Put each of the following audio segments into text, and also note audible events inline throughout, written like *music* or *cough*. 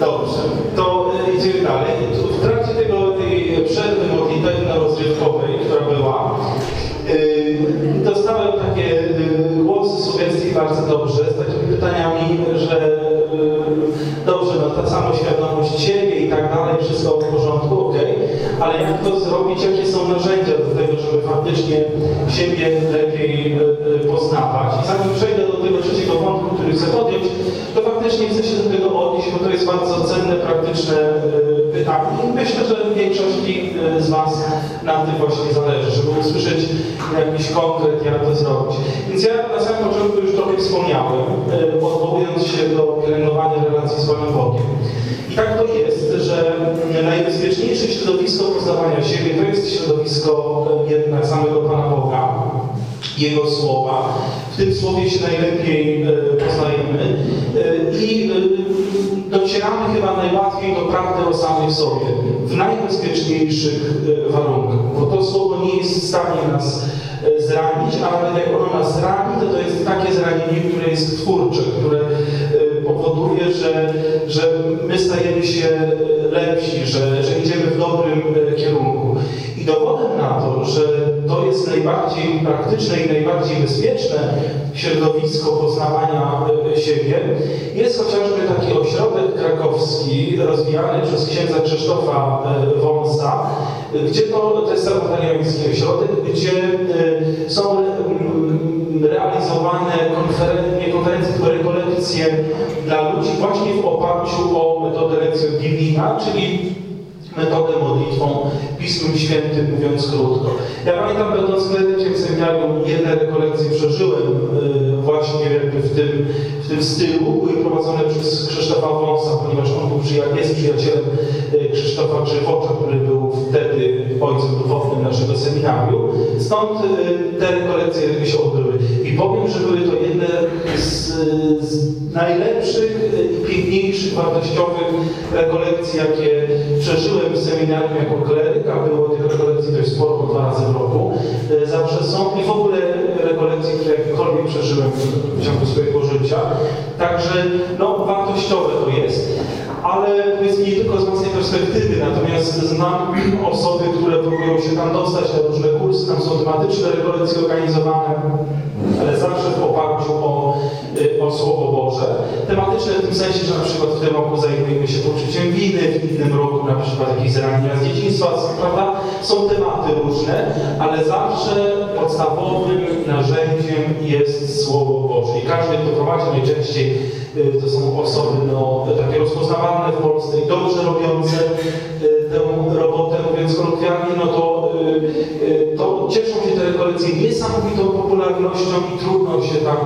Dobrze, to e, idziemy dalej. W trakcie tego, tej przerwy modlitewno-rozrywkowej, która była, e, dostałem takie głosy sugestii bardzo dobrze, z takimi pytaniami, że dobrze, no ta samoświadomość siebie i tak dalej, wszystko w porządku, ok, ale jak to zrobić, jakie są narzędzia do tego, żeby faktycznie siebie lepiej poznawać. I zanim przejdę do tego trzeciego wątku, który chcę podjąć, to faktycznie chcę się do tego odnieść, bo to jest bardzo cenne, praktyczne e, pytanie. Myślę, że większości e, z Was na tym właśnie zależy, żeby usłyszeć jakiś konkret, jak to zrobić. Więc ja na samym początku już trochę wspomniałem, e, odwołując się do pielęgnowania relacji z Panem Bogiem. I tak to jest, że najbezpieczniejsze środowisko poznawania siebie to jest środowisko jednak samego Pana Boga, Jego Słowa. Tym Słowie się najlepiej e, poznajemy e, i e, docieramy chyba najłatwiej do prawdy o samych sobie w najbezpieczniejszych warunkach, bo to Słowo nie jest w stanie nas zranić, a nawet jak ono nas rani, to to jest takie zranienie, które jest twórcze, które powoduje, że, że my stajemy się lepsi, że, że idziemy w dobrym kierunku. I dowodem na to, że to jest najbardziej praktyczne i najbardziej bezpieczne środowisko poznawania e, siebie, jest chociażby taki ośrodek krakowski rozwijany przez księdza Krzysztofa e, Wąsa, e, gdzie to, to jest sanatariański ośrodek, gdzie e, są mm, realizowane konferen- konferencje, tylko rekolekcje dla ludzi właśnie w oparciu o metodę lekcji divina, czyli metodę modlitwą Pismem Świętym, mówiąc krótko. Ja pamiętam, będąc klerykiem seminarium, jedne rekolekcje przeżyłem y, właśnie w tym, w tym stylu. Były prowadzone przez Krzysztofa Wąsa, ponieważ on był przyja- jest przyjacielem y, Krzysztofa Grzywocza, który był wtedy ojcem duchownym naszego seminarium. Stąd y, te rekolekcje się odbyły. I powiem, że były to jedne z, z najlepszych i piękniejszych, wartościowych rekolekcji, jakie przeżyłem w seminarium jako kleryk, a było tych rekolekcji dość sporo, bo dwa razy w roku. E, Zawsze są i w ogóle rekolekcje, które jakiekolwiek przeżyłem w ciągu swojego życia. Także no, wartościowe to jest. Ale powiedzmy nie tylko z własnej perspektywy, natomiast znam osoby, które próbują się tam dostać na różne kursy, tam są tematyczne rekolekcje organizowane, ale zawsze w oparciu o, y, o Słowo Boże. Tematyczne w tym sensie, że na przykład w tym roku zajmujemy się poczuciem winy, w innym roku na przykład jakieś zranienia z dzieciństwa, prawda? Są tematy różne, ale zawsze podstawowym narzędziem jest Słowo Boże. I każdy, kto prowadzi najczęściej, y, to są osoby no, takie rozpoznawalne w Polsce i dobrze robiące y, tę robotę, mówiąc kolokwialnie, no to, to cieszą się te rekolekcje niesamowitą popularnością i trudno się tam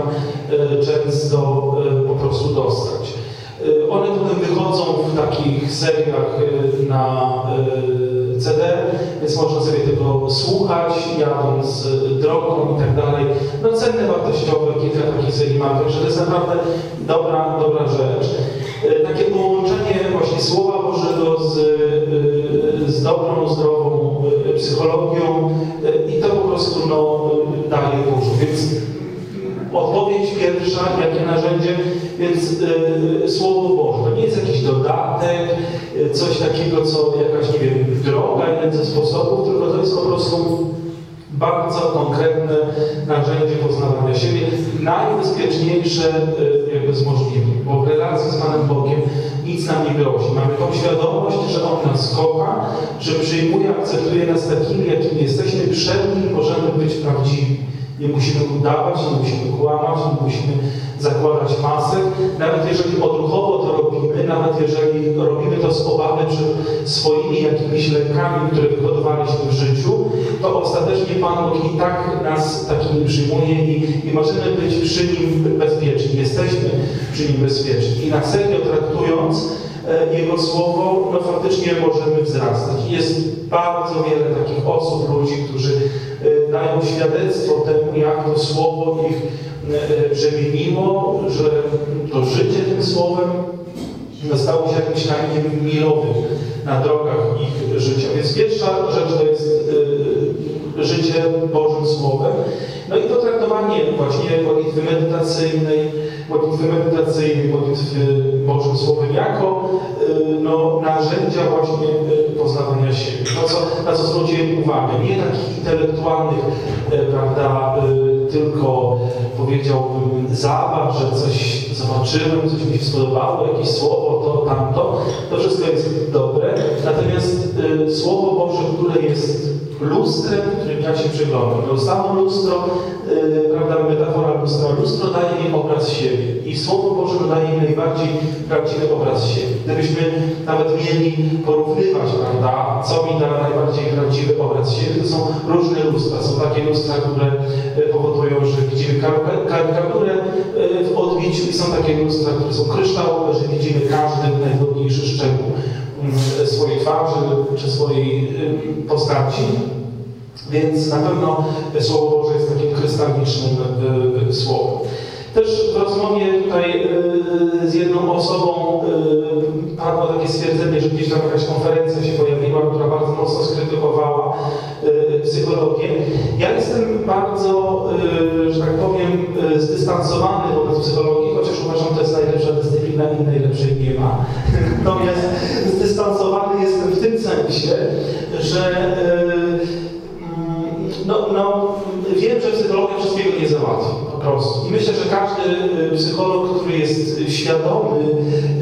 y, często y, po prostu dostać. Y, One potem wychodzą w takich seriach y, na y, CD, więc można sobie tego słuchać, jadąc y, drogą i tak dalej. No cenne, wartościowe, kilka takich serii mam, także to jest naprawdę dobra, dobra rzecz. Y, Takie połączenie właśnie Słowa Odpowiedź pierwsza, jakie narzędzie, więc y, Słowo Boże. To nie jest jakiś dodatek, y, coś takiego, co jakaś, nie wiem, droga, jeden ze sposobów, tylko to jest po prostu bardzo konkretne narzędzie poznawania siebie, najbezpieczniejsze y, jakby z możliwych, bo w relacji z Panem Bogiem nic nam nie grozi. Mamy tą świadomość, że On nas kocha, że przyjmuje, akceptuje nas takimi, jakimi jesteśmy, przed Nim możemy być prawdziwi. Nie musimy udawać, nie musimy kłamać, nie musimy zakładać masek. Nawet jeżeli odruchowo to robimy, nawet jeżeli robimy to z obawy przed swoimi jakimiś lękami, które wyhodowaliśmy w życiu, to ostatecznie Pan Bóg i tak nas takimi przyjmuje i, i możemy być przy Nim bezpieczni. Jesteśmy przy Nim bezpieczni. I na serio traktując e, Jego Słowo, no faktycznie możemy wzrastać. Jest bardzo wiele takich osób, ludzi, którzy e, dają świadectwo temu, jak to Słowo ich przemieniło, że to życie tym Słowem stało się jakimś kamieniem milowym na drogach ich życia. Więc pierwsza rzecz to jest e, życie Bożym Słowem. No i to traktowanie właśnie modlitwy medytacyjnej, modlitwy medytacyjnej, modlitwy Bożym Słowem jako narzędzia właśnie y, poznawania siebie. To, co, na co zwróciłem uwagę, nie takich intelektualnych, y, prawda, y, tylko powiedziałbym zabaw, że coś zobaczyłem, coś mi się spodobało, jakieś słowo, to, tamto, to wszystko jest dobre, natomiast y, Słowo Boże, które jest lustrem, którym ja się przyglądam. To samo lustro, yy, prawda, metafora lustra. Lustro daje mi obraz siebie i Słowo Boże daje mi najbardziej prawdziwy obraz siebie. Gdybyśmy nawet mieli porównywać, prawda, co mi da najbardziej prawdziwy obraz siebie, to są różne lustra. Są takie lustra, które yy, powodują, że widzimy kar- karykaturę yy, w odbiciu i są takie lustra, które są kryształowe, że widzimy każdy najdrobniejszy szczegół swojej twarzy czy swojej postaci. Więc na pewno Słowo Boże jest takim krystalicznym słowem. Też w rozmowie tutaj y, z jedną osobą y, padło takie stwierdzenie, że gdzieś tam jakaś konferencja się pojawiła, która bardzo mocno skrytykowała y, psychologię. Ja jestem bardzo, że tak powiem, zdystansowany wobec psychologii, chociaż uważam, że to jest najlepsza dyscyplina i najlepszej nie ma. *laughs* Natomiast zdystansowany jestem w tym sensie, że y, Mm, no, no, wiem, że psychologia wszystkiego nie załatwi, po prostu. I myślę, że każdy y, psycholog, który jest świadomy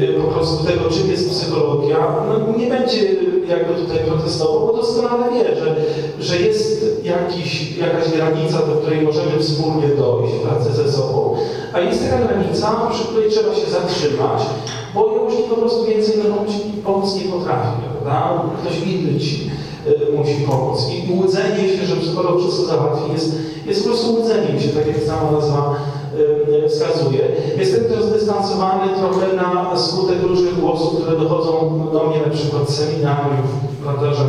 y, po prostu tego, czym jest psychologia, no, nie będzie jakby tutaj protestował, bo doskonale wie, że, że jest jakiś, jakaś granica, do której możemy wspólnie dojść w pracy ze sobą, a jest taka granica, przy której trzeba się zatrzymać, bo już po prostu więcej no, pomóc nie potrafi, prawda? Ktoś inny ci y, musi pomóc. I łudzenie się, że psycholog wszystko załatwi, jest, jest po prostu łudzeniem się, tak jak sama nazwa y, wskazuje. Jestem też zdystansowany trochę na skutek różnych głosów, które dochodzą do mnie na przykład z seminariów, prawda, że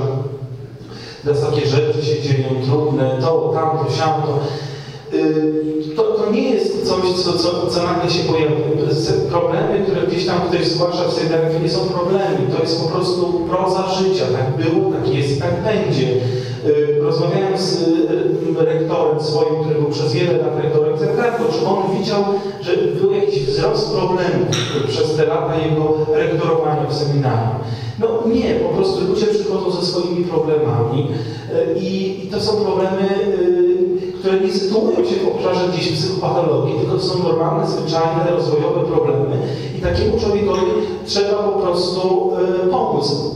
takie rzeczy się dzieją trudne, to, tamto, siamto. Y, To, to nie jest coś, co, co, co nagle się pojawia. Problemy, które gdzieś tam ktoś zgłasza w seminariach, nie są problemy. To jest po prostu proza życia. Tak było, tak jest tak będzie. Y, Rozmawiałem z y, rektorem swoim, który był przez wiele lat rektorem Cerkarko, czy on widział, że był jakiś wzrost problemów przez te lata jego rektorowania w seminarium. No nie, po prostu ludzie przychodzą ze swoimi problemami y, i, i to są problemy, y, które nie sytuują się w obszarze gdzieś psychopatologii, tylko to są normalne, zwyczajne, rozwojowe problemy i takiemu człowiekowi trzeba po prostu y, pomóc.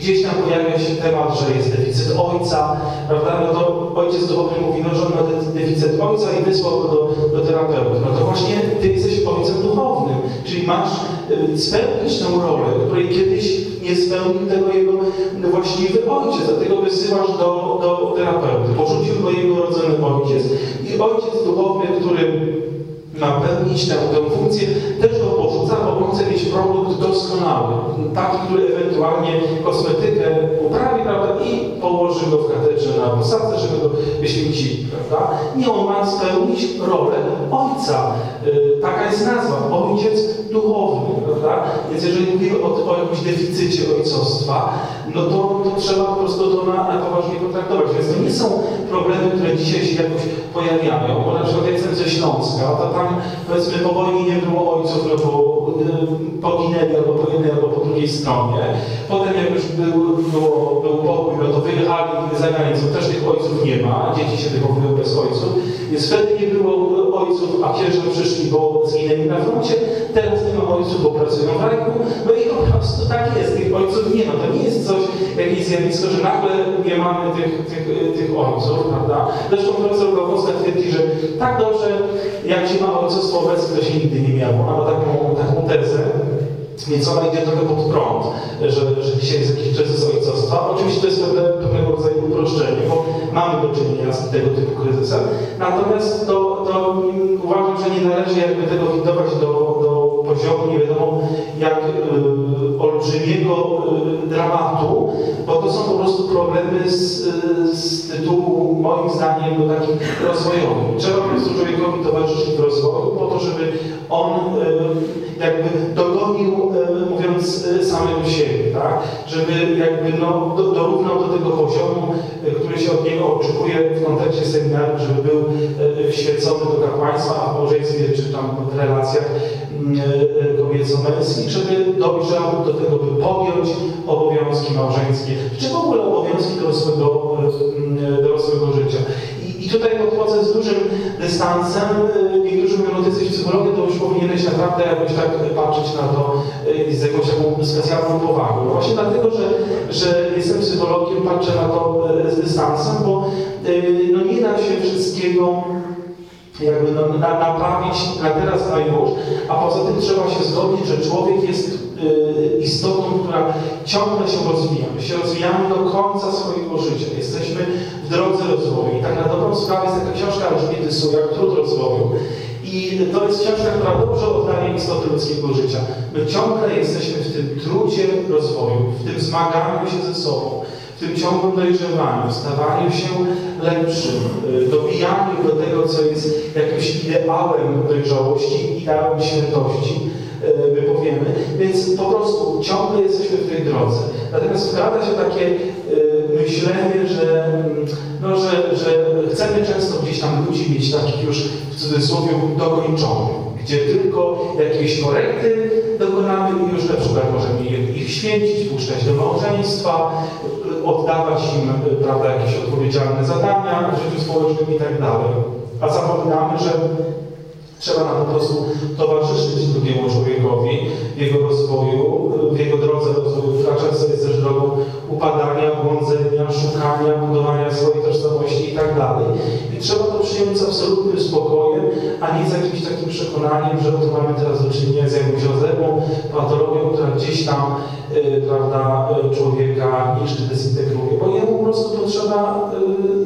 Gdzieś tam pojawia się temat, że jest deficyt ojca, prawda? No to ojciec duchowny mówi, no że on ma de- deficyt ojca i wysłał go do, do terapeuty. No to właśnie ty jesteś ojcem duchownym, czyli masz y, spełnić tę rolę, której kiedyś nie spełnił tego jego właściwy ojciec, dlatego wysyłasz do, do terapeuty. Porzucił go jego rodzony ojciec i ojciec duchowny, który ma pełnić tę, tę funkcję, też go porzuca, bo on chce mieć produkt doskonały, taki, który ewentualnie kosmetykę uprawi, prawda, i położy go w katedrze na posadce, żeby go wyświęcili, prawda. Nie, on ma spełnić rolę ojca. Taka jest nazwa, ojciec duchowny, prawda. Więc jeżeli mówimy o, o jakimś deficycie ojcostwa, no to, to trzeba po prostu to na, na poważnie potraktować. Więc to nie są problemy, które dzisiaj się jakoś pojawiają, bo na przykład jestem ze Śląska, to tam powiedzmy po wojnie nie było ojców, no bo y, poginęli albo po jednej, albo po drugiej stronie. Potem jak już był, było, był pokój, no to wyjechali za granicą, też tych ojców nie ma, dzieci się wychowują bez ojców, więc wtedy nie było ojców, a księża przyszli, bo zginęli na froncie, teraz nie ma ojców, bo pracują w rajku, no i po prostu tak jest, tych ojców nie ma. To nie jest coś, jakieś zjawisko, że nagle nie mamy tych, tych, tych ojców, prawda? Zresztą profesor Gałkowska twierdzi, że tak dobrze, jak się ma ojcostwo obecne, to się nigdy nie miało. Ona ma taką, taką tezę, więc ona idzie trochę pod prąd, że, że dzisiaj jest jakiś kryzys ojcostwa. Oczywiście to jest pewne, pewnego rodzaju uproszczenie, mamy do czynienia z tego typu kryzysem. Natomiast to, to uważam, że nie należy jakby tego windować do, do poziomu nie wiadomo jak y, olbrzymiego y, dramatu, bo to są po prostu problemy z, z tytułu, moim zdaniem, no, takim rozwojowym. Trzeba po prostu człowiekowi towarzyszyć w rozwoju po to, żeby on y, jakby dogonił, y, samego siebie, tak? Żeby jakby no, do, dorównał do tego poziomu, y, który się od niego oczekuje w kontekście seminarium, żeby był y, świecony do kapłaństwa, a w małżeństwie czy tam w relacjach mm, e, kobieco-męski, żeby dojrzał do tego, by podjąć obowiązki małżeńskie, czy w ogóle obowiązki dorosłego, mm, dorosłego życia. I, tutaj podchodzę z dużym dystansem. Niektórzy mówią, no ty jesteś psychologiem, to już powinieneś naprawdę jakoś tak patrzeć na to e, z jakąś taką specjalną powagą. Właśnie dlatego, że, że jestem psychologiem, patrzę na to z dystansem, bo no nie da się wszystkiego jakby no, na, naprawić na teraz, na już, a poza tym trzeba się zgodzić, że człowiek jest y, istotą, która ciągle się rozwija. My się rozwijamy do końca swojego życia. Jesteśmy w drodze rozwoju. I tak na dobrą sprawę jest taka książka Elżbiety Sujak, Trud rozwoju. I to jest książka, która dobrze oddaje istotę ludzkiego życia. My ciągle jesteśmy w tym trudzie rozwoju, w tym zmaganiu się ze sobą w tym ciągłym dojrzewaniu, stawaniu się lepszym, y, dobijaniu do tego, co jest jakimś ideałem dojrzałości, ideałem świętości, y, my powiemy. Więc po prostu ciągle jesteśmy w tej drodze. Natomiast wkrada się takie y, myślenie, że, mm, no, że, że chcemy często gdzieś tam ludzi mieć takich już w cudzysłowie dokończonych gdzie tylko jakieś korekty dokonamy i już na przykład możemy ich święcić, puszczać do małżeństwa, oddawać im prawda, jakieś odpowiedzialne zadania w życiu społecznym i tak dalej. A zapominamy, że Trzeba nam po prostu towarzyszyć drugiemu człowiekowi w jego rozwoju, w jego drodze rozwoju, która często jest też drogą upadania, błądzenia, szukania, budowania swojej tożsamości i tak dalej. I trzeba to przyjąć z absolutnym spokojem, a nie z jakimś takim przekonaniem, że to mamy teraz do czynienia z jakąś rozległą patologią, która gdzieś tam y, prawda, y, człowieka niszczy, dezintegruje. Bo jemu po prostu potrzeba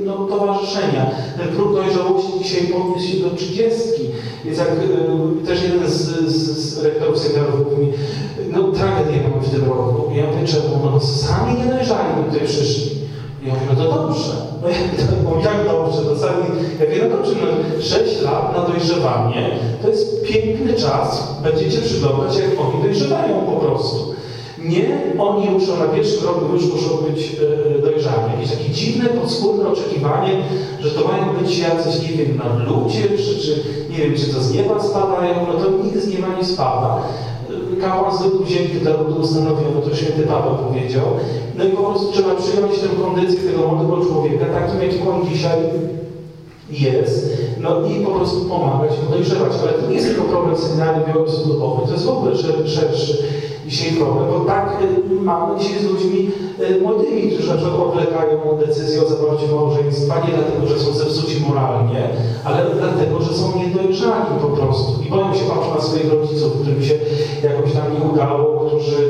y, no, towarzyszenia. Ten próg dojrzałości dzisiaj podniósł się do trzydziestki. Więc jak y, też jeden z, z, z rektorów seminarów mówi, no tragedię mamy w tym roku. I ja mówię, czemu? No sami nie dojrzali, tutaj przyszli. I ja mówię, no to dobrze. No jak, no, *laughs* jak dobrze? To sami, ja mówię, no dobrze, no 6 lat na dojrzewanie to jest piękny czas. Będziecie przyglądać, jak oni dojrzewają po prostu. Nie, oni muszą na pierwszym roku już muszą być e, dojrzali. Jakieś takie dziwne, podskórne oczekiwanie, że to mają być jacyś, nie wiem, na ludzie, czy, czy nie wiem, czy to z nieba spadają, no to nigdy z nieba nie spada. Kapłan z ludu wzięty dla ludu ustanowiono, to święty Paweł powiedział. No i po prostu trzeba przyjąć tę kondycję tego młodego człowieka, takim jakim on dzisiaj jest, no i po prostu pomagać mu dojrzewać. Ale to nie jest tylko problem biogospodarowy, to jest w ogóle szerszy dzisiaj problem, bo tak y, mamy dzisiaj z ludźmi y, młodymi, którzy na przykład odwlekają decyzję o zawarciu małżeństwa nie dlatego, że są zepsuci moralnie, ale dlatego, że są niedojrzali po prostu i boją się patrzeć na swoich rodziców, którym się jakoś tam nie udało, którzy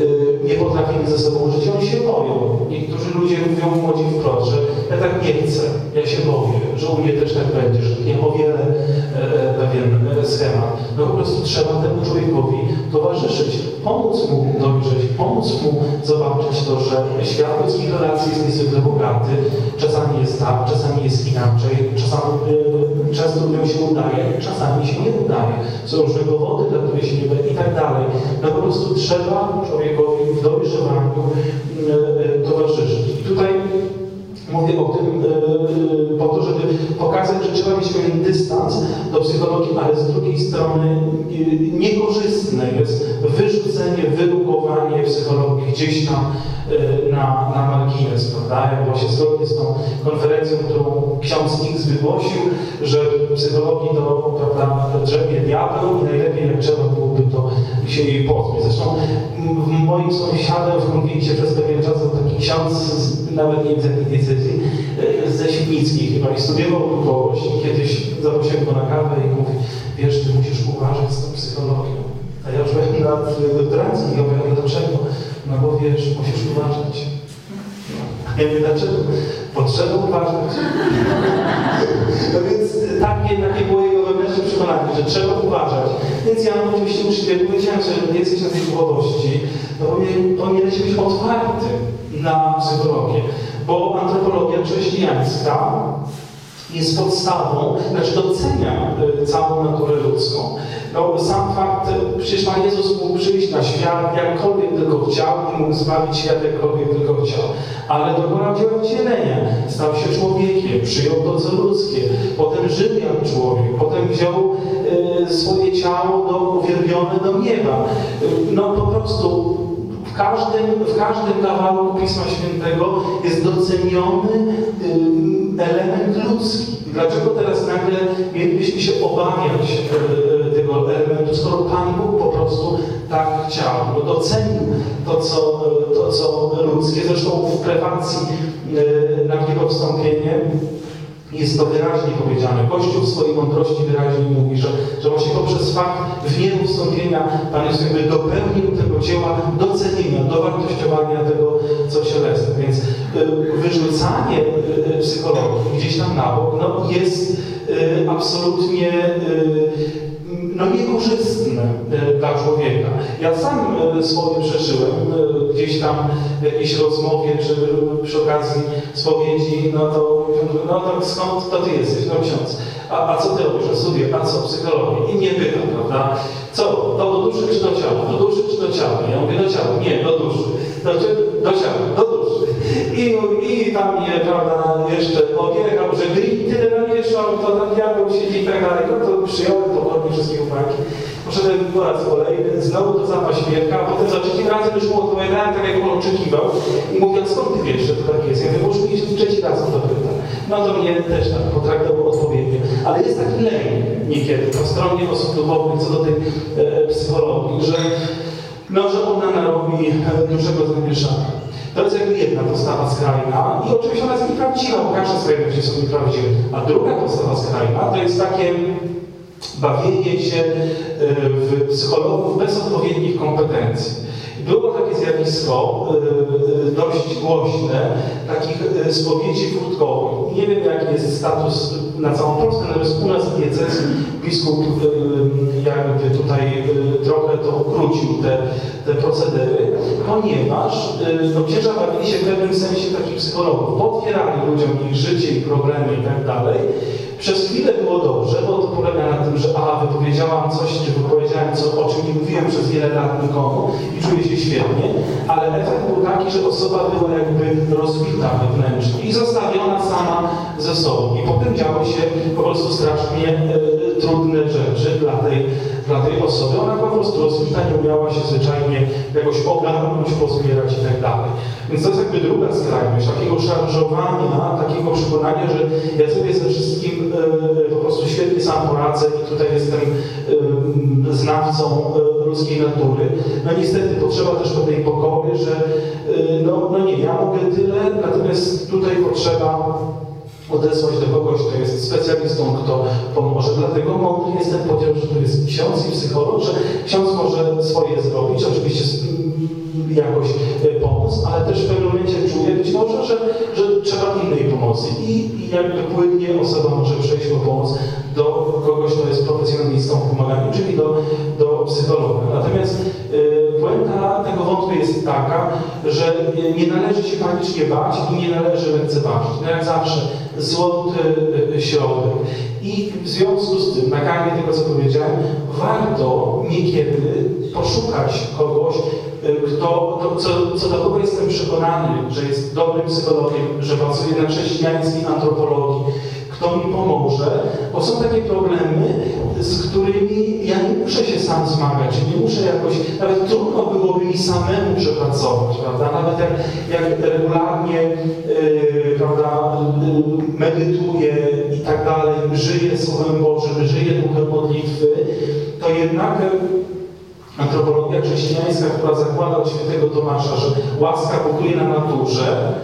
y, nie potrafili ze sobą żyć, oni się boją. Niektórzy ludzie mówią młodzi wprost, że ja tak nie chcę, ja się boję, że u mnie też tak będzie, że nie powielę e, e, pewien e, schemat. No po prostu trzeba temu człowiekowi towarzyszyć, pomóc mu dojrzeć, pomóc mu zobaczyć to, że świat ludzkich relacji jest niezwykle bogaty, czasami jest tak, czasami jest inaczej, czasami y, często ludziom się udaje, czasami się nie udaje. Są różne powody, dla których się nie udaje i tak dalej. No po prostu trzeba człowiekowi w dojrzewaniu y, y, towarzyszyć. I tutaj Mówię o tym yy, po to, żeby pokazać, że trzeba mieć pewien dystans do psychologii, ale z drugiej strony yy, niekorzystne jest wyrzucenie, wyrugowanie psychologii gdzieś tam na, na margines, prawda? Jak właśnie zgodnie z tą konferencją, którą ksiądz X wygłosił, że psychologii to prawda, drzemie diabeł i najlepiej jak trzeba byłoby się jej pozbyć. Zresztą moim sąsiadem w konflikcie przez pewien czas był taki ksiądz, nawet nie wiem z jakiej decyzji, e, ze Świdnickiej chyba i studiował duchowość i kiedyś zaprosiłem go na kawę i mówi, wiesz, ty musisz uważać z tą psychologią. A ja już byłem na doktoracji i mówię, ale dlaczego? No bo wiesz, musisz uważać. Ja mówię, dlaczego? Potrzeba uważać. *laughs* No więc takie, takie było jego wewnętrzne przekonanie, że trzeba uważać. Więc ja oczywiście uczciwie powiedziałem że jesteś na tej duchowości, no powinieneś być otwarty na psychologię, bo antropologia chrześcijańska jest podstawą, znaczy docenia y, całą naturę ludzką. No, sam fakt, przecież Pan Jezus mógł przyjść na świat jakkolwiek tylko chciał i mógł zbawić świat jakkolwiek tylko chciał. Ale dokonał dzieła wcielenia. Stał się człowiekiem, przyjął to, co ludzkie. Potem żył jak człowiek. Potem wziął e, swoje ciało do, uwielbione do nieba. E, no po prostu w każdym, w każdym kawałku Pisma Świętego jest doceniony y, element ludzki. Dlaczego teraz nagle mielibyśmy się obawiać y, y, tego elementu, skoro Pan Bóg po prostu tak chciał? Bo docenił to, co, to, co ludzkie. Zresztą w prefacji na jego wstąpienie jest to wyraźnie powiedziane. Kościół w swojej mądrości wyraźnie mówi, że, że właśnie poprzez fakt w niemu wstąpienia Pan Jezus jakby dopełnił tego dzieła docenienia, dowartościowania tego, co cielesne. Więc y, wyrzucanie psychologii gdzieś tam na bok no, jest absolutnie no, niekorzystne e, dla człowieka. Ja sam e, swoje przeżyłem e, gdzieś tam w jakiejś rozmowie, czy przy okazji spowiedzi, no to no to skąd to ty jesteś? No ksiądz. A, a co ty robisz? Studiuję, a co? Psychologię. I nie pytam, prawda? Co? To do duszy czy do ciała? Do duszy czy do ciała? Ja mówię do ciała. Nie, do duszy. Do, do ciała, do. I, I tam mnie, prawda, jeszcze odjechał, że gry tyle namieszał, to diabeł siedzi i tak dalej. No to przyjąłem pokornie wszystkie uwagi. Poszedłem po raz kolejny, znowu to sama śmierka, a potem za trzecim razem już mu odpowiadałem tak, jak on oczekiwał. I mówię, skąd ty wiesz, że to tak jest? Ja mówię, już mi trzeci raz o to pyta. No to mnie też tak potraktował odpowiednio. Ale jest taki lęk niekiedy po stronie osób duchowych co do tej e, psychologii, że, no, że ona narobi e, dużego zamieszania. To jest jakby jedna postawa skrajna i oczywiście ona jest nieprawdziwa, bo każde skrajności są nieprawdziwe. A druga postawa skrajna to jest takie bawienie się e, w psychologów bez odpowiednich kompetencji. Było takie zjawisko e, dość głośne, takich e, spowiedzi furtkowych. Nie wiem, jaki jest status na całą Polskę, natomiast u nas w diecezji biskup jakby tutaj trochę to ukrócił te, te procedery, ponieważ no, księża bawili się w pewnym sensie takich psychologów. Potwierali ludziom ich życie i problemy i tak dalej. Przez chwilę było dobrze, bo to polega na tym, że a, wypowiedziałam coś, czy wypowiedziałem coś, o czym nie mówiłem przez wiele lat nikomu i czuję się świetnie, ale efekt był taki, że osoba była jakby rozbita wewnętrznie i zostawiona sama ze sobą. I potem działy się po prostu strasznie e, trudne rzeczy dla tej, dla tej osoby. Ona po prostu rozbita, nie umiała się zwyczajnie jakoś ogarnąć, pozbierać i tak dalej. Więc to jest jakby druga skrajność, takiego szarżowania, takiego przekonania, że ja sobie ze wszystkim e, po prostu świetnie sam poradzę i tutaj jestem e, znawcą e, ludzkiej natury. No niestety potrzeba też pewnej pokory, że no, no nie, ja mogę tyle, natomiast tutaj potrzeba odesłać do kogoś, kto jest specjalistą, kto pomoże. Dlatego mądry jest ten podział, że to jest ksiądz i psycholog, że ksiądz może swoje zrobić, oczywiście jakoś e, pomóc, ale też w pewnym momencie czuję być może, że, że trzeba innej pomocy i, i jakby płynnie osoba może przejść po pomoc do kogoś, kto jest profesjonalistą w pomaganiu, czyli do, do psychologa. Natomiast y, puenta tego wątku jest taka, że nie należy się panicznie bać i nie należy lekceważyć. No jak zawsze, złoty y, środek. I w związku z tym, na kanwie tego, co powiedziałem, warto niekiedy poszukać kogoś, kto, to, co, co do kogo jestem przekonany, że jest dobrym psychologiem, że pracuje na chrześcijańskiej antropologii, kto mi pomoże, bo są takie problemy, z którymi ja nie muszę się sam zmagać, nie muszę jakoś, nawet trudno byłoby mi samemu przepracować, prawda? Nawet jak, jak regularnie yy, prawda, medytuję i tak dalej, żyję Słowem Bożym, żyję duchem modlitwy, to jednak antropologia chrześcijańska, która zakłada od świętego Tomasza, że łaska buduje na naturze,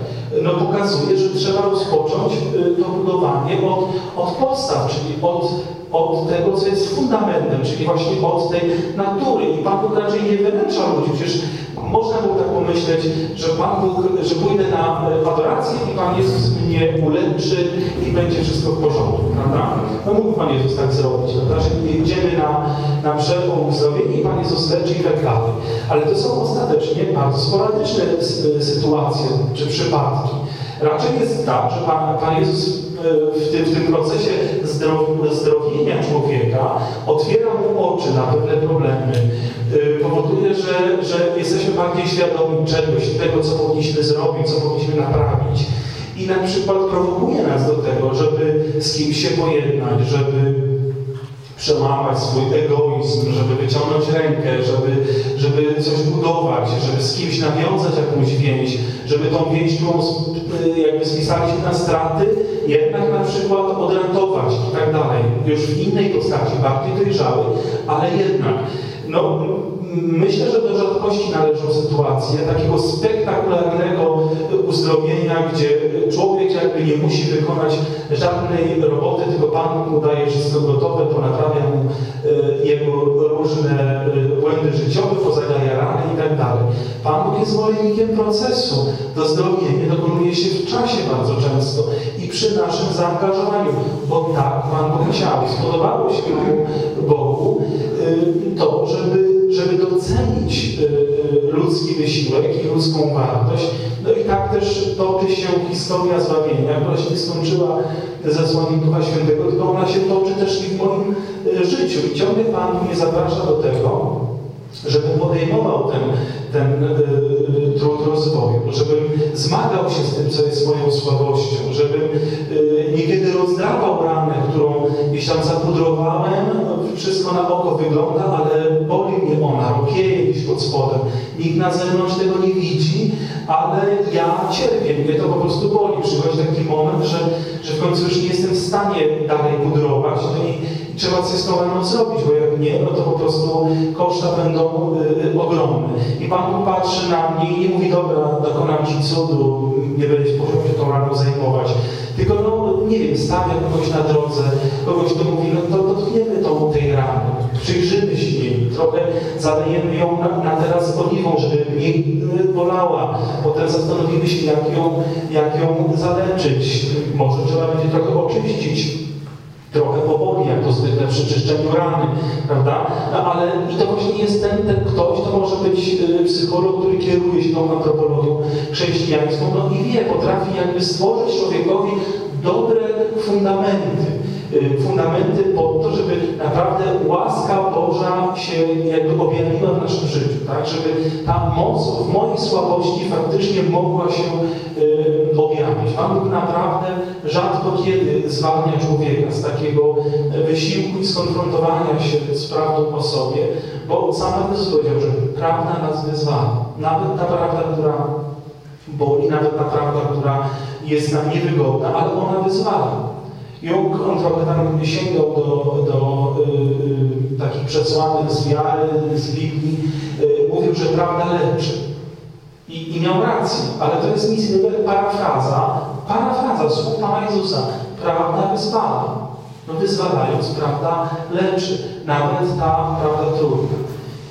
no pokazuje, że trzeba rozpocząć y, to budowanie od, od podstaw, czyli od, od tego, co jest fundamentem, czyli właśnie od tej natury. I Pan Bóg raczej nie wyręcza ludzi. Przecież można było tak pomyśleć, że Pan Bóg, że pójdę na adorację i Pan Jezus mnie uleczy i będzie wszystko w porządku, prawda? No mógł Pan Jezus tak zrobić, prawda? Że idziemy na, na wszelką uzdrowienie i Pan Jezus leczy i tak. Ale to są ostatecznie bardzo sporadyczne sytuacje czy przypadki. Raczej jest tak, że Pan, Pan Jezus e, w tym, w tym procesie zdrowienia człowieka otwiera mu oczy na pewne problemy, e, powoduje, że, że jesteśmy bardziej świadomi czegoś, tego, co powinniśmy zrobić, co powinniśmy naprawić. I na przykład prowokuje nas do tego, żeby z kimś się pojednać, żeby przełamać swój egoizm, żeby wyciągnąć rękę, żeby, żeby coś budować, żeby z kimś nawiązać jakąś więź, żeby tą więź, którą jakby spisaliśmy na straty, jednak na przykład odratować i tak dalej. Już w innej postaci, bardziej dojrzały, ale jednak. No, myślę, że do rzadkości należą sytuacje takiego spektakularnego uzdrowienia, gdzie człowiek jakby nie musi wykonać żadnej roboty, tylko Pan mu daje wszystko gotowe, ponaprawia mu e, jego różne e, błędy życiowe, pozagaja rany i tak dalej. Pan Bóg jest zwolennikiem procesu. To zdrowienie dokonuje się w czasie bardzo często i przy naszym zaangażowaniu, bo tak Pan Bóg chciał. Spodobało się Bogu e, to, żeby żeby docenić y, y, ludzki wysiłek i ludzką wartość. No i tak też toczy się historia zbawienia, która się nie skończyła ze słoniem Ducha Świętego, tylko ona się toczy też i w moim y, życiu. I ciągle Pan mnie zaprasza do tego, żebym podejmował ten, ten y, trud rozwoju, żebym zmagał się z tym, co jest moją słabością, żebym y, niekiedy rozdrapał ranę, którą gdzieś tam zapudrowałem, wszystko na oko wygląda, ale boli mnie ona, ropieje gdzieś pod spodem. Nikt na zewnątrz tego nie widzi, ale ja cierpię, mnie to po prostu boli. Przychodzi taki moment, że, że w końcu już nie jestem w stanie dalej pudrować no i, trzeba coś z tą raną zrobić, bo jak nie, no to po prostu koszta będą y, ogromne. I Pan patrzy na mnie i nie mówi, dobra, dokonam Ci cudu, nie będziesz musiał się tą raną zajmować. Tylko, no, nie wiem, stawia kogoś na drodze, kogoś, kto mówi, no to dotkniemy tą tej rany, przyjrzymy się trochę zalejemy ją na, na teraz oliwą, żeby mniej bolała. Potem zastanowimy się, jak ją, jak ją zaleczyć. Może trzeba będzie trochę oczyścić trochę powoli, jak to zwykle przy czyszczeniu rany, prawda? No, ale i to właśnie jest ten, ten ktoś, to może być y, psycholog, który kieruje się tą antropologią chrześcijańską, no i wie, potrafi jakby stworzyć człowiekowi dobre fundamenty. Y, fundamenty po to, żeby naprawdę łaska Boża się jakby objawiła w naszym życiu, tak? Żeby ta moc w mojej słabości faktycznie mogła się y, objawić. Pan Bóg naprawdę rzadko kiedy zwalnia człowieka z takiego wysiłku i skonfrontowania się z prawdą o sobie, bo sam Jezus powiedział, że prawda nas wyzwala. Nawet ta prawda, która boli, nawet ta prawda, która jest nam niewygodna, ale ona wyzwala. Jung, on trochę tam sięgał do, do y, y, takich przesłanek z wiary, z Biblii. Y, mówił, że prawda leczy. I, I miał rację, ale to jest nic innego parafraza, parafraza słów Pana Jezusa. Prawda wyzwala. No wyzwalając, prawda leczy. Nawet ta prawda trudna.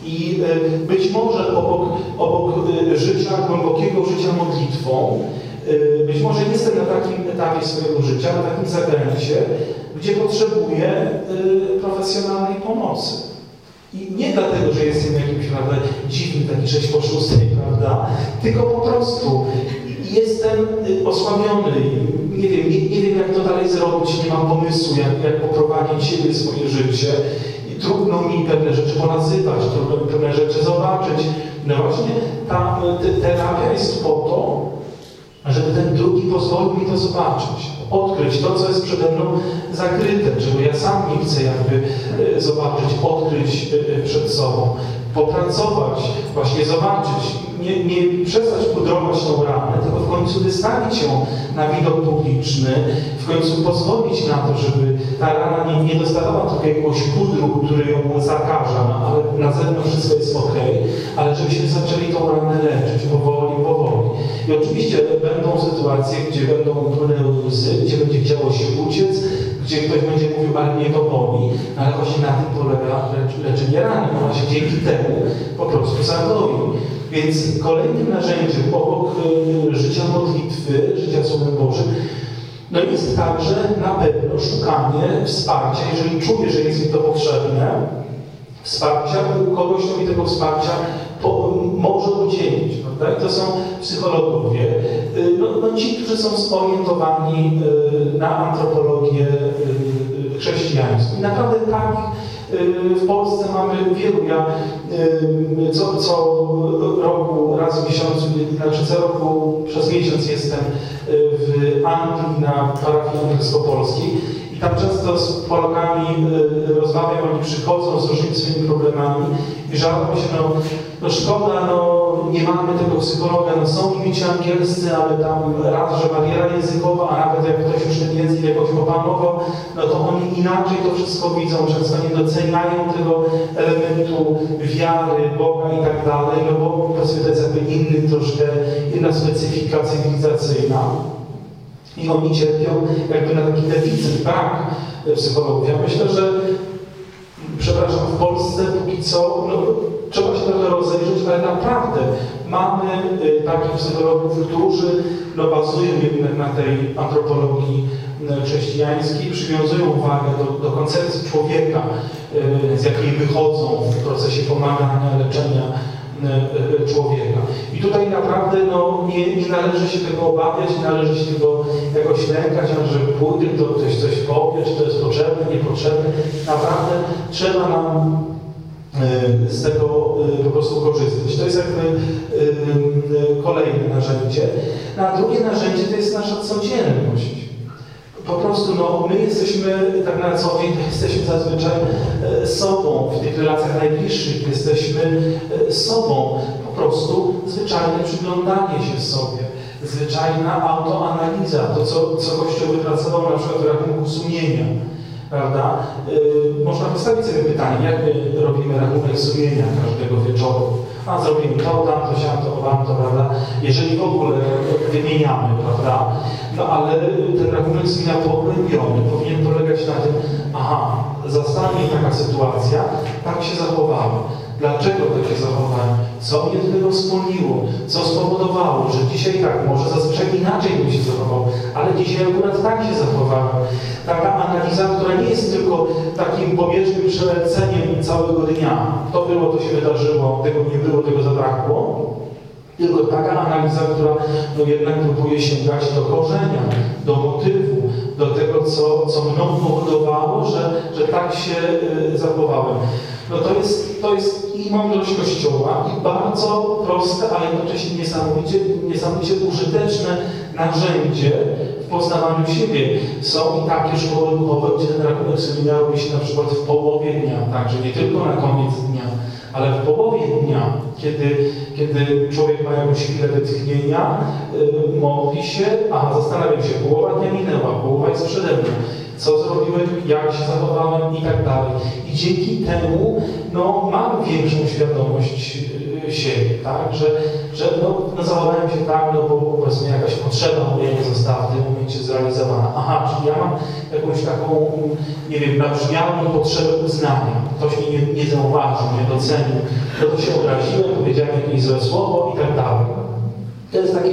I y, być może obok, obok y, życia, głębokiego życia modlitwą, być może jestem na takim etapie swojego życia, na takim zakręcie, gdzie potrzebuję y, profesjonalnej pomocy. I nie dlatego, że jestem jakimś prawda, dziwnym, taki 6 po 6, prawda, tylko po prostu jestem y, osłabiony, nie wiem, nie, nie wiem jak to dalej zrobić, nie mam pomysłu, jak, jak poprowadzić siebie swoje życie. I trudno mi pewne rzeczy ponazywać, trudno mi pewne rzeczy zobaczyć. No właśnie ta terapia jest po to, żeby ten drugi pozwolił mi to zobaczyć, odkryć to, co jest przede mną zakryte, czego ja sam nie chcę jakby e, zobaczyć, odkryć e, e, przed sobą, popracować, właśnie zobaczyć, nie, nie przestać pudrować tą ranę, tylko w końcu wystawić ją na widok publiczny, w końcu pozwolić na to, żeby ta rana nie, nie dostawała tylko jakiegoś pudru, który ją zakaża, no, ale na zewnątrz wszystko jest ok, ale żebyśmy zaczęli tą ranę leczyć powoli, powoli. I oczywiście będą sytuacje, gdzie będą płynęły łzy, gdzie będzie chciało się uciec, gdzie ktoś będzie mówił, ale mnie to boli, no, ale właśnie na tym polega leczenie rany. Ona się dzięki temu po prostu zagoi. Więc kolejnym narzędziem obok y, życia modlitwy, życia Słowem Bożym, no jest także na pewno szukanie wsparcia, jeżeli czuję, że jest mi to potrzebne, wsparcia kogoś, kto mi tego wsparcia po, może udzielić. Prawda? I to są psychologowie, y, no, no ci, którzy są zorientowani y, na antropologię y, chrześcijańską. I naprawdę takich w Polsce mamy wielu. Ja co, co roku, raz w miesiącu, znaczy co roku przez miesiąc jestem w Anglii na parafii angielsko-polskiej i tam często z Polakami rozmawiam, oni przychodzą z różnymi swoimi problemami i żałują się, no, no szkoda, no nie mamy tego psychologa, no są limici angielscy, ale tam raz, że bariera językowa, a nawet jak ktoś już ten język jakoś opanował, no to oni inaczej to wszystko widzą, często nie doceniają tego elementu wiary, Boga i tak dalej, no bo to jest jakby inny troszkę, inna specyfika cywilizacyjna. I oni cierpią jakby na taki deficyt, brak psychologów. Ja myślę, że przepraszam, w Polsce póki co, no, trzeba się trochę rozejrzeć, ale naprawdę mamy y, takich psychologów, którzy no, bazują jednak na tej antropologii y, chrześcijańskiej, przywiązują uwagę do, do koncepcji człowieka, y, z jakiej wychodzą w procesie pomagania, leczenia człowieka. I tutaj naprawdę no, nie, nie należy się tego obawiać, nie należy się tego jakoś lękać, że pójdę, to ktoś coś powie, czy to jest potrzebne, niepotrzebne. Naprawdę trzeba nam E, z tego e, po prostu korzystać. To jest jakby e, kolejne narzędzie. A drugie narzędzie to jest nasza codzienność. Po prostu no, my jesteśmy tak na co dzień, jesteśmy zazwyczaj sobą w tych relacjach najbliższych, jesteśmy sobą. Po prostu zwyczajne przyglądanie się sobie, zwyczajna autoanaliza, to co, co Kościół wypracował na przykład w rachunku sumienia prawda? Yy, można postawić sobie pytanie, jak my robimy rachunek sumienia każdego wieczoru. A zrobimy to, tamto, siamto, wamto, prawda? Jeżeli w ogóle wymieniamy, prawda? No ale ten rachunek sumienia pogłębiony powinien polegać na tym, aha, zastanie taka sytuacja, tak się zachowałem. Dlaczego tak się zachowałem? Co mnie do tego wspomniło? Co spowodowało, że dzisiaj tak, może zazwyczaj inaczej bym się zachował, ale dzisiaj akurat tak się zachowałem. Taka analiza, która nie jest tylko takim pobieżnym przeleceniem całego dnia. To było, to się wydarzyło, tego nie było, tego zabrakło. Tylko taka analiza, która no jednak próbuje sięgać do korzenia, do motywu, do tego, co, co mną powodowało, że, że tak się y, zachowałem. No to jest, to jest i mądrość Kościoła, i bardzo proste, ale jednocześnie niesamowicie, niesamowicie użyteczne narzędzie w poznawaniu siebie. Są i takie szkoły duchowe, gdzie ten rachunek sumienia robi się na przykład w połowie dnia, także nie tylko na koniec dnia, ale w połowie dnia, kiedy, kiedy człowiek ma jakąś chwilę wytchnienia, yy, modli się, a zastanawiam się, połowa dnia minęła, połowa jest przede mną co zrobiłem, jak się zachowałem i tak dalej. I dzięki temu no, mam większą świadomość y, siebie, tak? że, że no, no, zachowałem się tak, no bo powiedzmy jakaś potrzeba moja nie została w tym momencie zrealizowana. Aha, czyli ja mam jakąś taką, nie wiem, nabrzmiałą potrzebę uznania. Ktoś mnie nie, nie zauważył, nie docenił, no to się obraziłem, powiedziałem jakieś złe słowo i tak dalej. To jest taki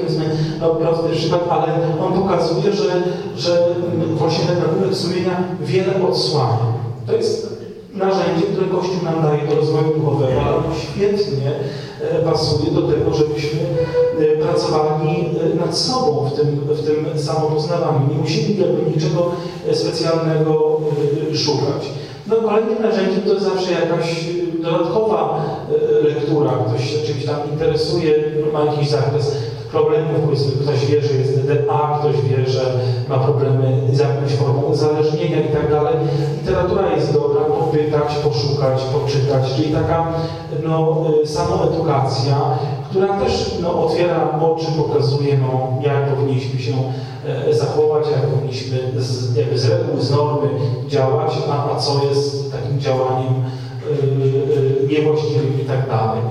no, prosty przykład, ale on pokazuje, że, że właśnie ten rachunek sumienia wiele odsłania. To jest narzędzie, które Kościół nam daje do rozwoju duchowego, ale świetnie e, pasuje do tego, żebyśmy e, pracowali e, nad sobą w tym, w tym samopoznawaniu. Nie musimy jakby niczego specjalnego szukać. No kolejnym narzędziem to jest zawsze jakaś dodatkowa lektura. Ktoś się czymś tam interesuje, ma jakiś zakres problemów, ktoś wie, że jest DDA, ktoś wie, że ma problemy z jakąś formą uzależnienia i tak dalej. Literatura jest dobra, popytać, poszukać, poczytać, czyli taka no, y, samoedukacja, która też no, otwiera oczy, pokazuje, no, jak powinniśmy się e, zachować, jak powinniśmy z, jakby z reguły, z normy działać, a, a co jest takim działaniem y, y, niewłaściwym i tak dalej.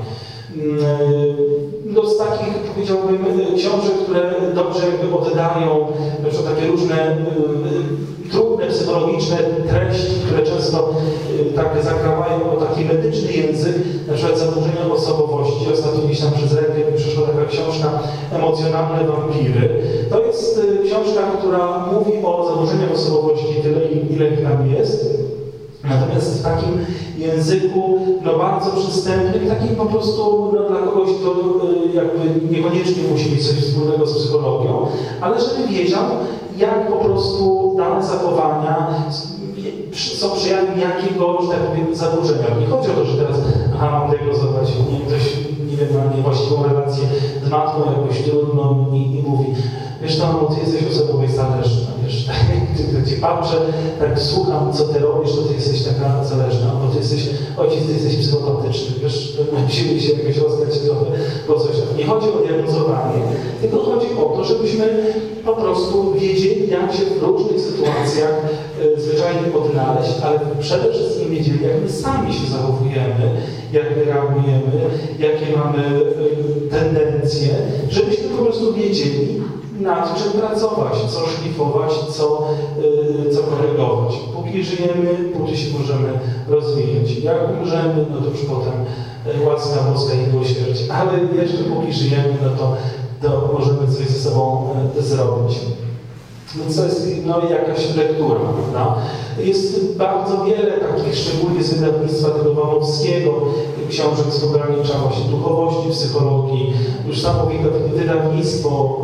Z takich, powiedziałbym, książek, które dobrze jakby oddają na takie różne y, trudne psychologiczne treści, które często y, tak zakrawają o taki medyczny język, na przykład zaburzenia osobowości. Ostatnio gdzieś tam przez rękę przyszła taka książka Emocjonalne wampiry. To jest y, książka, która mówi o zaburzeniach osobowości tyle, ile ich nam jest. Natomiast w takim języku no, bardzo przystępnym, takim po prostu no, dla kogoś, kto y, jakby niekoniecznie musi mieć coś wspólnego z psychologią, ale żeby wiedział, jak po prostu dane zachowania są przejawem jakiego, że tak powiem, zaburzenia. Nie chodzi o to, że teraz, aha, mam diagnozować, nie ktoś, nie wiem, ma niewłaściwą relację z matką jakoś trudną i, i mówi, wiesz tam, ty jesteś zależna, wiesz, gdy cię patrzę, tak słucham, co ty robisz, to ty jesteś taka zależna, bo ty jesteś, ojciec, ty jesteś psychopatyczny, wiesz, musimy się jakoś rozgać trochę, bo coś tam. Nie chodzi o diagnozowanie, tylko chodzi o to, żebyśmy po prostu wiedzieli, jak się w różnych sytuacjach y, zwyczajnie odnaleźć, ale przede wszystkim wiedzieli, jak my sami się zachowujemy, jak my reagujemy, jakie mamy y, tendencje, żebyśmy po prostu wiedzieli, nad czym pracować, co szlifować, co, yy, co korygować. Póki żyjemy, póki się możemy rozwijać. Jak umrzemy, no to już potem yy, łaska boska i miłosierdzie. Ale jeszcze póki żyjemy, no to, to możemy coś ze sobą yy, zrobić. Więc to jest no, jakaś lektura, prawda? Jest bardzo wiele takich, szczególnie z wydawnictwa tego Wamowskiego, książek z ogranicza właśnie duchowości, psychologii. Już samo wydawnictwo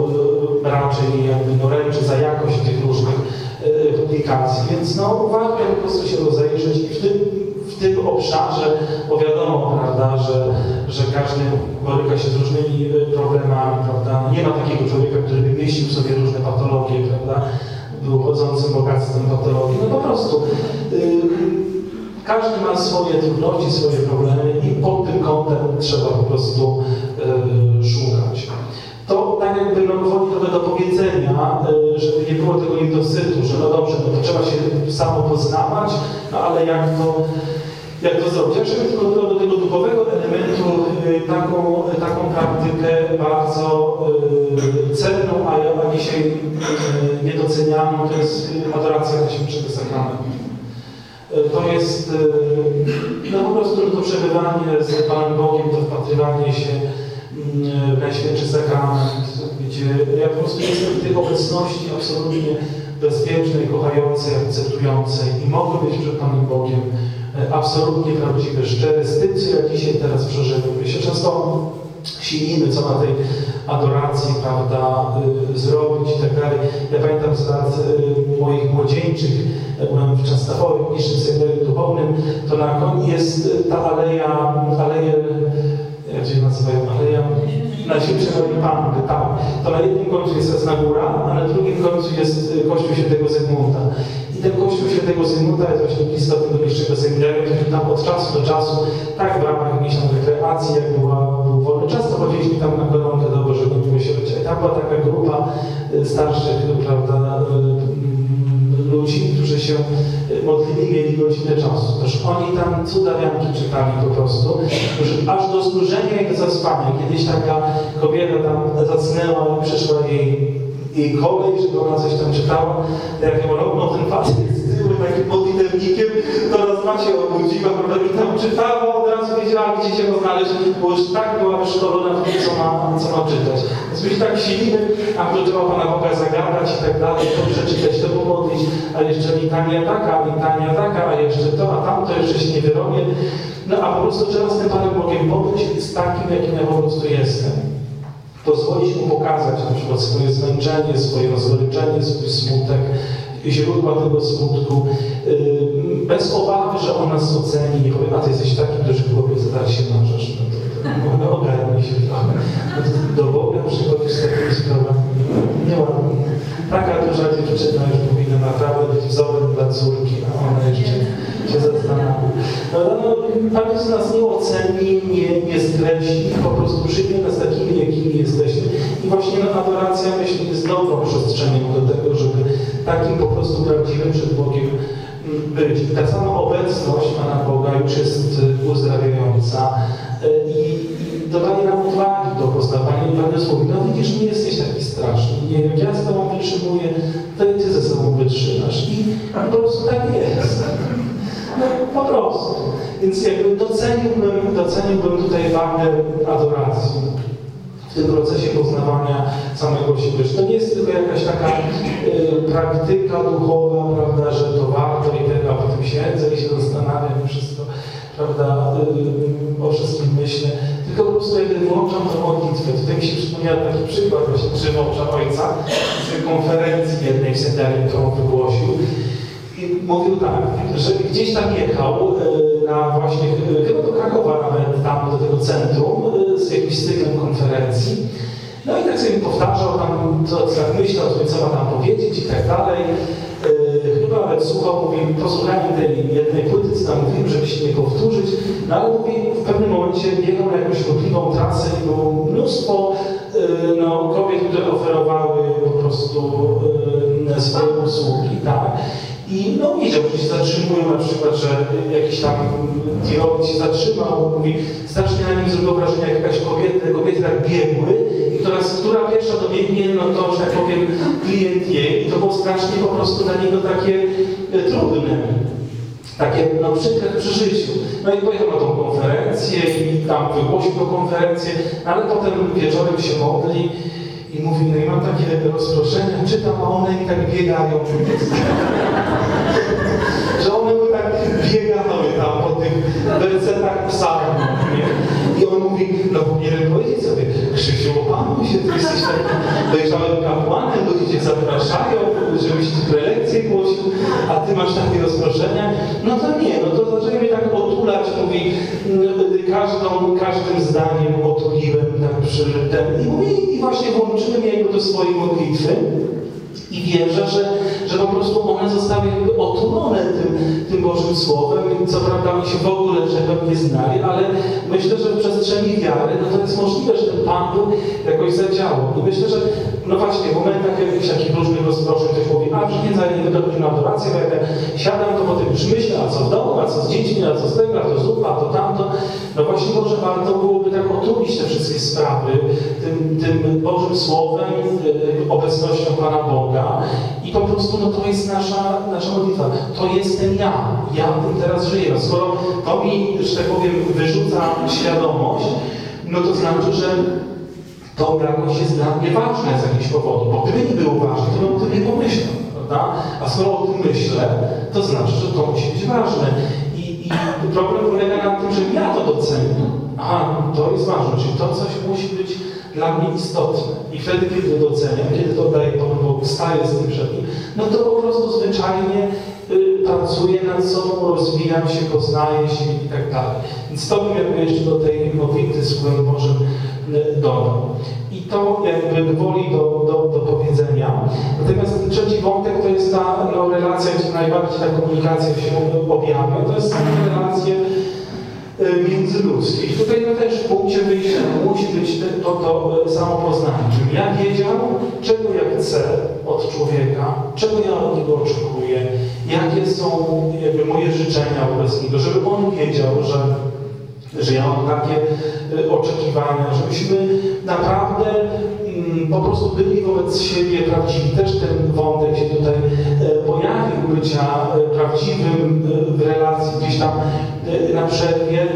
y, raczej jakby no, ręczy za jakość tych różnych y, publikacji, więc no, warto po prostu się rozejrzeć i w tym, w tym obszarze, bo wiadomo, prawda, że, że każdy boryka się z różnymi y, problemami, prawda. Nie ma takiego człowieka, który by mieścił w sobie różne patologie, prawda, był chodzącym bogactwem patologii. No po prostu każdy ma swoje trudności, swoje problemy i pod tym kątem trzeba po prostu yy, szukać. To tak jakby no, wchodzi trochę do powiedzenia, yy, żeby nie było tego niedosytu, że no dobrze, no to trzeba się samo poznawać, no ale jak to, jak to zrobić? Ja tylko do, tego duchowego elementu yy, taką, taką praktykę bardzo yy, cenną, a, a dzisiaj niedocenianą, to jest adoracja Najświętszego Sakramentu. To jest no po prostu to przebywanie z Panem Bogiem, to wpatrywanie się w Najświętszy Sakrament, gdzie ja po prostu jestem w tej obecności absolutnie bezpiecznej, kochającej, akceptującej i mogę być przed Panem Bogiem absolutnie prawdziwy, szczery, z tym, co ja dzisiaj teraz przeżywam. My się często silimy, co ma tej adoracji, prawda, y, zrobić i tak dalej. Ja pamiętam z lat y, moich młodzieńczych, byłem w Częstochowie, w niższym seminarium duchownym, to na koniec jest ta aleja, aleje, jak się nazywają, aleja na Świętej Panny, tak. To na jednym końcu jest Jasna Góra, a na drugim końcu jest y, Kościół Świętego Zygmunta. Świętego Zygmunta jest właśnie blisko tego niższego seminarium, który tam od czasu do czasu, tak w ramach tam rekreacji, jak była, był wolny czas, to chodziliśmy tam na koronkę do Bożego Miłosierdzia. I tam była taka grupa starszych, prawda, ludzi, którzy się modlili, mieli godzinę czasu. Toż oni tam cudawianki czytali po prostu, już aż do znużenia i do zaspania. Kiedyś taka kobieta tam zacnęła i przyszła jej, jej kolej, żeby ona coś tam czytała. Jak ją robią, ten facet takim modlitewnikiem, to raz ma się obudziła, prawda, i tam czytała, od razu wiedziała, gdzie się go znaleźć, bo już tak była wyszkolona w tym, co ma, co ma czytać. Więc się tak silimy, a to trzeba Pana Boga zagadać i tak dalej, to przeczytać, to pomodlić, a jeszcze litania taka, litania taka, a jeszcze to, a tamto jeszcze się nie wyrobię. No a po prostu trzeba z tym Panem Bogiem podejść z takim, jakim ja po prostu jestem. Pozwolić Mu pokazać na przykład swoje zmęczenie, swoje rozgoryczenie, swój smutek, źródła tego smutku, bez obawy, że On nas oceni, nie powie, a Ty jesteś taki duży chłopiec, zaraz się narzesz. No to, ogarnij się trochę. No do Boga przychodzisz z takimi sprawami. Nieładnie. Taka duża dziewczyna już powinna naprawdę być wzorem dla córki, a ona jeszcze się zastanawia. No, no, Pan Jezus nas nie oceni, nie, nie skreśli, po prostu przyjmie nas takimi, jakimi jesteśmy. I właśnie no, adoracja, myślę, jest dobrą przestrzenią do tego, żeby takim po prostu prawdziwym przed Bogiem być. I ta sama obecność Pana Boga już jest uzdrawiająca i, i dodaje nam odwagi do poznawania i Pan Jezus mówi, no widzisz, nie jesteś taki straszny. Nie wiem, ja z Tobą wytrzymuję, to i Ty ze sobą wytrzymasz. I po prostu tak jest. No, po prostu. Więc jakby doceniłbym, doceniłbym tutaj wagę adoracji. Tym procesie poznawania samego siebie. To nie jest tylko jakaś taka y, praktyka duchowa, prawda, że to warto i tego, a potem siedzę i się zastanawiam wszystko, prawda, y, o wszystkim myślę, tylko po prostu jakby włączam tę modlitwę. Tutaj mi się przypomniał taki przykład właśnie Grzymowcza Ojca z konferencji jednej w Sedarii, którą wygłosił. I mówił tak, że gdzieś tam jechał y, na właśnie, y, chyba do Krakowa nawet, tam do tego centrum, y, z jakimś cyklem konferencji. No i tak sobie powtarzał tam, co tak myślał, co ma tam powiedzieć i tak dalej. Yy, chyba nawet słuchał, mówi, posłuchałem tej jednej płyty, co tam mówiłem, żeby się nie powtórzyć, no ale mówi, w pewnym momencie biegał na jakąś ruchliwą trasę i było mnóstwo yy, no, kobiet, które oferowały po prostu yy, swoje usługi, tak. I no widział, że się zatrzymują na przykład, że jakiś tam kierowca się zatrzymał, mówi, strasznie na nim zrobiło wrażenie, jak jakaś kobieta, kobiety tak biegły i która, która pierwsza dobiegnie, no to, że tak powiem, klient jej i to było strasznie po prostu dla niego takie e, trudne. Takie no, przykre przeżyciu. No i pojechał na tą konferencję i tam wygłosił tą konferencję, ale potem wieczorem się modli i mówi, no i mam takie rozproszenia, czytam, a one mi tak biegają. że one mu tak biegały tam po tych wersetach psalmów? On mówi, no powinienem powiedzieć sobie, Krzysiu, opanuj się, ty jesteś takim dojrzałym kapłanem, ludzie cię zapraszają, żebyś ci prelekcje głosił, a ty masz takie rozproszenia. No to nie, no to zaczęli mnie tak otulać, mówi, mm, każdą, każdym zdaniem otuliłem tak przy ten. I mówi, i właśnie włączyłem jakby do swojej modlitwy. I wierzę, że, że po prostu one zostały jakby otulone tym, tym Bożym Słowem. Co prawda oni się w ogóle że nie znali, ale myślę, że w przestrzeni wiary no to jest możliwe, że ten Pan Bóg jakoś zadziałał. I myślę, że no właśnie w momentach jakichś takich różnych rozproszeń ktoś mówi, a że nie nie dochodzi na adorację, bo jak ja siadam, to potem już myślę, a co w domu, a co z dziećmi, a co z tego, a to zupa, a to tamto. No właśnie może warto byłoby tak otulić te wszystkie sprawy tym, tym Bożym Słowem, obecnością Pana Boga i po prostu no to jest nasza, nasza modlitwa. To jestem ja. Ja tym teraz żyję. No skoro to mi, że tak powiem, wyrzuca świadomość, no to znaczy, że to jakoś jest dla mnie ważne z jakiegoś powodu. Bo gdyby nie było ważne, to bym o tym nie pomyślał. Prawda? A skoro o tym myślę, to znaczy, że to musi być ważne. I, problem polega na tym, że ja to docenię. Aha, to jest ważne, czyli to coś musi być dla mnie istotne. I wtedy, kiedy to doceniam, kiedy to daję Panu Bogu, staję z tym przed Nim, no to po prostu zwyczajnie y, pracuję nad sobą, rozwijam się, poznaję się i tak dalej. Więc to bym jakby jeszcze do tej modlitwy Słowem Bożym y, dodał. I to jakby woli do, do, do powiedzenia. Natomiast trzeci wątek to jest ta no, relacja, gdzie najbardziej ta komunikacja się objawia. To jest relacje y, międzyludzkie. I tutaj no też w punkcie wyjścia musi być to, to samo poznanie. Żebym ja wiedział, czego ja chcę od człowieka, czego ja od niego oczekuję, jakie są jakby moje życzenia wobec niego, żeby on wiedział, że że ja mam takie y, oczekiwania, żebyśmy naprawdę mm, po prostu byli wobec siebie prawdziwi. Też ten wątek się tutaj y, pojawił, bycia y, prawdziwym w relacji gdzieś tam na przerwie.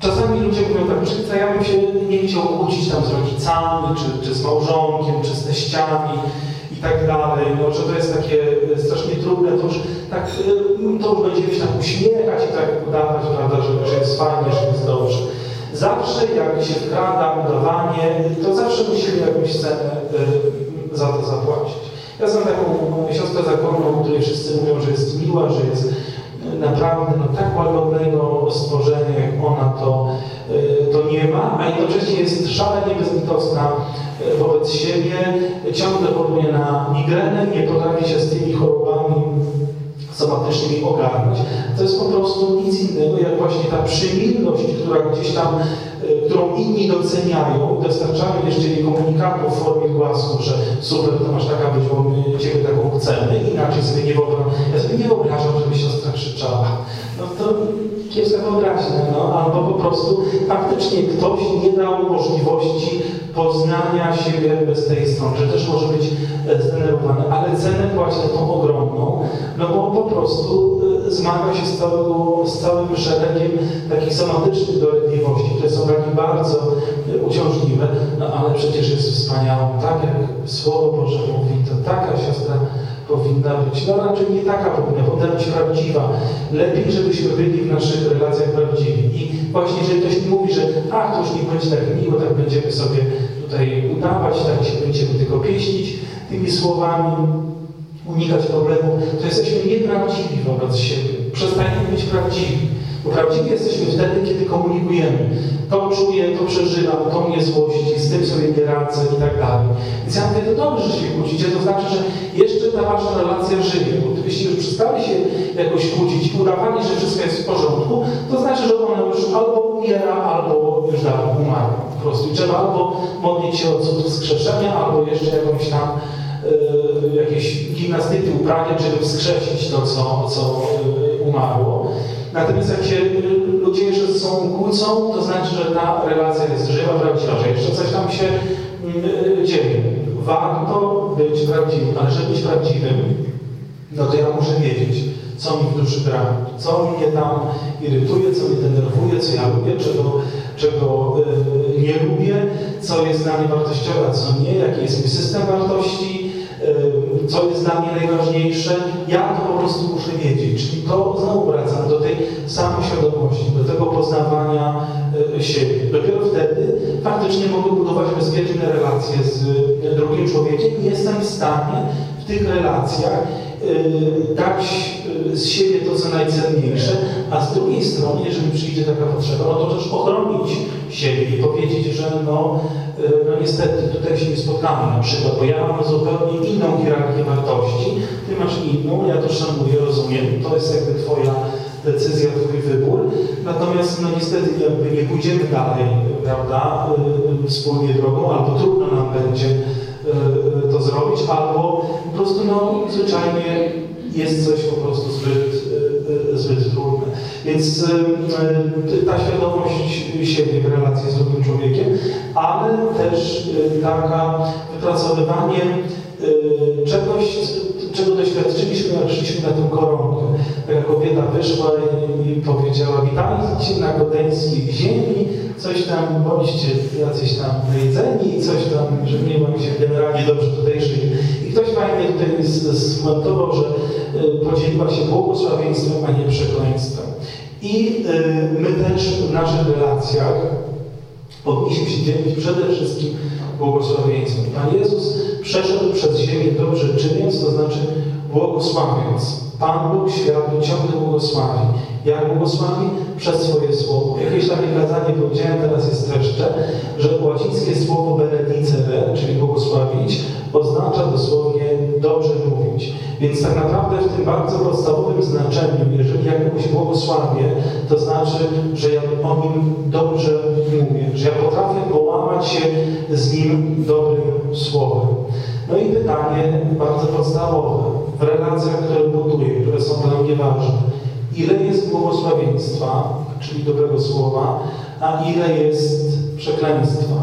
Czasami ludzie mówią tak, że ja bym się nie chciał kłócić tam z rodzicami, czy, czy z małżonkiem, czy z teściami i tak dalej, no, że to jest takie strasznie trudne, to już tak, to już będziemy się tak uśmiechać i tak udawać, prawda, że, że jest fajnie, że jest dobrze. Zawsze jak się wkrada udawanie, to zawsze musimy jakąś cenę y, za to zapłacić. Ja znam taką siostrę zakonną, której wszyscy mówią, że jest miła, że jest naprawdę no, tak łagodnego stworzenia, jak ona, to, y, to nie ma, a jednocześnie jest szalenie bezlitosna y, wobec siebie, ciągle choruje na migrenę, nie potrafi się z tymi chorobami somatycznymi ogarnąć. To jest po prostu nic innego, jak właśnie ta przymilność, która gdzieś tam, którą inni doceniają, dostarczają jeszcze jej komunikatów w formie głasku, że super, to masz taka być, bo my Ciebie taką chcemy, inaczej sobie nie wyobrażam. Ja sobie nie wyobrażam, żeby siostra krzyczała. No to kiepska wyobraźnia, no, albo po prostu faktycznie ktoś nie dał możliwości poznania siebie bez tej strony, że też może być e, zdenerwowany, ale cenę płaci tą ogromną, no bo po prostu zmaga się z, całego, z całym szeregiem takich somatycznych dolegliwości, które są takie bardzo e, uciążliwe, no ale przecież jest wspaniałą, tak jak Słowo Boże mówi, to taka siostra powinna być. No raczej nie taka powinna, powinna być prawdziwa. Lepiej, żebyśmy byli w naszych relacjach prawdziwi. I właśnie, jeżeli ktoś mi mówi, że ach, to już nie będzie tak miło, tak będziemy sobie tutaj udawać, tak się będziemy tylko pieścić tymi słowami, unikać problemu, to jesteśmy nieprawdziwi wobec siebie. Przestajemy być prawdziwi. Bo prawdziwi jesteśmy wtedy, kiedy komunikujemy. To czuję, to przeżywam, to mnie złości, z tym sobie nie radzę i tak dalej. Więc ja mówię, to dobrze, że się kłócicie, to znaczy, że jeszcze ta wasza relacja żyje. Bo gdybyście już przestali się jakoś kłócić i udawali, że wszystko jest w porządku, to znaczy, że ona już albo umiera, albo już dawno umarła. Po prostu. I trzeba albo modlić się o cud wskrzeszenia, albo jeszcze jakąś tam jakieś gimnastyki uprawiać, żeby wskrzesić to, co, co y, umarło. Natomiast jak się y, ludzie jeszcze ze sobą kłócą, to znaczy, że ta relacja jest żywa, prawdziwa, że jeszcze coś tam się y, dzieje. Warto być prawdziwym, ale żeby być prawdziwym, no to ja muszę wiedzieć, co mi w duszy gra, co mnie tam irytuje, co mnie denerwuje, co ja lubię, czego, czego nie lubię, co jest dla mnie wartościowe, a co nie, jaki jest mój system wartości, co jest dla mnie najważniejsze. Ja to po prostu muszę wiedzieć. Czyli to znowu wracam do tej samoświadomości, do tego poznawania y, siebie. Dopiero wtedy faktycznie mogę budować bezpieczne relacje z y, drugim człowiekiem i jestem w stanie w tych relacjach dać y, z siebie to, co najcenniejsze, a z drugiej strony, jeżeli przyjdzie taka potrzeba, no to też ochronić siebie i powiedzieć, że no, y, no niestety tutaj się nie spotkamy na przykład, bo ja mam zupełnie inną hierarchię wartości, ty masz inną, ja to szanuję, rozumiem, to jest jakby twoja decyzja, twój wybór, natomiast no niestety jakby nie pójdziemy dalej, prawda, y, wspólnie drogą, albo trudno nam będzie y, zrobić, albo po prostu no zwyczajnie jest coś po prostu zbyt, y, zbyt trudne. Więc y, ta świadomość siebie w relacji z drugim człowiekiem, ale też y, taka wypracowywanie czegoś, czego doświadczyliśmy, jak szliśmy na tę koronkę. Taka kobieta wyszła i powiedziała, witajcie na godeńskiej ziemi, coś tam, bądźcie jacyś tam najedzeni coś tam, że nie wam się generalnie dobrze tutaj żyje. I ktoś fajnie tutaj skomentował, że y, podzieliła się błogosławieństwem, a nie przekleństwem. I y, my też w naszych relacjach powinniśmy się dzielić przede wszystkim błogosławieństwem. Pan Jezus przeszedł przez ziemię dobrze czyniąc, to znaczy błogosławiąc. Pan Bóg światu ciągle błogosławi. Jak błogosławi? Przez swoje słowo. Jakieś takie kazanie powiedziałem, teraz jest streszczę, że łacińskie słowo benedicere, czyli błogosławić, oznacza dosłownie dobrze mówić. Więc tak naprawdę w tym bardzo podstawowym znaczeniu, jeżeli ja kogoś błogosławię, to znaczy, że ja o nim dobrze mówię, że ja potrafię połamać się z nim dobrym słowem. No i pytanie bardzo podstawowe, w relacjach, które buduję, które są dla mnie ważne, ile jest błogosławieństwa, czyli dobrego słowa, a ile jest przekleństwa,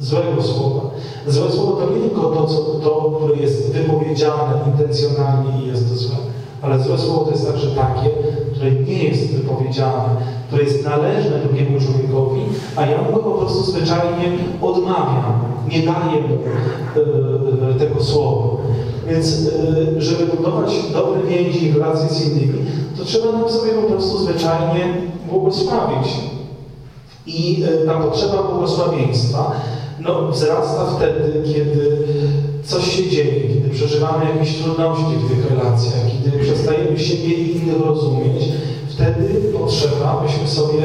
złego słowa. Złe słowo to nie tylko to, co, to, które jest wypowiedziane intencjonalnie i jest złe, ale złe słowo to jest także takie, które nie jest wypowiedziane, które jest należne drugiemu człowiekowi, a ja mu po prostu zwyczajnie odmawiam, nie daję mu e, tego słowa. Więc, e, żeby budować dobre więzi i relacje z innymi, to trzeba nam sobie po prostu zwyczajnie błogosławić. I e, ta potrzeba błogosławieństwa no, wzrasta wtedy, kiedy coś się dzieje, kiedy przeżywamy jakieś trudności w tych relacjach, kiedy przestajemy siebie i innych rozumieć, wtedy potrzeba, byśmy sobie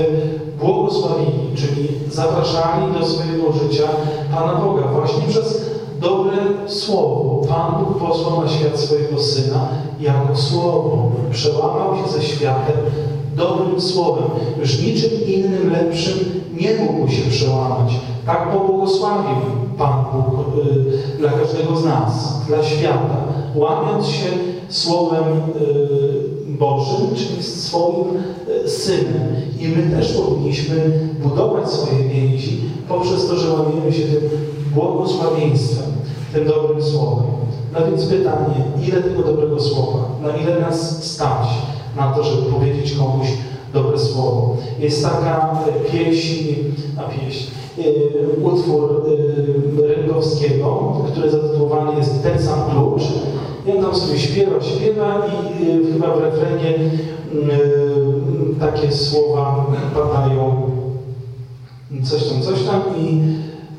błogosławili, czyli zapraszali do swojego życia Pana Boga właśnie przez dobre słowo. Pan Bóg posłał na świat swojego Syna jako słowo. Przełamał się ze światem dobrym słowem. Już niczym innym lepszym nie mógł się przełamać. Tak pobłogosławił Pan Bóg y, dla każdego z nas, dla świata, łamiąc się Słowem y, Bożym, czyli swoim y, Synem. I my też powinniśmy budować swoje więzi poprzez to, że łamiemy się tym błogosławieństwem, tym dobrym Słowem. No więc pytanie, ile tego dobrego Słowa, na ile nas stać na to, żeby powiedzieć komuś dobre słowo. Jest taka pieśń, a pieśń, e, utwór e, Rynkowskiego, który zatytułowany jest Ten sam klucz. I on tam sobie śpiewa, śpiewa i e, chyba w refrenie mm, takie słowa padają coś tam, coś tam i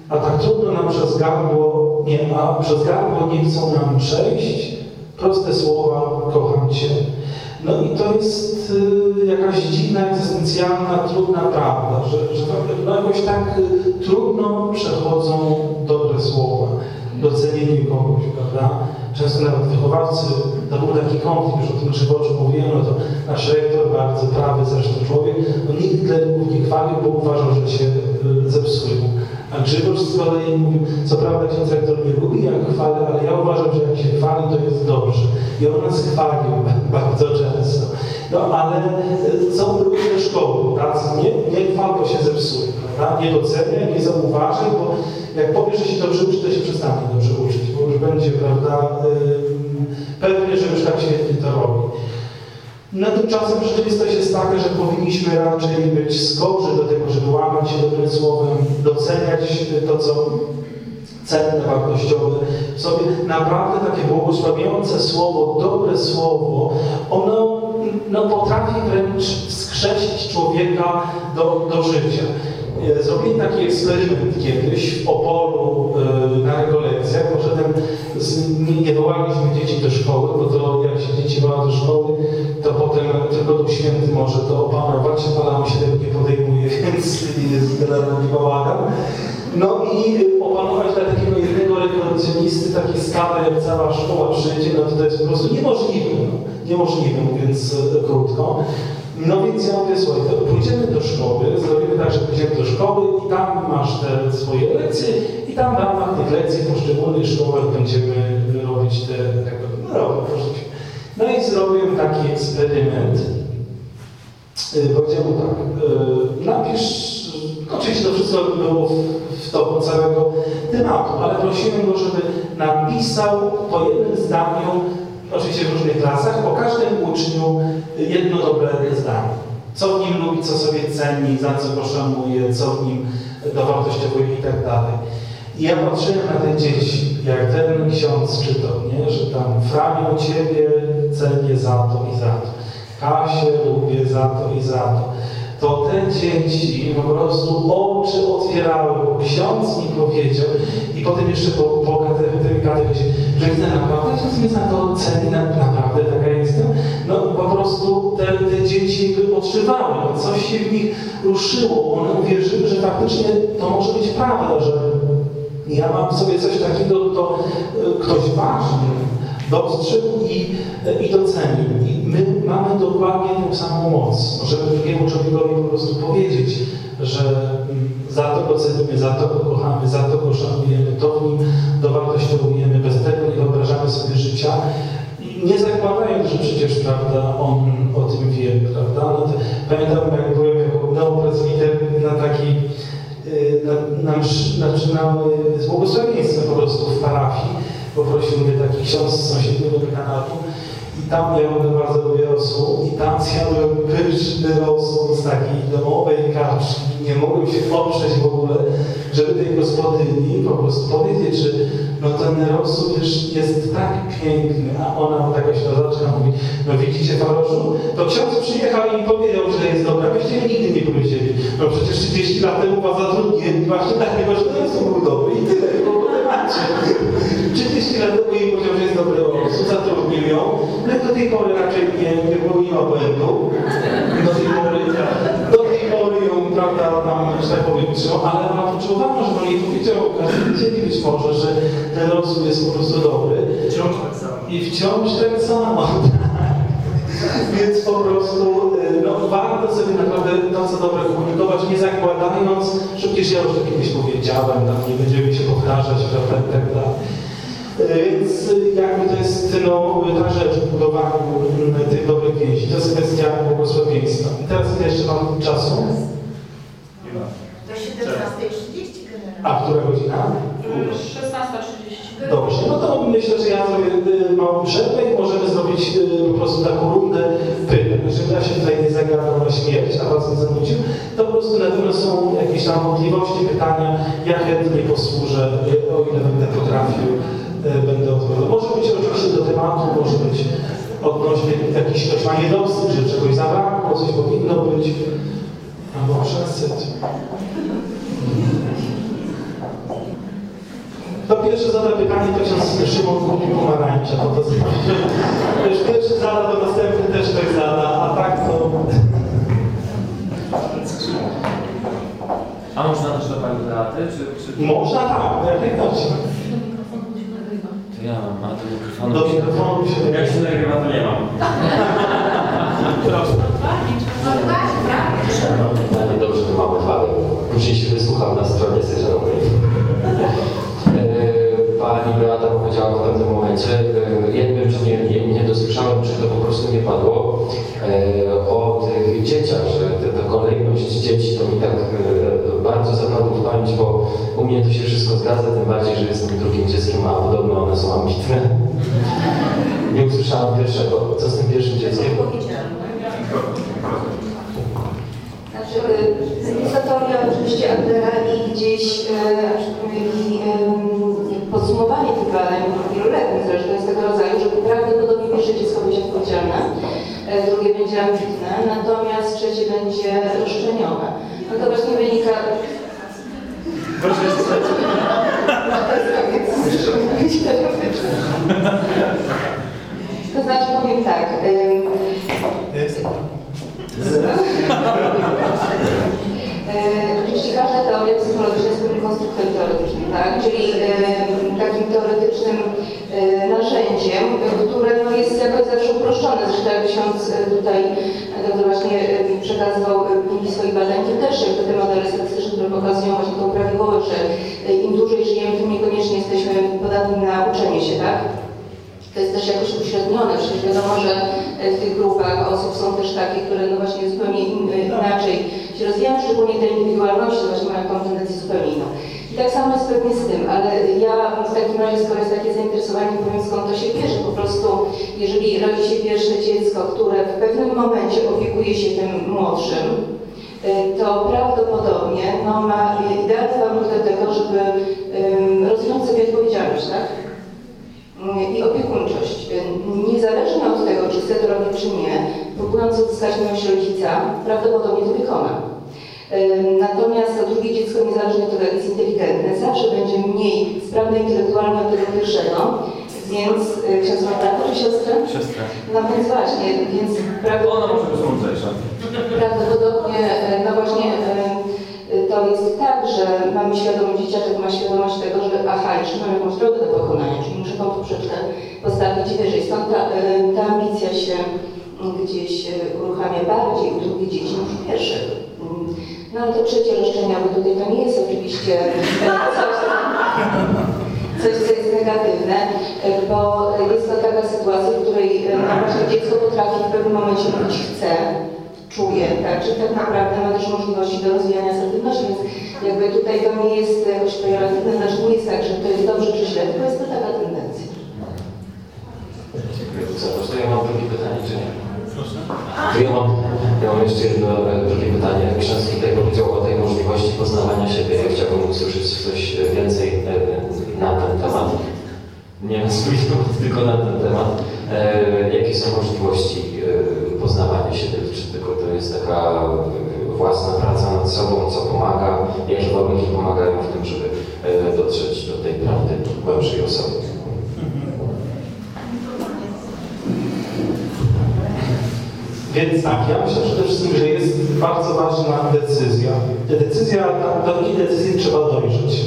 a tak trudno nam przez gardło, nie, a przez gardło nie chcą nam przejść proste słowa, kocham Cię. No i to jest y, jakaś dziwna, egzystencjalna, trudna prawda, że, że no jakoś tak y, trudno przechodzą dobre słowa, docenienie kogoś, prawda? Często nawet wychowawcy, to był taki konflikt, już o tym Grzegorzu mówiłem, no to nasz rektor, bardzo prawy zresztą człowiek, no nigdy kleryków nie chwalił, bo uważał, że się y. A Grzegorz z kolei mówił, co prawda ksiądz rektor nie lubi jak chwalę, ale ja uważam, że jak się chwali, to jest dobrze. I on nas chwalił *laughs* bardzo często. No ale y, są różne szkoły, tacy nie, nie chwal, bo się zepsuje, prawda? Nie doceniaj, nie zauważaj, bo jak powiesz, że się dobrze uczy, to się przestanie dobrze uczyć, bo już będzie, prawda, y, pewnie, że już tak świetnie to robi. No tymczasem rzeczywistość jest taka, że powinniśmy raczej być skorzy do tego, żeby łamać się dobrym słowem, doceniać to, co cenne, wartościowe w sobie. Naprawdę takie błogosławiące słowo, dobre słowo, ono no, potrafi wręcz wskrzesić człowieka do, do życia. Zrobili taki eksperyment kiedyś w Opolu e, na rekolekcjach. Poszedłem, z, nie, nie wołaliśmy dzieci do szkoły, bo to jak się dzieci woła do szkoły, to potem tylko Duch Święty może to opanować, a nam się tego nie podejmuje, *laughs* więc jest generalnie bałagan. No i opanować dla takiego jednego rekolekcjonisty taki skala, jak cała szkoła przyjdzie, no to jest po prostu niemożliwe. Niemożliwe, mówiąc e, krótko. No więc ja mówię, słuchaj, pójdziemy do szkoły, zrobimy tak, że pójdziemy do szkoły i tam masz te swoje lekcje i tam w ramach tych lekcji w poszczególnych szkołach będziemy robić te, no robię, proszę cię. No i zrobiłem taki eksperyment. Yy, Powiedziałem mu tak, yy, napisz, oczywiście to wszystko było w, w toku całego tematu, ale prosiłem go, żeby napisał po jednym zdaniu oczywiście w różnych klasach, o każdym uczniu jedno dobre zdanie. Co w nim lubi, co sobie ceni, za co go szanuje, co w nim dowartościowuje i tak dalej. I ja patrzyłem na te dzieci, jak ten ksiądz czytał, nie? że tam Franią Ciebie cenię za to i za to. Kasię lubię za to i za to. To te dzieci po prostu oczy otwierały, ksiądz mi powiedział i potem jeszcze po, po katechezie, że widzę naprawdę, ksiądz mnie za to ceni, na- naprawdę taka jestem. No po prostu te, te dzieci by no, coś się w nich ruszyło, one uwierzyły, że faktycznie to może być prawda, że ja mam w sobie coś takiego, to ktoś ważny dostrzegł i, e, i docenił. I my mamy dokładnie tę samą moc, żeby drugiemu człowiekowi po prostu powiedzieć, że mm, za to go cenimy, za to go kochamy, za to go szanujemy, to w nim dowartościowujemy, bez tego nie wyobrażamy sobie życia. Nie zakładając, że przecież, prawda, on o tym wie, prawda? No pamiętam, jak byłem jako neoprezbiter na takiej na, na, znaczy na y, z błogosławieństwem po prostu w parafii. Poprosił mnie taki ksiądz z sąsiedniego kanału i tam miałem bardzo lubię rosół i tam zjadłem pyszny rosół z takiej domowej kaczki. Nie mogłem się oprzeć w ogóle, żeby tej gospodyni po prostu powiedzieć, że no ten rosół wiesz, jest tak piękny, a ona, taka śladaczka mówi, no widzicie faroszu, to ksiądz przyjechał i mi powiedział, że jest dobra, byście nigdy nie powiedzieli. No przecież 30 lat temu was zatrudniłem i właśnie dlatego, że rosół był dobry i tyle, bo po temacie. 30 lat temu jej powiedział, że jest dobry rosół, zatrudnił ją, no i do tej pory raczej nie, nie popełniła błędu. Do tej pory, do tej pory ją, prawda, tam, że tak powiem, trzymał, ale ona poczuwała, że on jej powiedział, dzieli być może, że ten rosół jest po prostu dobry. Wciąż tak samo. I wciąż tak samo. *laughs* Więc po prostu warto sobie naprawdę to, co dobre komunikować, nie zakładając, że przecież ja już to kiedyś powiedziałem, tam nie będziemy się powtarzać, prawda, i tak dalej. Y, Więc jakby to jest no, ta rzecz w budowaniu y, tych dobrych więzi. To jest kwestia błogosławieństwa. I teraz ile jeszcze mam czasu? Nie ma. Do 17.30 generalnie. A która godzina? 16.30. Dobrze, no to myślę, że ja zrobię y, małą przerwę i możemy prostu taką rundę pytań. Jeżeli ja się tutaj nie zagadam na śmierć, a was nie zanudził, to po prostu na pewno są jakieś tam wątpliwości, pytania. Ja chętnie posłużę, o ile będę potrafił, y, będę odpowiadał. Może być oczywiście do tematu, może być odnośnie jakiś ktoś ma niedosyt, że czegoś zabrakło, coś powinno być. Albo przesyt. To pierwszy zada pytanie, to ksiądz Szymon kupił pomarańcza, to to Już pierwszy zada, to następny też ktoś zada, a tak to... A można też do Pani Beaty, czy, czy... Można tak, jak najbardziej. Do mikrofonu się nagrywa. To ja mam, a do mikrofonu... Do mikrofonu się Jak się nagrywa, to nie mam. Proszę. Prawda? Panie dobrze, że mamy chwalę. Później się wysłucham na stronie sejżerowej. W pewnym momencie, e, ja nie wiem, czy nie, nie, dosłyszałem, czy to po prostu nie padło, e, o tych dzieciach, że ta, kolejność dzieci to mi tak e, bardzo zapadło w pamięć, bo u mnie to się wszystko zgadza, tym bardziej, że jestem drugim dzieckiem, a podobno one są ambitne. *laughs* Nie usłyszałem pierwszego. Co z tym pierwszym dzieckiem? Znaczy, y, historia oczywiście Adlera i gdzieś y, i, y, podsumowanie tych badań tego rodzaju, że prawdopodobnie pierwsze dziecko będzie odpowiedzialne, y, drugie będzie ambitne, natomiast trzecie będzie rozszczelnione. No to właśnie wynika... To znaczy powiem tak, ym, E, Oczywiście każda teoria psychologiczna jest pewnym konstruktem teoretycznym, tak? czyli e, takim teoretycznym e, narzędziem, e, które no, jest jakoś zawsze uproszczone. Zresztą jak ksiądz e, tutaj e, doktor właśnie przekazywał wyniki swoich badań, to też jakby te modele statystyczne, które pokazują właśnie tą prawidłowość, że im dłużej żyjemy, tym niekoniecznie jesteśmy podatni na uczenie się, tak? To jest też jakoś uśrednione, przecież wiadomo, że w tych grupach osób są też takie, które no właśnie zupełnie in, inaczej się rozwijają, szczególnie te indywidualności właśnie mają tą tendencję zupełnie inną. I tak samo jest pewnie z tym, ale ja w takim razie, skoro jest takie zainteresowanie, powiem skąd to się bierze. Po prostu, jeżeli rodzi się pierwsze dziecko, które w pewnym momencie opiekuje się tym młodszym, e, to prawdopodobnie no, ma idealny warunek do tego, żeby um, rozwinąć sobie odpowiedzialność, tak? i opiekuńczość. Niezależnie od tego, czy chce to robić, czy nie, próbując uzyskać miłość rodzica, prawdopodobnie to wykona. Natomiast to drugie dziecko, niezależnie od tego, jak jest inteligentne, zawsze będzie mniej sprawne intelektualnie od tego pierwszego, więc y, ksiądz ma brata czy siostrę? Siostra. No więc właśnie, więc prawdopodobnie... Ona może być mądrzejsza. Prawdopodobnie, e, no właśnie, e, e, to jest tak, że mamy świadomość, dzieciaczek ma świadomość tego, że aha, jeszcze mam jakąś drogę do pokonania, czyli muszę tą poprzeczkę postawić wyżej. Stąd ta, e, ta ambicja się gdzieś e, uruchamia bardziej u drugich dzieci niż u pierwszych. No to trzecie roszczeniowe tutaj to nie jest oczywiście e, coś, co jest negatywne, e, bo jest to taka sytuacja, w której e, no właśnie dziecko potrafi w pewnym momencie mówić chce, czuje, tak, czy tak naprawdę ma też możliwości do rozwijania asertywności, więc jakby tutaj to nie jest jakoś pejoratywne, znaczy nie jest tak, że to jest dobrze czy źle, tylko jest to taka tendencja. Zobacz, to ja mam drugie pytanie, czy nie? Ja mam, ja mam jeszcze jedno e, drugie pytanie. Ksiądz tutaj powiedział o tej możliwości poznawania siebie. Ja chciałbym usłyszeć coś więcej e, na ten temat. Nie na swój temat, tylko na ten temat. E, jakie są możliwości e, poznawania siebie? Czy tylko to jest taka e, własna praca nad sobą, co pomaga? Jakie warunki pomagają w tym, żeby e, dotrzeć do tej prawdy głębszej osoby? Więc tak, ja myślę przede wszystkim, że jest bardzo ważna decyzja. Decyzja, do takiej decyzji trzeba dojrzeć.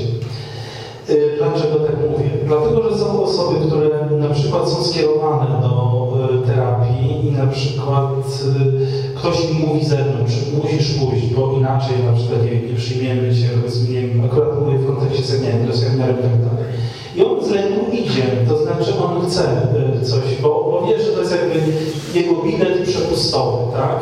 Y, Dlaczego tak mówię? Dlatego, że są osoby, które na przykład są skierowane do y, terapii i na przykład y, ktoś im mówi z zewnątrz, musisz pójść, bo inaczej na przykład nie, nie przyjmiemy cię, wiem, akurat mówię w kontekście rozmiarem i tak dalej. On z lęku idzie, to znaczy on chce y, coś, bo, bo wie, że to jest jakby jego bilet przepustowy, tak?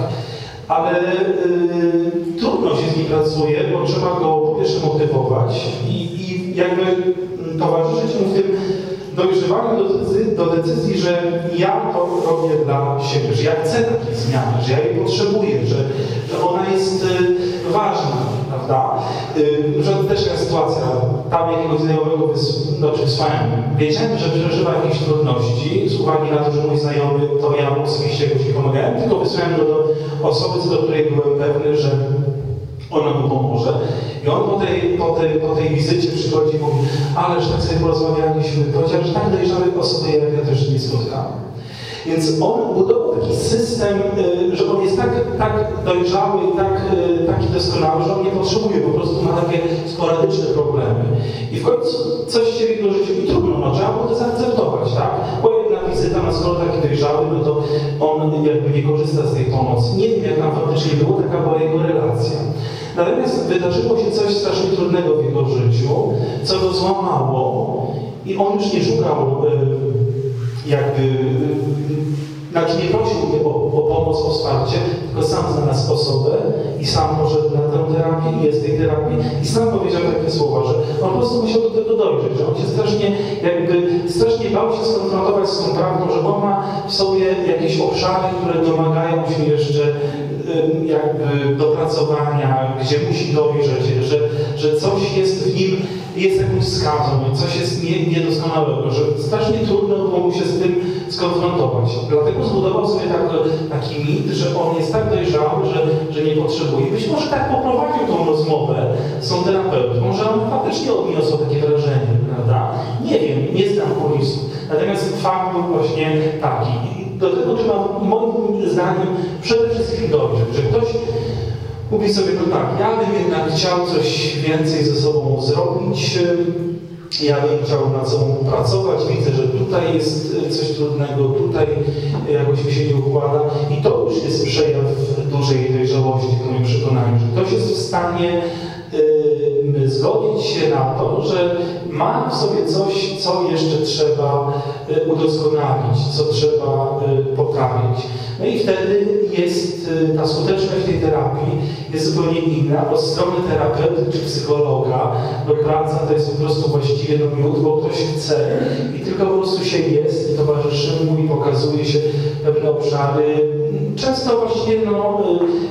Ale y, trudno się z nim pracuje, bo trzeba go po pierwsze motywować i, i jakby mm, towarzyszyć mu w tym dojrzewaniu do, decyzji- do decyzji, że ja to robię dla siebie, że ja chcę takiej zmiany, że ja jej potrzebuję, że, że ona jest y, ważna, prawda? Y, że też taka sytuacja, tam jakiegoś znajomego znaczy wysłałem, wiedziałem, że przeżywa jakieś trudności, z uwagi na to, że mój znajomy, to ja osobiście jakoś nie pomagałem, tylko wysłałem go do osoby, co do której byłem pewny, że ona mu pomoże. I on po tej, po tej, po tej wizycie przychodzi i mówi, ależ tak sobie porozmawialiśmy, że tak dojrzałej osoby jak ja też nie spotkałem. Więc on budował taki system, y, że on jest tak, tak dojrzały tak, y, taki doskonały, że on nie potrzebuje, po prostu ma takie sporadyczne problemy. I w końcu coś się w jego życiu i trudno, no trzeba było to zaakceptować, tak? Bo jedna wizyta, no skoro taki dojrzały, no to on jakby nie korzysta z tej pomocy. Nie wiem, jak tam faktycznie było, taka była jego relacja. Natomiast wydarzyło się coś strasznie trudnego w jego życiu, co go złamało i on już nie szukał y, jakby, znaczy nie prosił mnie o, o pomoc, o wsparcie, tylko sam znalazł osobę i sam poszedł na tę terapię i jest w tej terapii. I sam powiedział takie słowa, że on po prostu musiał do tego dojrzeć, że on się strasznie jakby, strasznie bał się skonfrontować z tą prawdą, że on ma w sobie jakieś obszary, które domagają się jeszcze jakby dopracowania, gdzie musi dojrzeć, że, że coś jest w nim, jest jakąś skazą, coś jest nie, niedoskonałego, że strasznie trudno było się z tym skonfrontować. Dlatego zbudował sobie tak, taki mit, że on jest tak dojrzały, że, że nie potrzebuje. Być może tak poprowadził tą rozmowę z tą terapeutką, że on faktycznie odniosł takie wrażenie, prawda? Nie wiem, nie znam kulisów. Natomiast fakt był właśnie taki. Do tego trzeba, moim zdaniem, przede wszystkim dojrzeć, że ktoś mówi sobie, no tak, ja bym jednak chciał coś więcej ze sobą zrobić, ja bym chciał nad sobą pracować, widzę, że tutaj jest coś trudnego, tutaj jakoś mi się nie układa i to już jest przejaw dużej dojrzałości w moim przekonaniu, że ktoś jest w stanie y, zgodzić się na to, że ma w sobie coś, co jeszcze trzeba y, udoskonalić, co trzeba y, poprawić. No i wtedy jest y, ta skuteczność tej terapii jest zupełnie inna. Od strony terapeuty czy psychologa, no praca to jest po prostu właściwie no miód, bo ktoś chce i tylko po prostu się jest i towarzyszy mu i pokazuje się pewne obszary. Często właściwie no,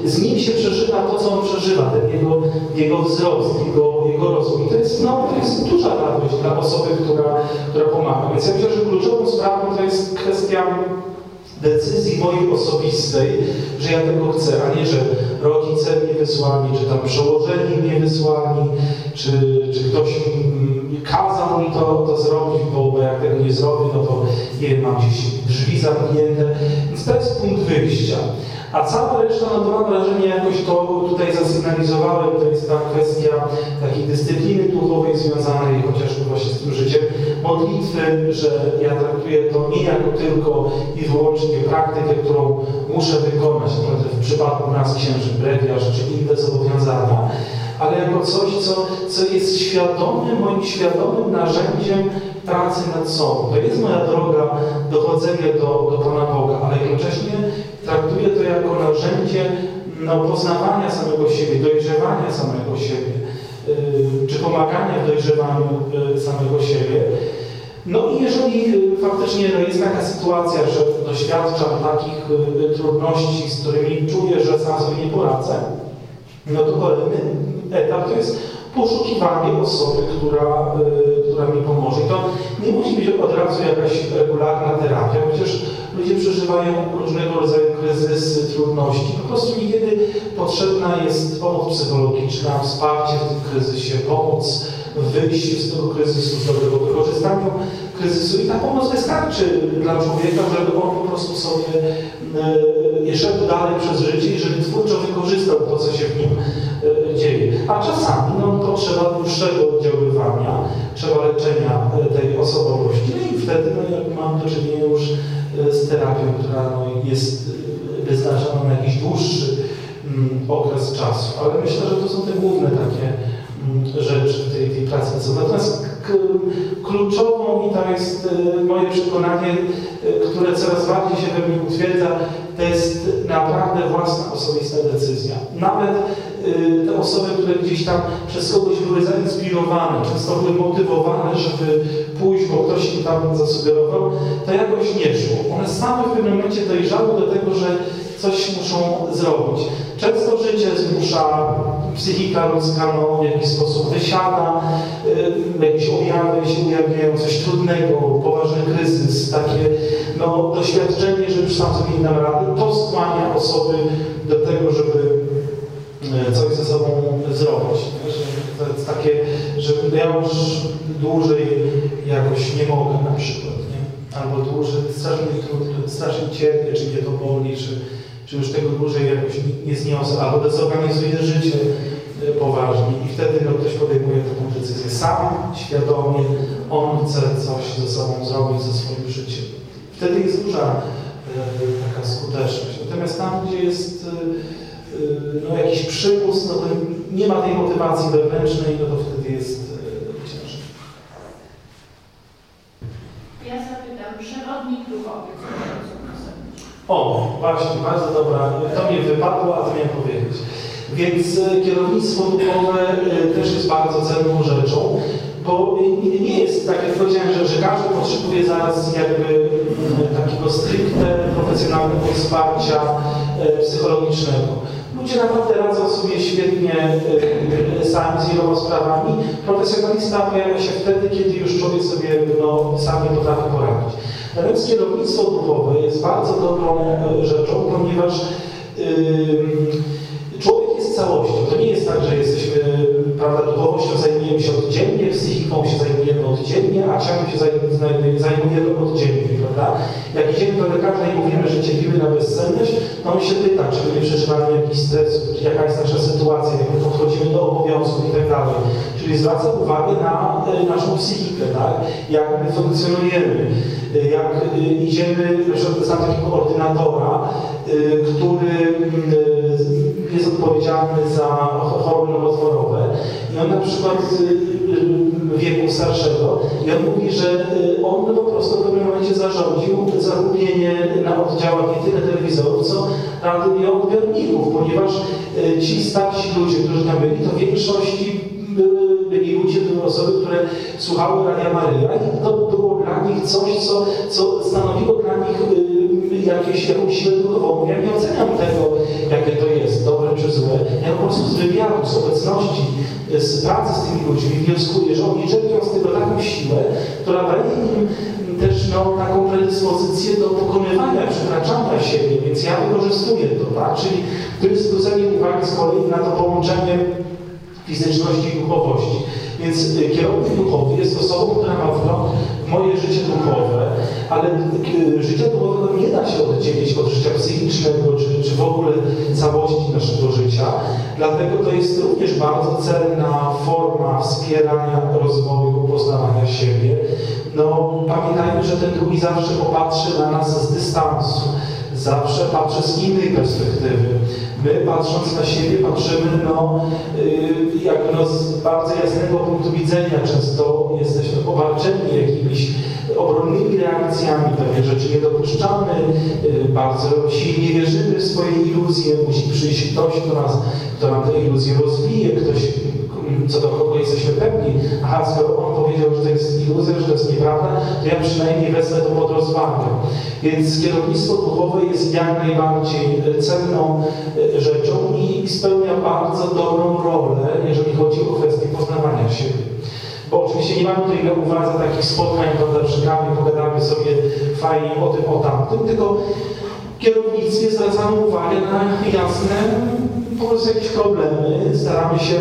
y, z nim się przeżywa to, co on przeżywa, ten jego, jego wzrost, jego, jego rozwój. To jest, no, to jest duża radość dla osoby, która, która pomaga. Więc ja myślę, że kluczową sprawą to jest kwestia decyzji mojej osobistej, że ja tego chcę, a nie, że rodzice mnie wysłali, czy tam przełożeni mnie wysłali, czy, czy ktoś kazał mi to, to zrobić, bo, bo jak tego nie zrobię, no to nie wiem, mam gdzieś drzwi zamknięte. Więc to jest punkt wyjścia. A cała reszta, no to mam wrażenie, jakoś to tutaj zasygnalizowałem, to jest ta kwestia takiej dyscypliny duchowej związanej chociażby właśnie z tym życiem modlitwy, że ja traktuję to nie jako tylko i wyłącznie praktykę, którą muszę wykonać, w przypadku nas księży brewiarz czy inne zobowiązania, ale jako coś, co, co jest świadomym, moim świadomym narzędziem pracy nad sobą. To jest moja droga dochodzenia do, do Pana Boga, ale jednocześnie traktuję to jako narzędzie no, poznawania samego siebie, dojrzewania samego siebie, yy, czy pomagania w dojrzewaniu yy, samego siebie. No i jeżeli y, faktycznie no, jest taka sytuacja, że doświadczam takich y, trudności, z którymi czuję, że sam sobie nie poradzę, no to kolejny etap to jest poszukiwanie osoby, która, y, która mi pomoże. I to nie musi być od razu jakaś regularna terapia, przecież ludzie przeżywają różnego rodzaju kryzysy, trudności. Po prostu niekiedy potrzebna jest pomoc psychologiczna, wsparcie w tym kryzysie, pomoc w wyjściu z tego kryzysu, z dobrego wykorzystaniu kryzysu. I ta pomoc wystarczy dla człowieka, żeby on po prostu sobie e, szedł dalej przez życie i żeby twórczo wykorzystał to, co się w nim. A czasami no, potrzeba dłuższego oddziaływania, trzeba leczenia e, tej osobowości. No i wtedy no, jak mam do czynienia już e, z terapią, która no, jest e, wyznaczona na jakiś dłuższy mm, okres czasu. Ale myślę, że to są te główne takie mm, rzeczy w tej, tej pracy. Natomiast kluczową, i to jest moje przekonanie, które coraz bardziej się we mnie utwierdza, to jest naprawdę własna, osobista decyzja. Nawet y, te osoby, które gdzieś tam przez kogoś były zainspirowane, często były motywowane, żeby pójść, bo ktoś im tam zasugerował, to jakoś nie szło. One same w pewnym momencie dojrzały do tego, że coś muszą zrobić. Często życie zmusza, psychika ludzka no, w jakiś sposób wysiada, y, jakieś objawy się ujawniają, coś trudnego, poważny kryzys, takie no, doświadczenie, że już sam sobie nie dam rady, to skłania osoby do tego, żeby e, coś ze sobą zrobić. to jest takie, że ja już dłużej jakoś nie mogę na przykład, nie? albo dłużej, strasznie, trudno, strasznie cierpię, czy mnie to boli, czy, czy już tego dłużej jakoś nie, nie zniosę, albo dezorganizuję życie e, poważnie i wtedy no, ktoś podejmuje taką decyzję sam, świadomie, on chce coś ze sobą zrobić, ze swoim życiem. Wtedy jest duża e, taka skuteczność. Natomiast tam, gdzie jest e, no, jakiś przymus, no to nie ma tej motywacji wewnętrznej, no to wtedy jest e, ciężko. Ja zapytam, przewodnik duchowy, O, właśnie, bardzo dobra. To mnie wypadło, a to miałem powiedzieć. Więc e, kierownictwo duchowe e, też jest bardzo cenną rzeczą, bo nie- nie jest, tak jak powiedziałem, że, że każdy potrzebuje zaraz jakby e, takiego stricte profesjonalnego wsparcia e, psychologicznego. Ludzie naprawdę radzą sobie świetnie e, e, sami z wieloma sprawami. Profesjonalista pojawia się wtedy, kiedy już człowiek sobie no, sam nie potrafi poradzić. Natomiast kierownictwo duchowe jest bardzo dobrą e, rzeczą, ponieważ człowiek jest całością. To nie jest tak, że jesteśmy, prawda, duchowością zajmujemy się oddzielnie, psychiką się zajmujemy oddzielnie, a ciałem się zajmujemy, zajmujemy oddzielnie, prawda? Jak idziemy do lekarza i mówimy, że cierpimy na bezsenność, to on się pyta, czy my przeżywamy jakichś stresów, jaka jest nasza sytuacja, jak my podchodzimy do obowiązków i tak dalej. Czyli zwraca uwagę na e, naszą psychikę, tak? Jak my funkcjonujemy, e, jak e, idziemy, znam takiego ordynatora, który mm, jest odpowiedzialny za choroby nowotworowe i on na przykład wieku starszego. I on mówi, że e, on po prostu w pewnym momencie zarządził zakupienie na oddziałach nie tyle telewizorów, co radioodbiorników, ponieważ e, ci starsi ludzie, którzy tam byli, to w większości byli ludzie, były osoby, które słuchały Radia Maryja. I to było dla nich coś, co, co stanowiło dla nich y, jakieś, jakąś siłę duchową. Ja nie oceniam tego, jakie to jest, dobre czy złe. Ja po prostu z wywiadu, z obecności, z pracy z tymi ludźmi wnioskuję, że oni czerpią z tego taką siłę, która daje im też no, taką predyspozycję do pokonywania, przekraczania siebie, więc ja wykorzystuję to, tak? Czyli to jest zwrócenie uwagi z kolei na to połączenie fizyczności i duchowości. Więc y, kierownik duchowy jest osobą, która ma wgląd moje życie duchowe, ale y, życia duchowego nie da się oddzielić od życia psychicznego, czy, czy w ogóle całości naszego życia. Dlatego to jest również bardzo cenna forma wspierania rozwoju, poznawania siebie. No, pamiętajmy, że ten drugi zawsze popatrzy na nas z dystansu, zawsze patrzy z innej perspektywy. My patrząc na siebie patrzymy no, yy, jakby z bardzo jasnego punktu widzenia. Często jesteśmy obarczeni jakimiś obronnymi reakcjami, pewnych rzeczy nie dopuszczamy, bardzo silnie wierzymy w swoje iluzje. Musi przyjść ktoś, kto, nas, kto nam te iluzje rozwije, ktoś, co do kogo jesteśmy pewni. Aha, skoro on powiedział, że to jest iluzja, że to jest nieprawda, to ja przynajmniej wezmę to pod rozwagę. Więc kierownictwo duchowe jest jak najbardziej e, cenną e, rzeczą i spełnia bardzo dobrą rolę, jeżeli chodzi o kwestię poznawania siebie. Bo oczywiście nie mamy tutaj na uwadze takich spotkań, prawda, przy kawie, pogadamy sobie fajnie o tym, o tamtym, tylko kierownictwie zwracamy uwagę na jasne po prostu jakieś problemy, staramy się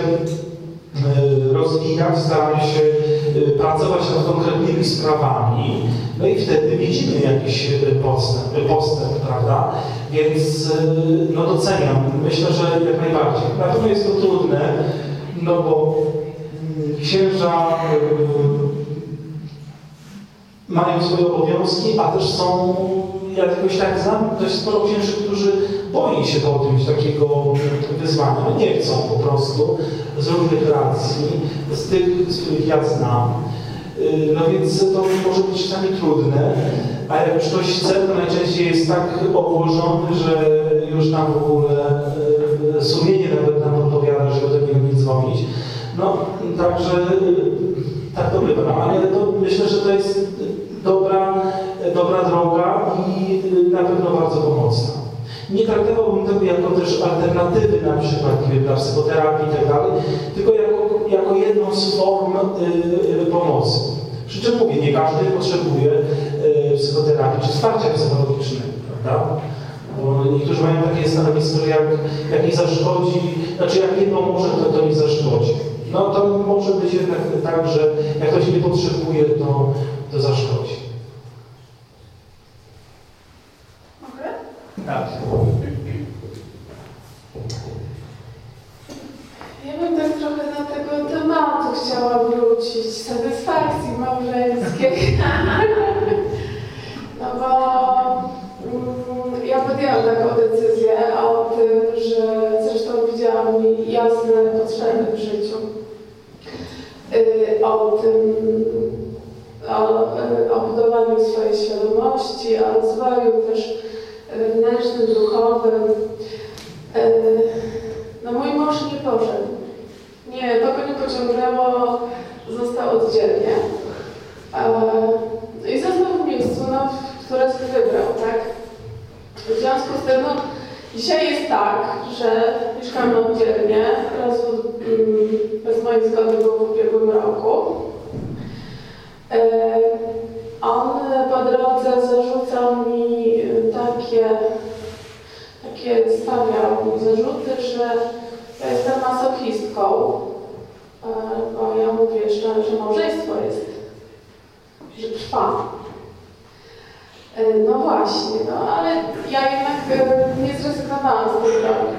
rozwijać, staramy się e, pracować nad konkretnymi sprawami, no i wtedy widzimy jakiś e, postęp, postęp prawda? Więc e, no doceniam, myślę, że jak najbardziej. Na pewno jest to trudne, no bo mm, księża e, mają swoje obowiązki, a też są, jakoś tak znam, dość sporo księży, którzy boi się podjąć takiego wyzwania. Nie chcą po prostu z różnych racji, z tych, z których ja znam. Y, No więc to może być czasami trudne, a jak ktoś chce, to najczęściej jest tak obłożony, że już tam w ogóle y, sumienie nawet nam podpowiada, żeby do niego nie dzwonić. No, także y, tak to bywa, ale to myślę, że to jest dobra, dobra droga i y, na pewno bardzo pomocna. Nie traktowałbym tego jako też alternatywy na przykład wiem, dla psychoterapii i tak tylko jako, jako jedną z form y, y, pomocy. Przy czym mówię, nie każdy potrzebuje y, psychoterapii czy wsparcia psychologicznego, prawda? Bo niektórzy mają takie stanowisko, że jak, jak nie zaszkodzi, znaczy jak nie pomoże, to, to nie zaszkodzi. No to może być jednak tak, że jak ktoś nie potrzebuje, to, to zaszkodzi. Mogę? Tak. Ja bym tak trochę do tego tematu chciała wrócić, satysfakcji małżeńskiej. *laughs* No bo mm, ja podjęłam taką decyzję o tym, że zresztą widziałam jasne potrzeby w życiu. Y, O tym, o, y, o budowaniu swojej świadomości, o rozwoju też wewnętrznym, duchowym. Y, no mój mąż nie poszedł. Nie, to go nie pociągnęło, został oddzielnie. E, I został w miejscu, no, które sobie wybrał, tak? W związku z tym, no, dzisiaj jest tak, że mieszkamy oddzielnie. Rozwód mm, bez mojej zgody był w ubiegłym roku. E, On po drodze zarzucał mi takie takie stawiał mi zarzuty, że ja jestem masochistką, bo ja mówię jeszcze, że małżeństwo jest, że trwa. E, No właśnie, no ale ja jednak e, nie zrezygnowałam z tej drogi.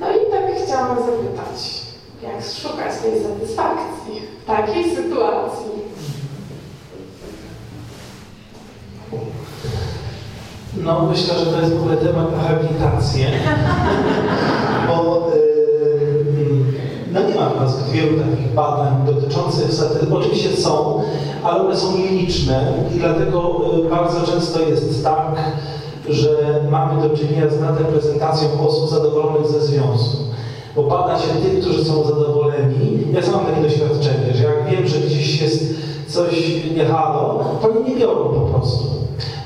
No i tak chciałam zapytać, jak szukać tej satysfakcji w takiej sytuacji? No myślę, że to jest w ogóle temat na rehabilitację, *laughs* wielu takich badań dotyczących. Oczywiście są, ale one są nieliczne i dlatego yy, bardzo często jest tak, że mamy do czynienia z nadreprezentacją osób zadowolonych ze związku. Bo bada się tych, którzy są zadowoleni. Ja sam mam takie doświadczenie, że jak wiem, że gdzieś jest coś nie halo, to nie biorą po prostu.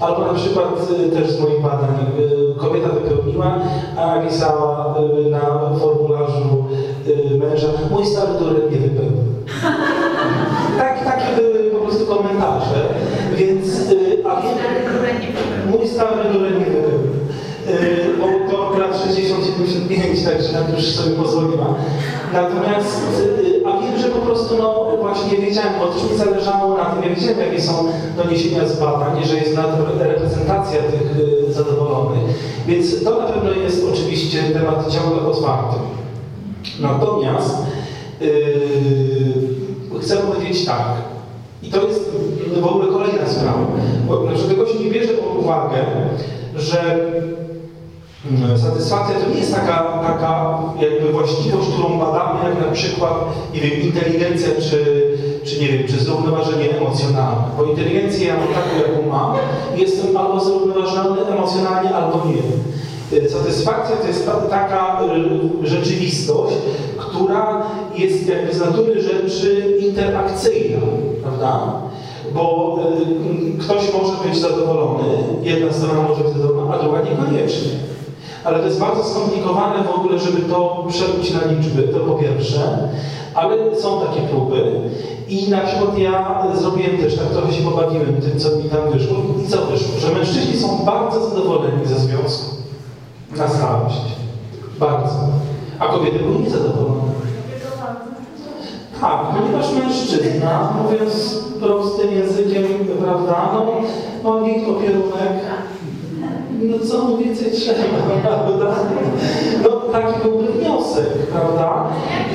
Albo na przykład y, też z moich badań y, kobieta wypełniła, a napisała y, na formularzu y, męża, mój stary durek nie wypełnił. Tak, takie były po prostu komentarze, więc y, a mój stary durek nie wypełnił. Y, Bo to akurat 60-75, także na to już sobie pozwoliła. Natomiast, y, a wiem, że po prostu, no właśnie wiedziałem, bo też mi zależało na tym, ja wiedziałem, jakie są doniesienia z badań, że jest reprezentacja tych y, zadowolonych, więc to na pewno jest oczywiście temat ciągle otwarty. Natomiast yy, chcę powiedzieć tak, i to jest w ogóle kolejna sprawa, bo przykład tego się nie bierze pod uwagę, że mm, satysfakcja to nie jest taka, taka jakby właściwość, którą badamy, jak na przykład, nie wiem, inteligencja, czy, czy nie wiem, czy zrównoważenie emocjonalne. Bo inteligencję ja mam taką, jaką mam, jestem albo zrównoważony emocjonalnie, albo nie. Satysfakcja to jest ta, taka y, rzeczywistość, która jest jakby z natury rzeczy interakcyjna, prawda? Bo y, ktoś może być zadowolony, jedna strona może być zadowolona, a druga niekoniecznie. Ale to jest bardzo skomplikowane w ogóle, żeby to przebić na liczby, to po pierwsze, ale są takie próby. I na przykład ja zrobiłem też, tak trochę się pobawiłem tym, co mi tam wyszło. I co wyszło? Że mężczyźni są bardzo zadowoleni ze związku. Na starość. Bardzo. A kobiety były niezadowolone. Tak, ponieważ mężczyzna, mówiąc prostym językiem, prawda, no, ma wiek opierunek, no co mu więcej trzeba, *laughs* prawda? No taki byłby wniosek, prawda?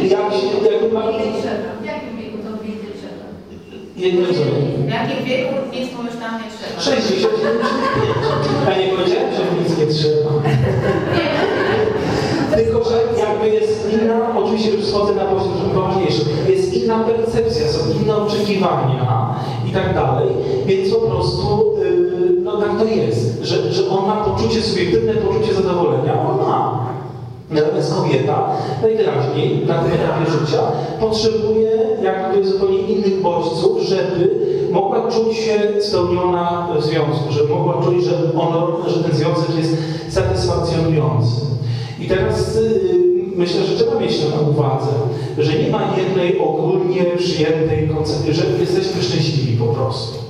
Jak się, jakby ma... W jakim wieku to więcej trzeba? Jedno W jakim wieku nic mu już tam nie trzeba? 60, 75. Ja nie powiedziałem, że nic nie trzeba. Tylko, że jakby jest inna, oczywiście już schodzę na poziom poważniejszy, jest inna percepcja, są inne oczekiwania i tak dalej, więc po prostu yy, no tak to jest, że, że on ma poczucie, subiektywne poczucie zadowolenia, on ma. Natomiast kobieta najwyraźniej na tym etapie życia potrzebuje jakby zupełnie innych bodźców, żeby mogła czuć się spełniona w związku, żeby mogła czuć, że, on, że ten związek jest satysfakcjonujący. I teraz y, myślę, że trzeba mieć to na uwadze, że nie ma jednej ogólnie przyjętej koncepcji, że jesteśmy szczęśliwi po prostu.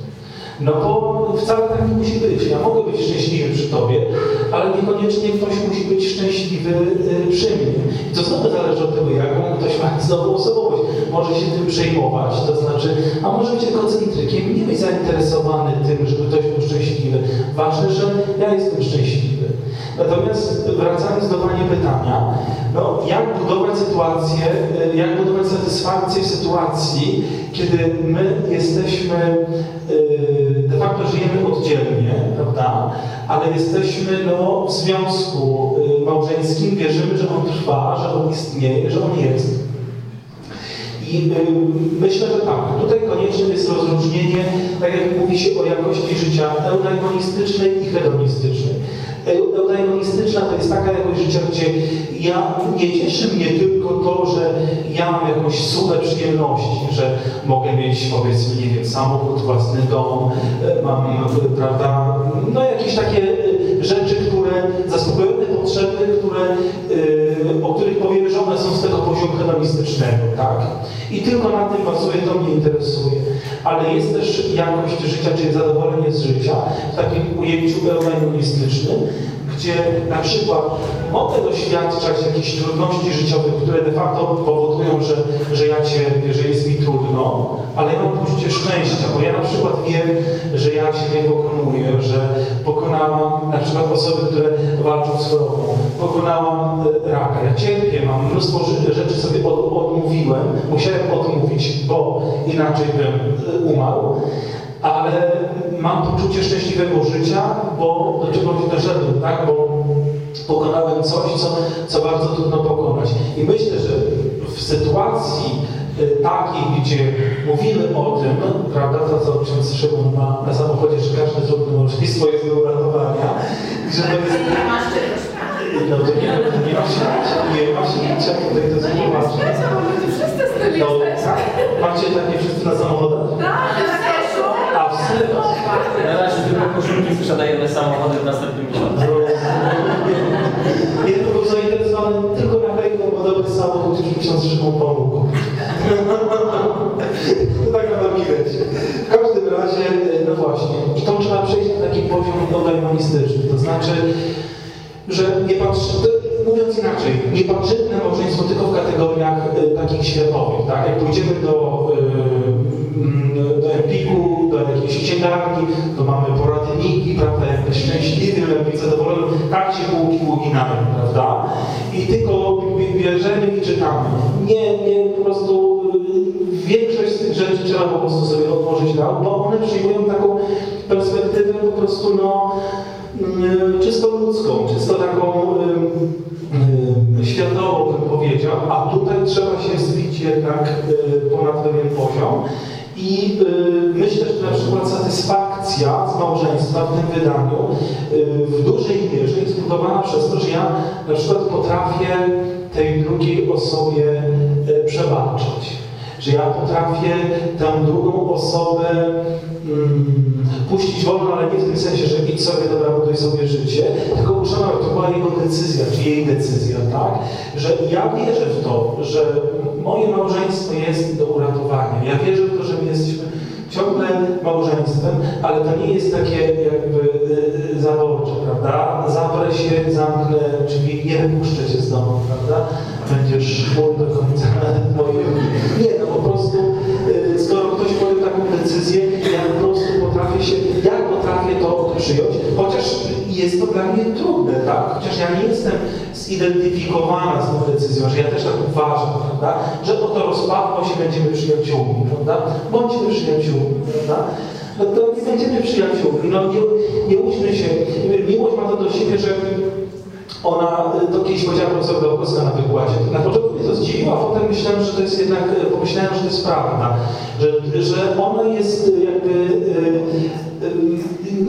No bo wcale tak nie musi być. Ja mogę być szczęśliwy przy Tobie, ale niekoniecznie ktoś musi być szczęśliwy y, przy mnie. I to znowu zależy od tego, jaką ktoś ma znowu osobowość. Może się tym przejmować, to znaczy, a może być egocentrykiem, nie być zainteresowany tym, żeby ktoś był szczęśliwy. Ważne, że ja jestem szczęśliwy. Natomiast wracając do Pani pytania, no, jak budować sytuację, y, jak budować satysfakcję w sytuacji, kiedy my jesteśmy, y, facto żyjemy oddzielnie, prawda, ale jesteśmy no, w związku y, małżeńskim, wierzymy, że on trwa, że on istnieje, że on jest. I y, myślę, że tak, tutaj konieczne jest rozróżnienie, tak jak mówi się o jakości życia eudaimonicznej i hedonistycznej. Eudaimoniczna to jest taka jakość życia, gdzie ja nie cieszy mnie tylko to, że ja mam jakąś suche przyjemności, że mogę mieć powiedzmy, nie wiem, samochód, własny dom, e, mam, prawda, no jakieś takie e, rzeczy, które zaspokoją te potrzeby, które, e, o których powiemy, że one są z tego poziomu hedonistycznego, tak? I tylko na tym bazuje, to mnie interesuje. Ale jest też jakość życia, czyli zadowolenie z życia w takim ujęciu eudaimonicznym, gdzie na przykład mogę doświadczać jakichś trudności życiowych, które de facto powodują, że, że ja cierpię, że jest mi trudno, ale ja mam poczucie szczęścia, bo ja na przykład wiem, że ja siebie pokonuję, że pokonałam na przykład osoby, które walczą z chorobą, pokonałam e, raka, ja cierpię, mam mnóstwo rzeczy sobie od, odmówiłem, musiałem odmówić, bo inaczej bym e, umarł, ale mam poczucie szczęśliwego życia, bo do czegoś doszedłem, tak? Bo pokonałem coś, co, co bardzo trudno pokonać. I myślę, że w sytuacji y, takiej, gdzie mówimy o tym, no, prawda, to co ksiądz Szymon ma na samochodzie, że każde trudne małżeństwo jest do uratowania, że to jest... No to nie, to nie ma śmicia, nie ma śmicia, tutaj to jest nieważne. bo my tu wszyscy z tym No, macie takie wszyscy na samochodach? W serio? Na razie tylko koszulki sprzedajemy samochody w następnym miesiącu. To był zainteresowany tylko na ręką, bo dobry samochód już ksiądz Szymon pomógł. To tak na widać. W każdym razie, no właśnie, to trzeba przejść na taki poziom eudaimoniczny, to znaczy, że nie patrzy, to, mówiąc inaczej, nie patrzymy na małżeństwo tylko w kategoriach e, takich światowych, tak? Jak pójdziemy do, Jakiejś księgarni, to mamy poradniki, prawda, jak szczęśliwy, lepiej zadowolony, tak się półki uginają, prawda? I tylko bierzemy i czytamy. Nie, nie, po prostu y, większość z tych rzeczy trzeba po prostu sobie odłożyć na bok, bo one przyjmują taką perspektywę po prostu, no, y, czysto ludzką, czysto taką y, światową, bym powiedział, a tutaj trzeba się zbić jednak ponad pewien poziom. I y, myślę, że na przykład satysfakcja z małżeństwa w tym wydaniu y, w dużej mierze jest zbudowana przez to, że ja na przykład potrafię tej drugiej osobie y, przebaczyć. Że ja potrafię tę drugą osobę mm, puścić wolno, ale nie w tym sensie, że idź sobie, dobra, buduj sobie życie, tylko uszanować, to była jego decyzja, czy jej decyzja, tak? Że ja wierzę w to, że moje małżeństwo jest do uratowania. Ja wierzę w to, że my jesteśmy ciągle małżeństwem, ale to nie jest takie jakby y, zaborcze, prawda? Zaprę się, zamknę drzwi, nie wypuszczę cię z domu, prawda? Będziesz mój do końca *laughs* mojej Nie, dla mnie trudne, tak? Chociaż ja nie jestem zidentyfikowana z tą decyzją, że ja też tak uważam, prawda? Że oto rozpadło się, będziemy przyjaciółmi, prawda? Bądźmy przyjaciółmi, prawda? No to nie będziemy przyjaciółmi, no nie, nie łudźmy się. Miłość ma to do siebie, że Ona, to kiedyś powiedziała profesor Gałkowska na wykładzie, na początku mnie to zdziwiło, a potem myślałem, że to jest jednak, pomyślałem, że to jest prawda, że, że ona jest jakby,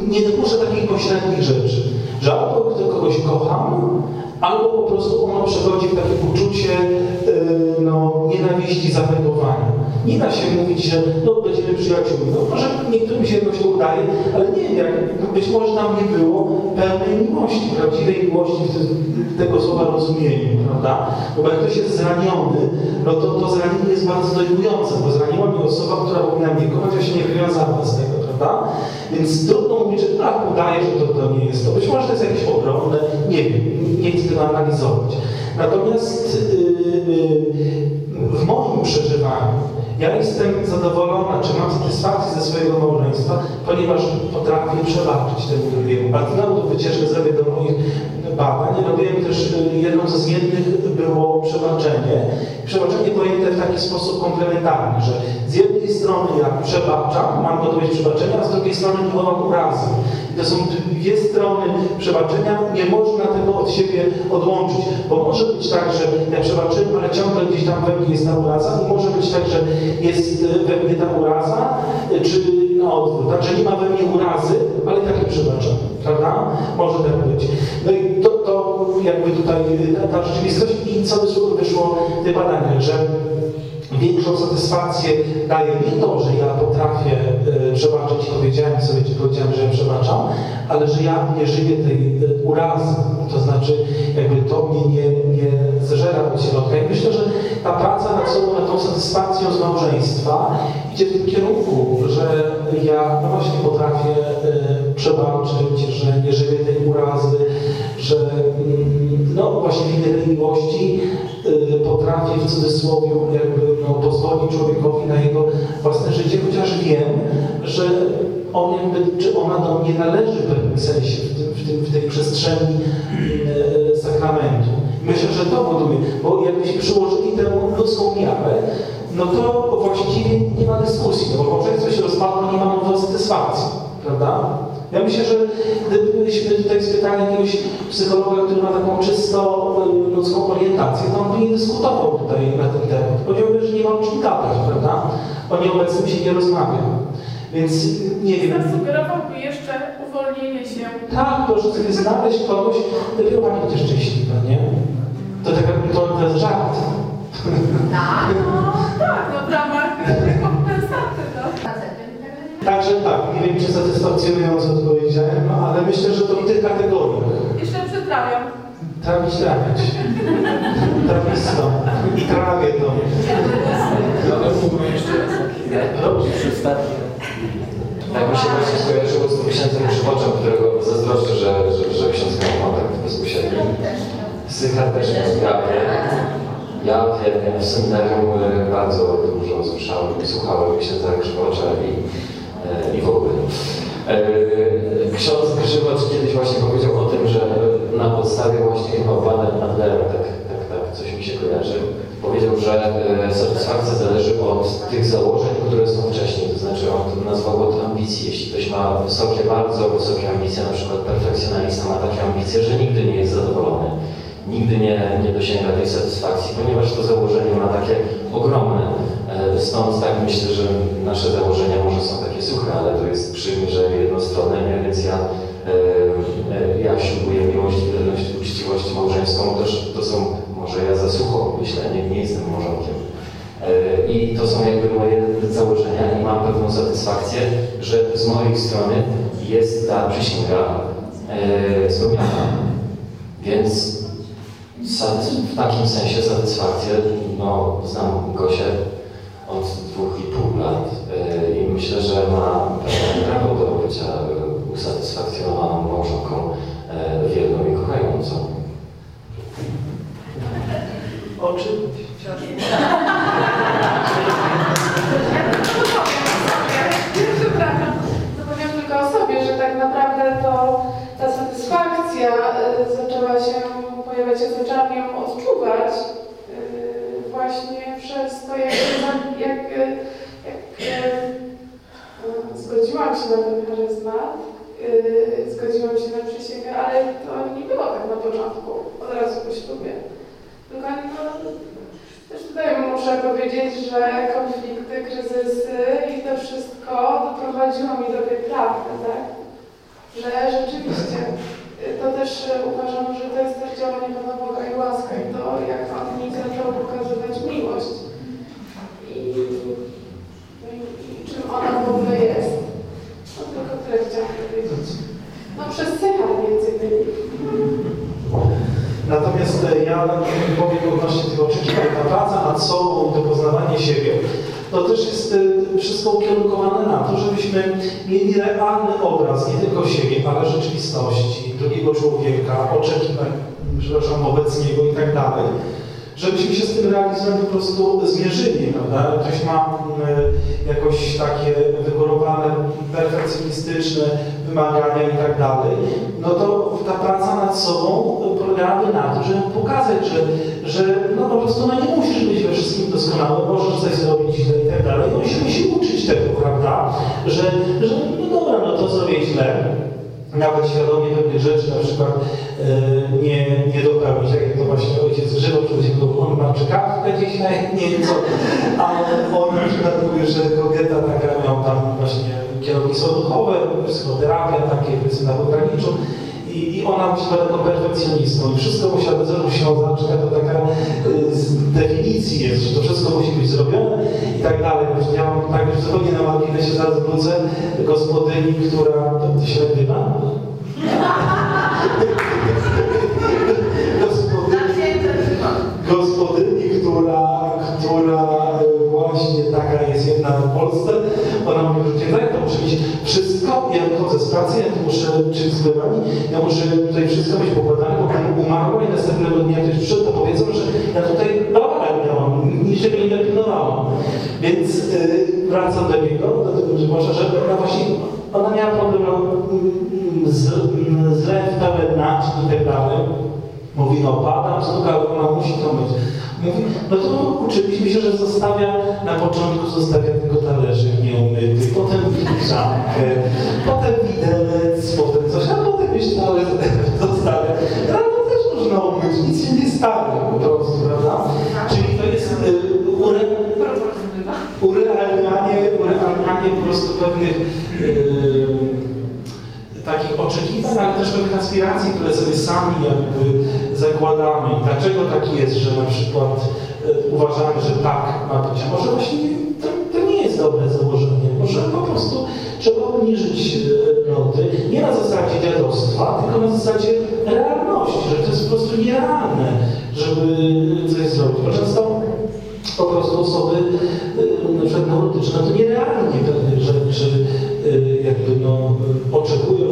nie dopuszcza takich pośrednich rzeczy, że albo kogoś kocham, albo po prostu ono przechodzi w takie poczucie y, no, nienawiści, zanegowania. Nie da się mówić, że no, będziemy przyjaciółmi. No, może niektórym się jakoś to udaje, ale nie wiem, jak, być może tam nie było pełnej miłości, prawdziwej miłości w tym, tego słowa rozumieniu, prawda? Bo jak ktoś jest zraniony, no to to zranienie jest bardzo dojmujące, bo zraniła mnie osoba, która powinna mnie kochać, a się nie wywiązała z tego, prawda? Więc trudno mówić, że tak, udaje, że to, to nie jest to. Być może to jest jakieś obronne, nie wiem, nie chcę analizować. Natomiast yy, yy, w moim przeżywaniu ja jestem zadowolona, czy mam satysfakcję ze swojego małżeństwa, ponieważ potrafię przebaczyć temu drugiemu. Bardzo znowu wycieczkę zrobię do moich badań. Robiłem też, y, jedną ze zmiennych było przebaczenie. Przebaczenie pojęte w taki sposób komplementarny, że z jednej strony ja przebaczam, mam gotowość przebaczenia, a z drugiej strony mam urazy. To są dwie strony przebaczenia, nie można tego od siebie odłączyć, bo może być tak, że ja przebaczyłem, ale ciągle gdzieś tam we mnie jest ta uraza i może być tak, że jest y, we mnie ta uraza, y, czy na odwrót, tak, że nie ma we mnie urazy, ale tak nie przebaczam, prawda? Może tak być. No i to, to jakby tutaj y, ta, ta rzeczywistość i co wyszło, wyszło w tych że większą satysfakcję daje nie to, że ja potrafię e, przebaczyć powiedziałem sobie, czy powiedziałem, że ja przebaczam, ale że ja nie żyję tej e, urazy. To znaczy, jakby to mnie nie, nie zżera od środka. I myślę, że ta praca nad sobą, nad tą satysfakcją z małżeństwa idzie w tym kierunku, że ja no właśnie potrafię e, przebaczyć, że nie żyję tej urazy, że mm, no właśnie w tej miłości y, potrafię w cudzysłowie jakby no, pozwolić człowiekowi na jego własne życie, chociaż wiem, że on jakby, czy ona do mnie należy w pewnym sensie w, tym, w, tym, w tej przestrzeni y, sakramentu. Myślę, że to buduje, bo jakbyśmy przyłożyli tę ludzką miarę, no to właściwie nie ma dyskusji, no bo małżeństwo się rozpadło, nie ma mowy satysfakcji, prawda? Ja myślę, że gdybyśmy tutaj spytali jakiegoś psychologa, który ma taką czysto y, ludzką orientację, to on by nie dyskutował tutaj na ten temat. Powiedziałby, że nie ma o czym gadać, prawda? O nieobecnym się nie rozmawia. Więc nie wiem. Zasugerowałby jeszcze uwolnienie się. Tak, proszę sobie znaleźć kogoś, dopiero pani będzie szczęśliwa, nie? To tak to, to jest żart. Tak. No tak, no w ramach rekompensaty, no. Tak? Także tak, nie wiem czy satysfakcjonująco odpowiedziałem, no, ale myślę, że to w tych kategoriach. Jeszcze przytrawiam. Trawić, trawiać. Trawisto. I trawię to. Ale mógłbym jeszcze Dobrze. przedstawić. Tak mi się właśnie skojarzyło z tym księdzem Krzywoczem, którego zazdroszczę, że, że, że ksiądz miał kontakt bezpośredni. Sycha też miał Ja w, seminarium e, bardzo dużo słyszałem i słuchałem księdza Krzywocza i, i w ogóle. E, Ksiądz Krzywocz kiedyś właśnie powiedział o tym, że na podstawie właśnie chyba badań Adlera, tak, tak, tak, coś mi się kojarzy, powiedział, że e, satysfakcja zależy od tych założeń, które są wcześniej, to znaczy on nazwał to ambicji. Jeśli ktoś ma wysokie, bardzo wysokie ambicje, na przykład perfekcjonalista ma takie ambicje, że nigdy nie jest zadowolony, nigdy nie, nie dosięga tej satysfakcji, ponieważ to założenie ma takie ogromne. E, Stąd tak myślę, że nasze założenia może są takie suche, ale to jest przymierzenie jednostronne, więc ja, e, e, ja ślubuję miłość, wierność, uczciwość małżeńską, też to są, może ja za sucho myślę, nie, nie jestem małżonkiem. I to są jakby moje założenia i mam pewną satysfakcję, że z mojej strony jest ta przysięga spełniona. Więc w takim sensie satysfakcję, no znam Gosię od dwóch i pół lat e, i myślę, że ma prawo do bycia usatysfakcjonowaną małżonką e, wierną i kochającą. Oczywiście. Przepraszam. No powiem tylko o sobie, że tak naprawdę to ta satysfakcja y, zaczęła się ja zaczęłam ją odczuwać y, właśnie przez to, jak, jak, jak, jak y, zgodziłam się na ten charyzmat zgodziłam się na przysięgę, ale to nie było tak na początku, od razu po ślubie. Tylko no, też tutaj muszę powiedzieć, że konflikty, kryzysy i to wszystko doprowadziło mi do tej prawdy, tak? Że rzeczywiście y, to też y, uważam, że to jest też działanie Pana Boga i łaska i to, jak On mi zaczął pokazywać miłość i, no i, czym ona w ogóle jest. No tylko tyle chciałam powiedzieć. No przez Sycha między innymi. Natomiast e, ja powiem odnośnie tych oczekiwań, ta praca nad sobą, to poznawanie siebie, to też jest e, wszystko ukierunkowane na to, żebyśmy mieli realny obraz nie tylko siebie, ale rzeczywistości, drugiego człowieka, oczekiwań, przepraszam, wobec niego i tak dalej. Żebyśmy się z tym realizmem po prostu zmierzyli, prawda? Ktoś ma mm, jakoś takie wygórowane, perfekcjonistyczne wymagania i tak dalej, no to ta praca nad sobą polegałaby na tym, żeby pokazać, że, że no po prostu no nie musisz być we wszystkim doskonały, możesz coś zrobić źle i tak dalej. On się musi uczyć tego, prawda? Że, że no dobra, no to zrobię źle. Nawet świadomie pewnych rzeczy na przykład e, nie, nie dopełnić, jak to właśnie ojciec Grzybo powiedział, on ma czekawkę dzisiaj, nie wiem co, ale on na przykład mówi, że kobieta taka miał tam właśnie kierownictwo duchowe, psychoterapia, takie powiedzmy na pograniczu i, i ona musi być taką perfekcjonistą i wszystko musiała zrobione, na przykład to taka y, z definicji jest, że to wszystko musi być zrobione i tak dalej. Ja mam tak już zupełnie na marginesie zaraz wrócę gospodyni, która to się nagrywa. Gospodyni, która, która e, właśnie taka jest jedna w Polsce, ona mówi, że tak, to muszę mieć wszystko, ja wychodzę z pracy, ja muszę, czy z ja muszę tutaj wszystko mieć pokładane, bo pani umarła i następnego dnia ktoś przyszedł, to powiedzą, że ja tutaj bałagan miałam, niczego nie dopilnowałam. Więc yy, wracam do niego, do tego Grzegorza, że ona właśnie, ona miała problem no, mm, z, mm, zlew pełen naczyń i tak dalej. Mówi, no badam, stuka, ona musi to mieć. Mówi, no to uczyliśmy się, że zostawia, na początku zostawia tylko talerzyk nieumyty, potem filiżankę, potem widelec, potem coś, a potem jeszcze *laughs* zostawia. Rano też można umyć, nic się nie stanie po prostu, prawda? Czyli to jest y, ure, urealnianie, urealnianie po prostu pewnych y, takich oczekiwań, ale też pewnych aspiracji, które sobie sami jakby zakładamy. I dlaczego tak jest, że na przykład e, uważamy, że tak ma być, a może właśnie to, to nie jest dobre założenie. Może po prostu trzeba obniżyć e, noty, nie na zasadzie dziadostwa, tylko na zasadzie realności, że to jest po prostu nierealne, żeby coś zrobić. Bo często po prostu osoby y, na przykład neurotyczne to nierealnie pewnych rzeczy jakby no, oczekują,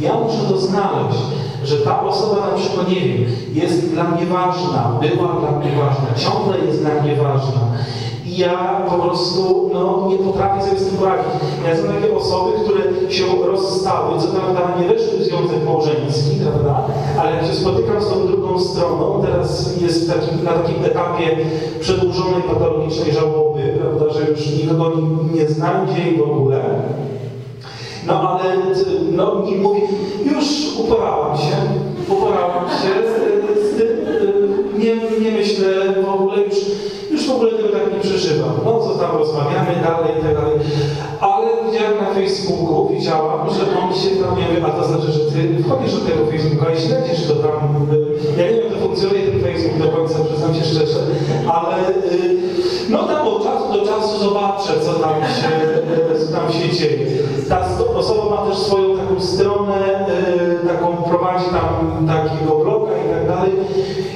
ja muszę to znaleźć że ta osoba na przykład, nie wiem, jest dla mnie ważna, była dla mnie ważna, ciągle jest dla mnie ważna. I ja po prostu no, nie potrafię sobie z tym poradzić. Ja znam takie osoby, które się rozstały, co prawda nie weszły w związek małżeński, prawda? Ale jak się spotykam z tą drugą stroną, teraz jest na takim etapie przedłużonej patologicznej żałoby, prawda, że już nikogo nie, nie znajdzie i w ogóle. No ale no, i mówi, już uporałam się, uporałam się z, z tym, y, nie, nie myślę w ogóle, już, już w ogóle tego tak nie przeżywam. No co tam rozmawiamy dalej i tak dalej. Ale widziałem na Facebooku, widziałam, że on się tam, ja wiem, a to znaczy, że ty wchodzisz do tego Facebooka i śledzisz to tam. Ja nie wiem, jak to funkcjonuje ten Facebook do końca, przyznam się szczerze, ale y, no tam od czasu do czasu zobaczę, co tam się, y, co tam się dzieje. Ta osoba ma też swoją taką stronę, y, taką prowadzi tam takiego bloga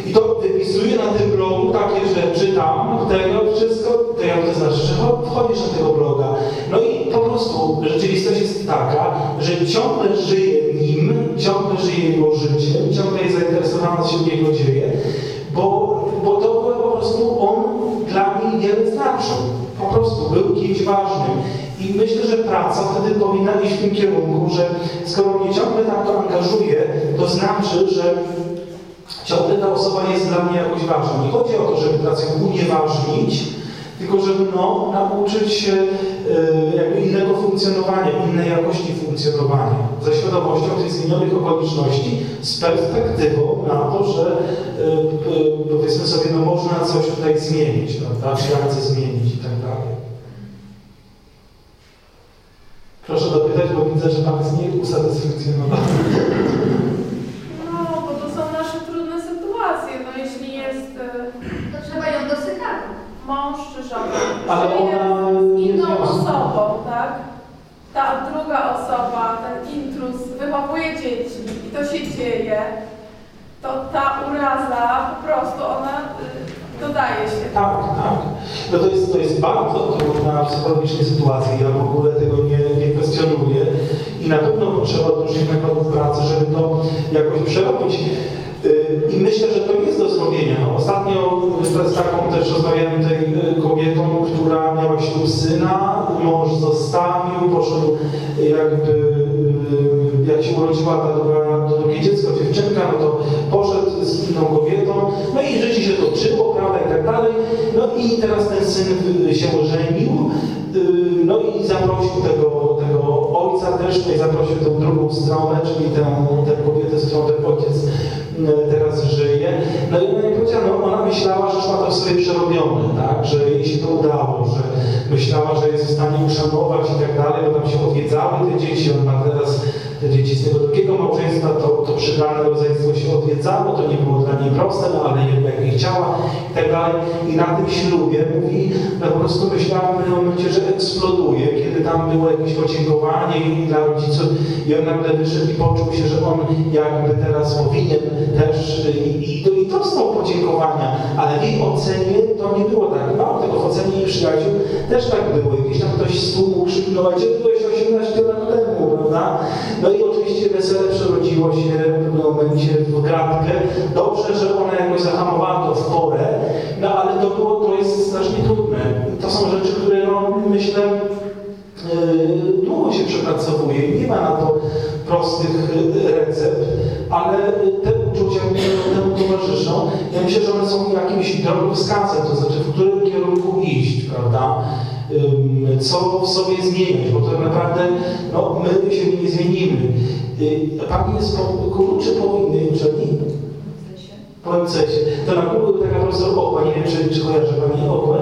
i to wypisuje na tym blogu takie rzeczy tam, tego wszystko, to ja to znaczy, że cho- wchodzisz na tego bloga. No i po prostu rzeczywistość jest taka, że ciągle żyje nim, ciągle żyje jego życiem, ciągle jest zainteresowana, co się u niego dzieje, bo, bo to było po prostu on dla mnie wiele znaczył. Po prostu był kimś ważnym. I myślę, że praca wtedy powinna iść w tym kierunku, że skoro mnie ciągle tak to angażuje, to znaczy, że ciągle ta osoba jest dla mnie jakoś ważna. Nie chodzi o to, żeby pracę unieważnić, tylko żeby no, nauczyć się e, jakby innego funkcjonowania, innej jakości funkcjonowania, ze świadomością tych zmienionych okoliczności, z perspektywą na to, że e, e, powiedzmy sobie, no można coś tutaj zmienić, prawda? Chcę zmienić i tak dalej. Proszę dopytać, bo widzę, że Pan jest nieusatysfakcjonowany. To trzeba ją do psychiatry. mąż czy żona, Ale żyje ona z nie inną miała. osobą, tak? Ta druga osoba, ten intruz wychowuje dzieci i to się dzieje, to ta uraza po prostu ona y, dodaje się. Tak, tak. No to jest, to jest bardzo trudna psychologicznie sytuacja. Ja w ogóle tego nie, nie kwestionuję. I na pewno potrzeba dużych metodów pracy, żeby to jakoś przerobić. I myślę, że to jest do zrobienia. Ostatnio z taką też rozmawiałem tej yy, kobietą, która miała ślub syna, mąż zostawił, poszedł jakby, yy, jak się urodziła ta druga, to drugie dziecko, dziewczynka, no to poszedł z inną kobietą, no i życie się toczyło, prawda, i tak dalej. No i teraz ten syn się żenił, y, no i zaprosił tego, tego ojca też, no i zaprosił tę drugą stronę, czyli tę, tę kobietę, z którą ten ojciec teraz żyje. No i ona mi powiedziała, no ona myślała, że ma to w sobie przerobione, tak, że jej się to udało, że myślała, że jest w stanie uszanować i tak dalej, bo tam się odwiedzały te dzieci, on ma teraz te dzieci z tego drugiego małżeństwa, to, to przybrane rodzeństwo się odwiedzało, to nie było dla niej proste, no ale jednak nie chciała i tak dalej. I na tym ślubie mówi, no po prostu myślałam w pewnym momencie, że eksploduje, kiedy tam było jakieś podziękowanie dla rodziców i on nagle wyszedł i poczuł się, że on jakby teraz powinien też i, i, i dostał podziękowania, ale w jej ocenie to nie było tak. Mało tego, w ocenie jej przyjaciół też tak było. Jakiś tam ktoś z tłumu krzyknął, a gdzie byłeś 18 lat temu, prawda? No i oczywiście wesele przerodziło się w pewnym momencie w gratkę. Dobrze, że ona jakoś zahamowała to w porę, no ale to było, to jest strasznie trudne. To są rzeczy, które no, myślę, Yy, długo się przepracowuje, nie ma na to prostych yy, recept, ale te uczucia, które temu towarzyszą, ja myślę, że one są jakimś drogowskazem, to znaczy w którym kierunku iść, prawda? Co w sobie zmieniać, bo tak naprawdę no, my się nie zmienimy. Yy, Pani jest po kulu czy po innej uczelni? Po MCS-ie. To na kulu taka profesor Okła, nie wiem czy, czy kojarzy Pani Okłę?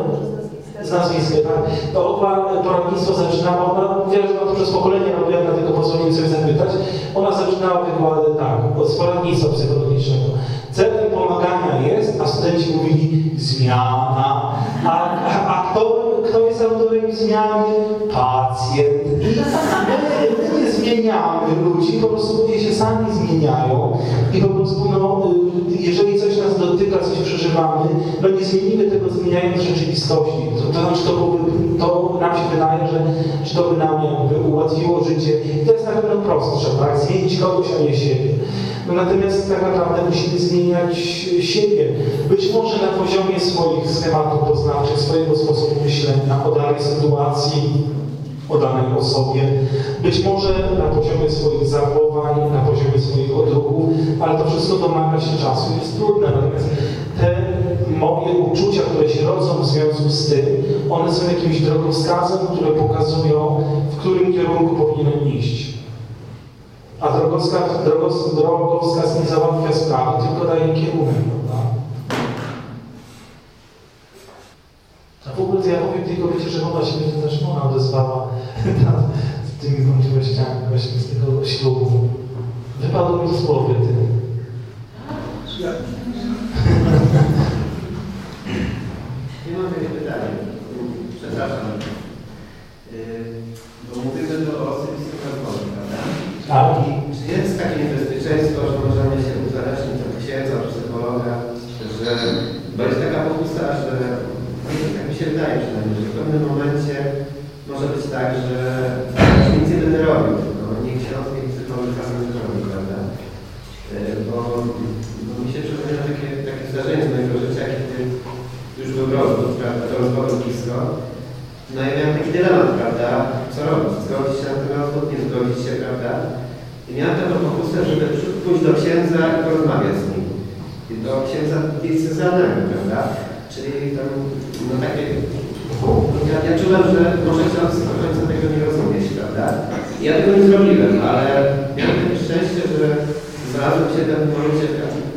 Z nazwiskiem, tak? To Okła poradnictwo zaczynała, ona mówiła, że ona to przez pokolenie robiła, dlatego pozwoliłem sobie zapytać. Ona zaczynała wykłady tak, od poradnictwa psychologicznego. Celem pomagania jest, a studenci mówili zmiana. A, a, a kto, kto jest autorem zmiany? Pacjent. My, my nie zmieniamy ludzi, po prostu ludzie się sami zmieniają i po prostu, no, y, jeżeli coś nas dotyka, coś przeżywamy, no nie zmienimy tego zmieniając rzeczywistości. To, to znaczy, to, to nam się wydaje, że, że to by nam jakby ułatwiło życie. I to jest na pewno prostsze, tak? Zmienić kogoś, a nie siebie. No natomiast tak naprawdę musimy zmieniać siebie. Być może na poziomie swoich schematów poznawczych, swojego sposobu myślenia o danej sytuacji, o danej osobie, być może na poziomie swoich zachowań, na poziomie swoich odruchów, ale to wszystko domaga się czasu, jest trudne. Natomiast te moje uczucia, które się rodzą w związku z tym, one są jakimś drogowskazem, które pokazują, w którym kierunku powinienem iść. A drogowskaz, drogos, drogowskaz nie załatwia sprawy, tylko daje kierunek, prawda? A w ogóle ja powiem tej kobiecie, że ona się będzie też ona odezwała *laughs* nad tymi wątpliwościami właśnie z tego ślubu. Wypadło mi z głowy, ty. *laughs* Ja mam takie pytanie. Przepraszam. Yy, Bo mówimy tu o prawda? Tak. I czy jest takie niebezpieczeństwo, że możemy się uzależnić od księdza, psychologa, że bo jest taka pokusa, że nie, tak mi się wydaje przynajmniej, że w pewnym momencie może być tak, że nic nie będę robił, tylko nie ksiądz, nie psycholog czasem nie robi, prawda? Yy, Bo, bo mi się przypomina takie, takie zdarzenie z mojego życia, kiedy już był rozwód, prawda, to rozwodu blisko. No i miałem taki dylemat, prawda, co robić, zgodzić się na ten rozwód, nie zgodzić się, prawda. I miałem taką pokusę, żeby pójść do księdza i porozmawiać z nim. I do księdza diecezjalnego, prawda. Czyli tam, no takie, ja, ja czułem, że może ksiądz do końca tego nie rozumieć, prawda. I ja tego nie zrobiłem, ale miałem takie szczęście, że znalazłem się w pewnym momencie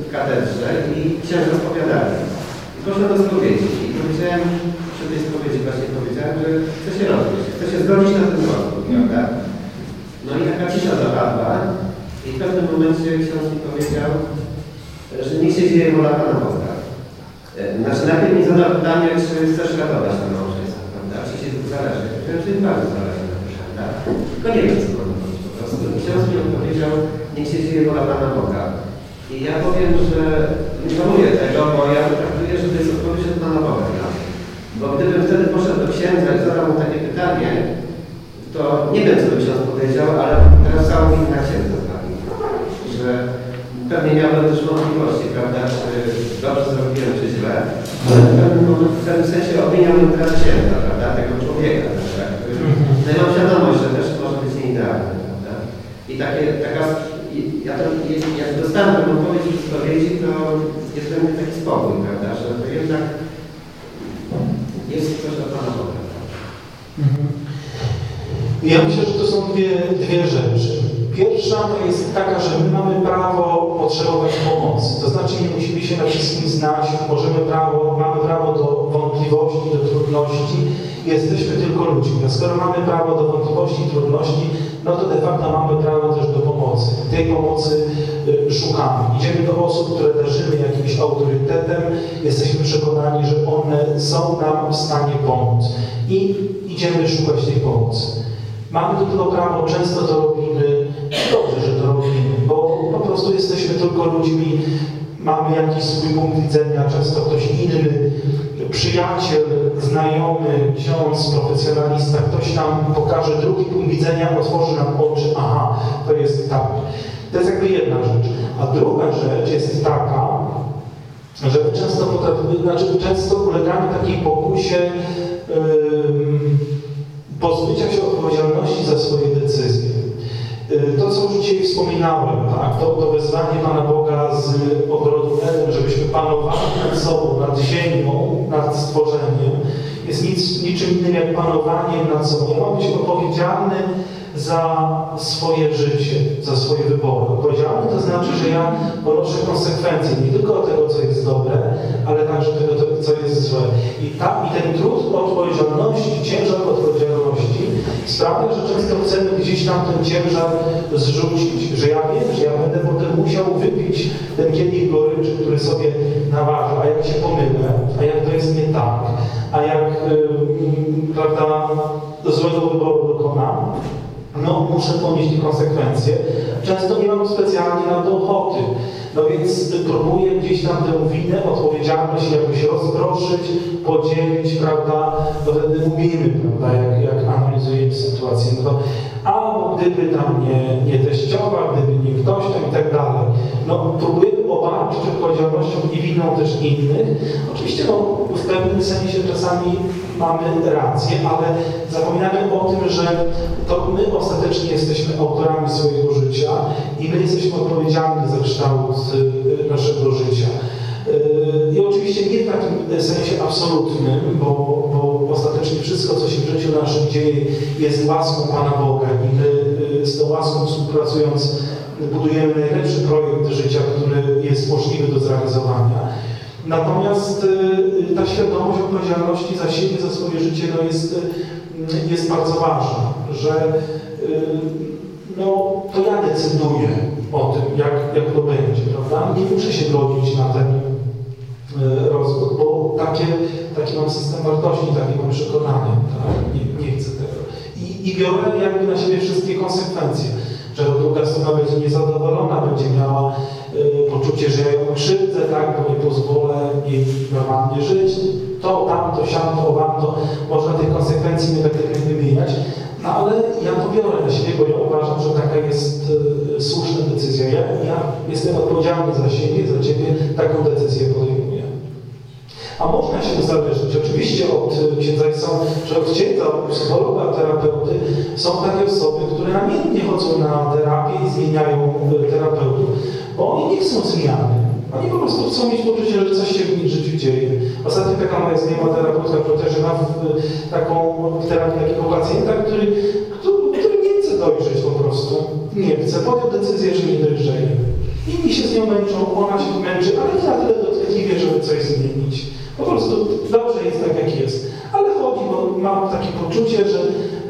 w katedrze i księża opowiadali. I poszedłem do spowiedzi i powiedziałem, przy tej spowiedzi właśnie powiedziałem, że chcę się rozwieść, chcę się zgodzić na ten rozwód, prawda? No i taka cisza zapadła i w pewnym momencie ksiądz mi powiedział, że niech się dzieje wola Pana Boga. E, Znaczy najpierw mi zadał pytanie, czy chcesz ratować na małżeństwo, prawda? Czy się zależy? Jest bardzo zależy na tym, prawda? Tylko nie wiem, co mam robić po prostu. Ksiądz mi odpowiedział, niech się dzieje wola Pana Boga. I ja powiem, że nie żałuję tego, bo ja traktuję, że to jest odpowiedź od Pana Boga mnie. Bo gdybym wtedy poszedł do księdza i zadał mu takie pytanie, to nie wiem, co by ksiądz powiedział, ale teraz całą winę na księdza zwalił. Że pewnie miałbym też wątpliwości, prawda, czy dobrze zrobiłem, czy źle. Ale w pewnym, momencie- w pewnym sensie obwiniałbym teraz księdza, prawda, tego człowieka, który no i mam świadomość, że też może być nieidealny, prawda. I takie, taka, ja to, jak dostałem tę odpowiedź z spowiedzi, to jest we mnie taki spokój, prawda, że to jednak jest coś od Pana Boga. Ja myślę, że to są dwie, dwie rzeczy. Pierwsza jest taka, że my mamy prawo potrzebować pomocy. To znaczy nie musimy się na wszystkim znać, możemy prawo, mamy prawo do wątpliwości, do trudności. Jesteśmy tylko ludźmi. A skoro mamy prawo do wątpliwości trudności, no to de facto mamy prawo też do pomocy. Tej pomocy y, szukamy. Idziemy do osób, które darzymy jakimś autorytetem, jesteśmy przekonani, że one są nam w stanie pomóc. I idziemy szukać tej pomocy. Mamy do tego prawo, często to robimy, dobrze, że to robimy, bo po prostu jesteśmy tylko ludźmi, mamy jakiś swój punkt widzenia, często ktoś inny, przyjaciel, znajomy, ksiądz, profesjonalista, ktoś nam pokaże drugi punkt widzenia, otworzy nam oczy, aha, to jest tak. To jest jakby jedna rzecz. A druga rzecz jest taka, że często potrafimy, znaczy często ulegamy takiej pokusie ym, pozbycia się odpowiedzialności za swoje decyzje. Y, To, co już dzisiaj wspominałem, tak, to, to wezwanie Pana Boga z ogrodu Eden, żebyśmy panowali nad sobą, nad ziemią, nad stworzeniem, jest nic, niczym innym jak panowanie nad sobą. Ja mam być odpowiedzialny za swoje życie, za swoje wybory. Odpowiedzialny to znaczy, że ja ponoszę konsekwencje nie tylko tego, co jest dobre, ale także tego, co jest złe. I, ta, i ten trud odpowiedzialności, ciężar odpowiedzialności sprawia, że często chcemy gdzieś tam ten ciężar zrzucić, że ja wiem, że ja będę potem musiał wypić ten kielich goryczy, który sobie naważę, a jak się pomylę, a jak to jest nie tak, a jak, ym, prawda, złego wyboru dokonam, no muszę ponieść konsekwencje. Często nie mam specjalnie na to ochoty. No więc próbuję gdzieś tam tę winę, odpowiedzialność jakoś rozproszyć, podzielić, prawda? To wtedy mówimy, prawda, jak, jak analizujemy sytuację. No to, a bo gdyby tam nie, nie teściowa, gdyby nie ktoś tam i tak dalej. no, próbujemy obarczyć odpowiedzialnością niewinną też innych. Oczywiście no, w pewnym sensie czasami mamy rację, ale zapominamy o tym, że to my ostatecznie jesteśmy autorami swojego życia i my jesteśmy odpowiedzialni za kształt y, naszego życia. Y, I oczywiście nie w takim sensie absolutnym, bo, bo ostatecznie wszystko, co się w życiu naszym dzieje, jest łaską Pana Boga i my y, z tą łaską współpracując budujemy najlepszy projekt życia, który jest możliwy do zrealizowania. Natomiast y, ta świadomość odpowiedzialności za siebie, za swoje życie no jest, y, jest bardzo ważna, że y, no, to ja decyduję o tym, jak, jak to będzie, prawda? Nie muszę się godzić na ten y, rozwód, bo takie, taki mam system wartości, takie mam przekonanie, tak? nie, nie chcę tego. I, I biorę jakby na siebie wszystkie konsekwencje, że druga strona będzie niezadowolona, będzie miała y, poczucie, że ja ją krzywdzę, tak, bo nie pozwolę jej normalnie żyć, to, tamto, siamto, wamto, można tych konsekwencji negatywnych wymieniać, no ale ja to biorę na siebie, bo ja uważam, że taka jest y, słuszna decyzja. Ja, ja jestem odpowiedzialny za siebie, za ciebie, taką decyzję podejmuję. A można się uzależnić oczywiście od y, księdza, są, że od księdza, od psychologa, terapeuty są takie osoby, które namiętnie chodzą na terapię i zmieniają y, terapeutów, bo oni nie chcą zmiany. Oni po prostu chcą mieć poczucie, że coś się w ich życiu dzieje. Ostatnio taka moja znajoma terapeutka w, y, taką w terapii takiego pacjenta, który, który, który nie chce dojrzeć po prostu. Nie chce, podjął decyzję, że nie dojrzeje. Inni się z nią męczą, ona się męczy, ale nie na tyle dotkliwie, żeby coś zmienić. Po prostu dobrze jest tak, jak jest. Ale chodzi, bo mam takie poczucie, że,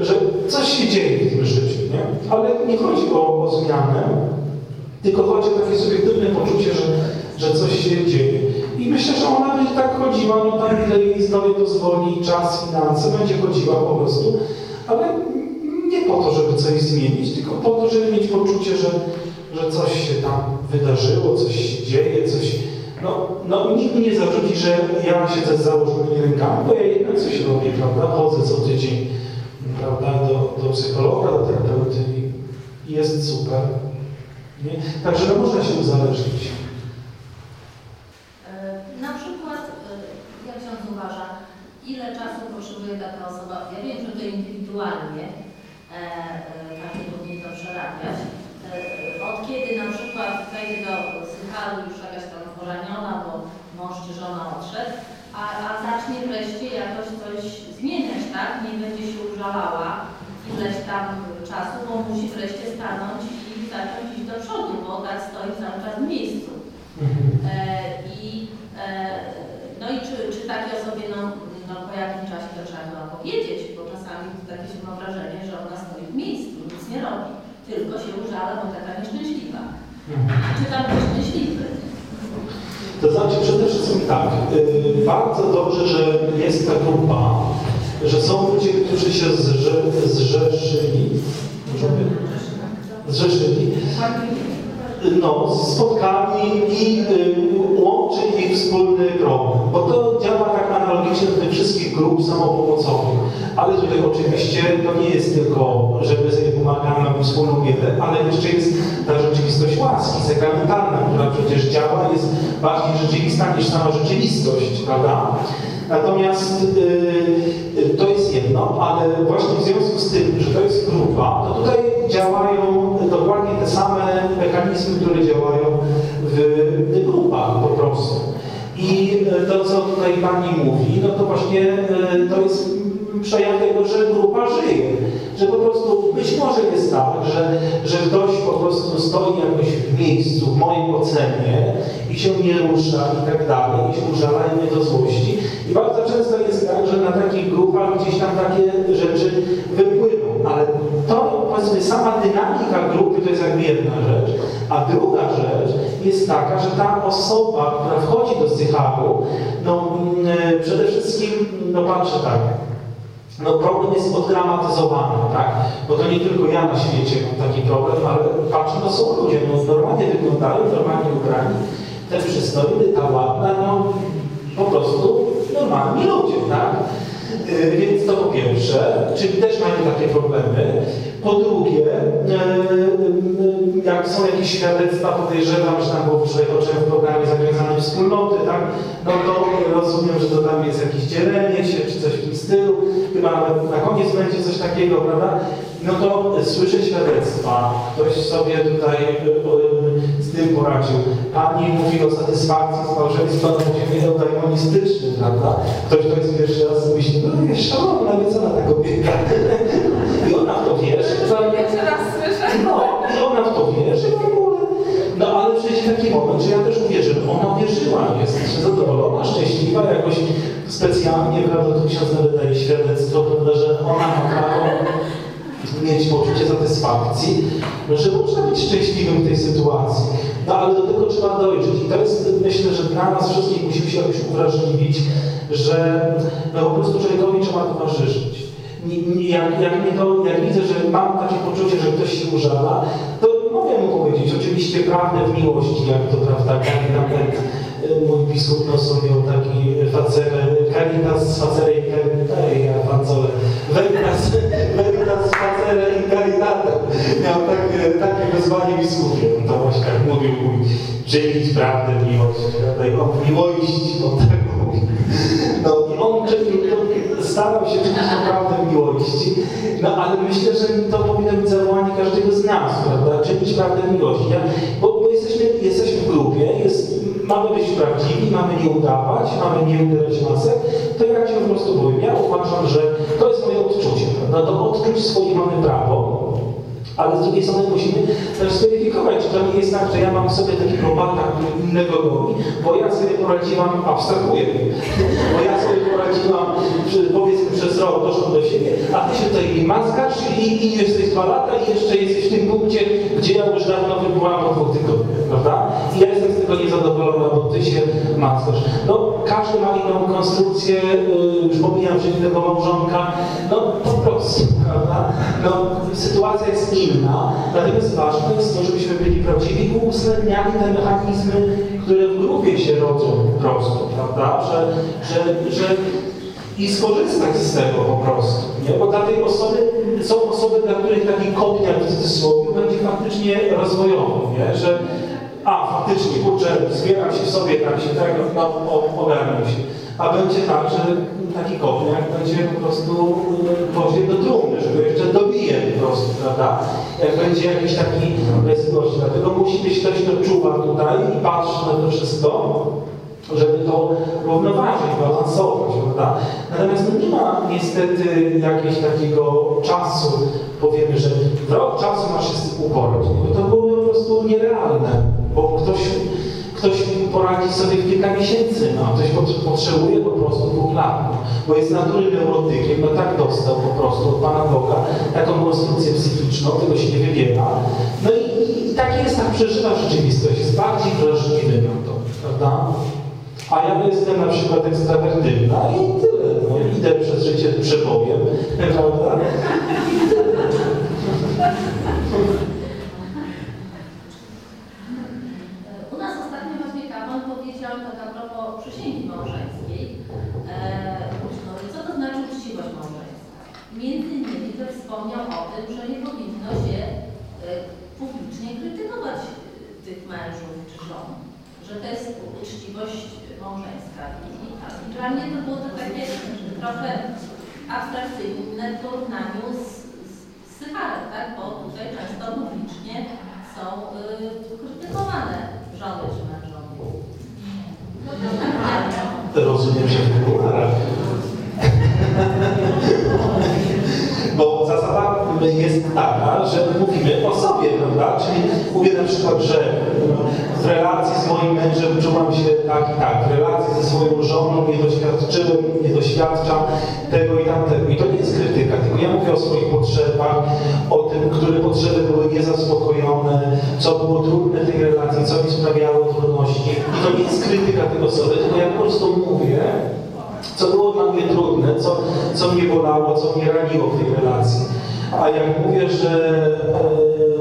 że coś się dzieje w tym życiu, nie? Ale nie chodzi o, o zmianę, tylko chodzi o takie subiektywne poczucie, że, że coś się dzieje. I myślę, że ona będzie tak chodziła, no tam ile jej zdrowie pozwoli, czas, finanse, będzie chodziła po prostu, ale nie po to, żeby coś zmienić, tylko po to, żeby mieć poczucie, że, że coś się tam wydarzyło, coś się dzieje, coś... No, no nikt nie zarzuci, że ja siedzę z założonymi rękami, bo ja jednak coś robię, prawda? Chodzę co tydzień, prawda, do, do psychologa, do terapeuty i, jest super. Nie? Także no, można się uzależnić. E, Na przykład, e, jak ksiądz uważa, ile czasu potrzebuje taka osoba, ja wiem, że to indywidualnie, każdy powinien to przerabiać. Od kiedy na przykład wejdzie do sycharu już poraniona, bo mąż czy żona odszedł, a, a zacznie wreszcie jakoś coś zmieniać, tak? Nie będzie się użalała ileś tam czasu, bo musi wreszcie stanąć i zacząć iść do przodu, bo tak stoi cały czas w miejscu. E, I, e, no i czy, czy takiej osobie no, no, po jakim czasie to trzeba chyba powiedzieć, bo czasami takie się ma wrażenie, że ona stoi w miejscu, nic nie robi, tylko się użala, bo taka nieszczęśliwa. Czy tam nieszczęśliwy? To znaczy przede wszystkim tak, y, bardzo dobrze, że jest ta grupa, że są ludzie, którzy się zrze, zrzeszyli, zrzeszyli, no, spotkali i y, łączy ich wspólny problem. Bo to działa tak analogicznie do tych wszystkich grup samopomocowych. Ale tutaj oczywiście to nie jest tylko, że my sobie pomagamy, mamy wspólną biedę, ale jeszcze jest ta rzeczywistość łaski sakramentalna, która przecież działa, jest bardziej rzeczywista niż sama rzeczywistość, prawda? Natomiast y, y, to jest jedno, ale właśnie w związku z tym, że to jest grupa, to tutaj działają dokładnie te same mechanizmy, które działają w, w grupach po prostu. I y, to, co tutaj Pani mówi, no to właśnie y, to jest przejaw tego, że grupa żyje. Że po prostu być może jest tak, że, że ktoś po prostu stoi jakoś w miejscu, w mojej ocenie i się nie rusza i tak dalej, i się użala i nie do złości. I bardzo często jest tak, że na takich grupach gdzieś tam takie rzeczy wypłyną. Ale to powiedzmy sama dynamika grupy to jest jakby jedna rzecz. A druga jest taka, że ta osoba, która wchodzi do Sycharu, no mm, przede wszystkim, no patrzy tak, no problem jest oddramatyzowany, tak? Bo to nie tylko ja na świecie mam taki problem, ale patrzę, no są ludzie, no normalnie wyglądają, normalnie ubrani, ten przystojny, ta ładna, no po prostu normalni ludzie, tak? Yy, Więc to po pierwsze, czyli też mają takie problemy. Po drugie, yy, yy, jak są jakieś świadectwa, podejrzewam, że tam było wczoraj o w programie zawiązanym wspólnoty, tak? No to rozumiem, że to tam jest jakieś dzielenie się, czy coś w tym stylu. Chyba nawet na koniec będzie coś takiego, prawda? No to słyszę świadectwa. Ktoś sobie tutaj z tym poradził. Pani mówi o satysfakcji z małżeństwa na poziomie eudaemonistycznym, prawda? Ktoś, kto jest pierwszy raz myśli, no jest szalona, wie co na tego biega. *laughs* I ona w to wierzy. Pierwszy raz słyszę. No, i ona w to wierzy w ogóle. No ale przyjdzie taki moment, że ja też uwierzę. Ona wierzyła, jest zadowolona, szczęśliwa, jakoś specjalnie, prawda, tu ksiądz nawet daje świadectwo, prawda, że ona ma prawo mieć poczucie satysfakcji, że można być szczęśliwym w tej sytuacji. No ale do tego trzeba dojrzeć. I to jest, myślę, że dla nas wszystkich musimy się jakoś uwrażliwić, że no, po prostu człowiekowi trzeba towarzyszyć. Jak, jak, to, jak widzę, że mam takie poczucie, że ktoś się użala, to mogę mu powiedzieć, oczywiście prawdę w miłości, jak to prawda, Garynamet, mój biskup Noso miał taki facerę, caritas facere i caritate, ja fancole, veritas, veritas facere i caritate. Miał takie, takie wezwanie on to właśnie tak mówił, mój, czynić prawdę w miłości, prawda, miłości, on tak mówił. No i on starał się czynić naprawdę miłości, no ale myślę, że to powinno być zawołanie każdego z nas, prawda? Czynić prawdę miłości. Ja, bo jesteśmy, jesteśmy w grupie, jest, mamy być prawdziwi, mamy nie udawać, mamy nie udać masek, to ja Ci po prostu powiem, ja uważam, że to jest moje odczucie, prawda? Do odczuć swoich mamy prawo, ale z drugiej strony musimy też zweryfikować, czy to nie jest tak, że ja mam sobie takiego robaka, który innego goni, bo ja sobie poradziłam, abstrahuję, bo ja sobie poradziłam, powiedzmy przez rok doszłam do siebie, a ty się tutaj maskasz i, i jesteś dwa lata i jeszcze jesteś w tym punkcie, gdzie ja już dawno wybyłam po dwóch tygodniach, prawda? Ja jestem z tego niezadowolona, bo ty się maskasz. No, każdy ma inną konstrukcję, yy, już pomijam, że innego małżonka, no po prostu, prawda? No, sytuacja jest inna, ważne jest to, żebyśmy byli prawdziwi i uwzględniali te mechanizmy, które w grupie się rodzą po prostu, prawda? Że, że, że i skorzystać z tego po prostu, nie? Bo dla tej osoby, są osoby, dla których taki kopniak w cudzysłowie będzie faktycznie rozwojowy, nie? Że a, faktycznie, kurczę, zbieram się sobie, tak się tak, no, ogarnę się. A będzie tak, że taki kopniak będzie po prostu wozie do trumny, że go jeszcze dobije po prostu, prawda? Jak będzie jakiś taki bezgość. Dlatego musi być ktoś, kto czuwa tutaj i patrzy na to wszystko, żeby to równoważyć, balansować, prawda? Natomiast no nie ma niestety jakiegoś takiego czasu, powiemy, że w rok czasu z tym uporać, bo to byłoby po prostu nierealne, bo ktoś, ktoś poradzi sobie w kilka miesięcy, no, a ktoś pot- potrzebuje po prostu dwóch lat, no, bo jest natury neurotykiem, no tak dostał po prostu od Pana Boga taką konstrukcję psychiczną, tego się nie wybiera. No i, i tak jest, tak przeżywa rzeczywistość, jest bardziej wrażliwy na to, prawda? A ja jestem na przykład ekstrawertywna i tyle. No, idę przez życie przebojem, *laughs* prawda? U nas ostatnio właśnie kapłan powiedział tak a propos przysięgi małżeńskiej. E, no, co to znaczy uczciwość małżeńska? Między innymi też wspomniał o tym, że nie powinno się e, publicznie krytykować e, tych mężów czy żon. Że to jest uczciwość dla mnie to było to takie trochę abstrakcyjne w porównaniu z, z, z tak? Bo tutaj często publicznie są y, krytykowane żony czy mężowie. Rozumiem, że w. Bo zasada jest taka, że mówimy o sobie, prawda? Czyli mówię na przykład, że w relacji z moim mężem czułam się tak i tak, w relacji ze swoją żoną nie doświadczyłem, nie doświadczam tego i tamtego. I to nie jest krytyka, tylko ja mówię o swoich potrzebach, o tym, które potrzeby były niezaspokojone, co było trudne w tej relacji, co mi sprawiało trudności. I to nie jest krytyka tego osoby, tylko ja po prostu mówię, co było dla mnie trudne, co, co mnie bolało, co mnie raniło w tej relacji. A jak mówię, że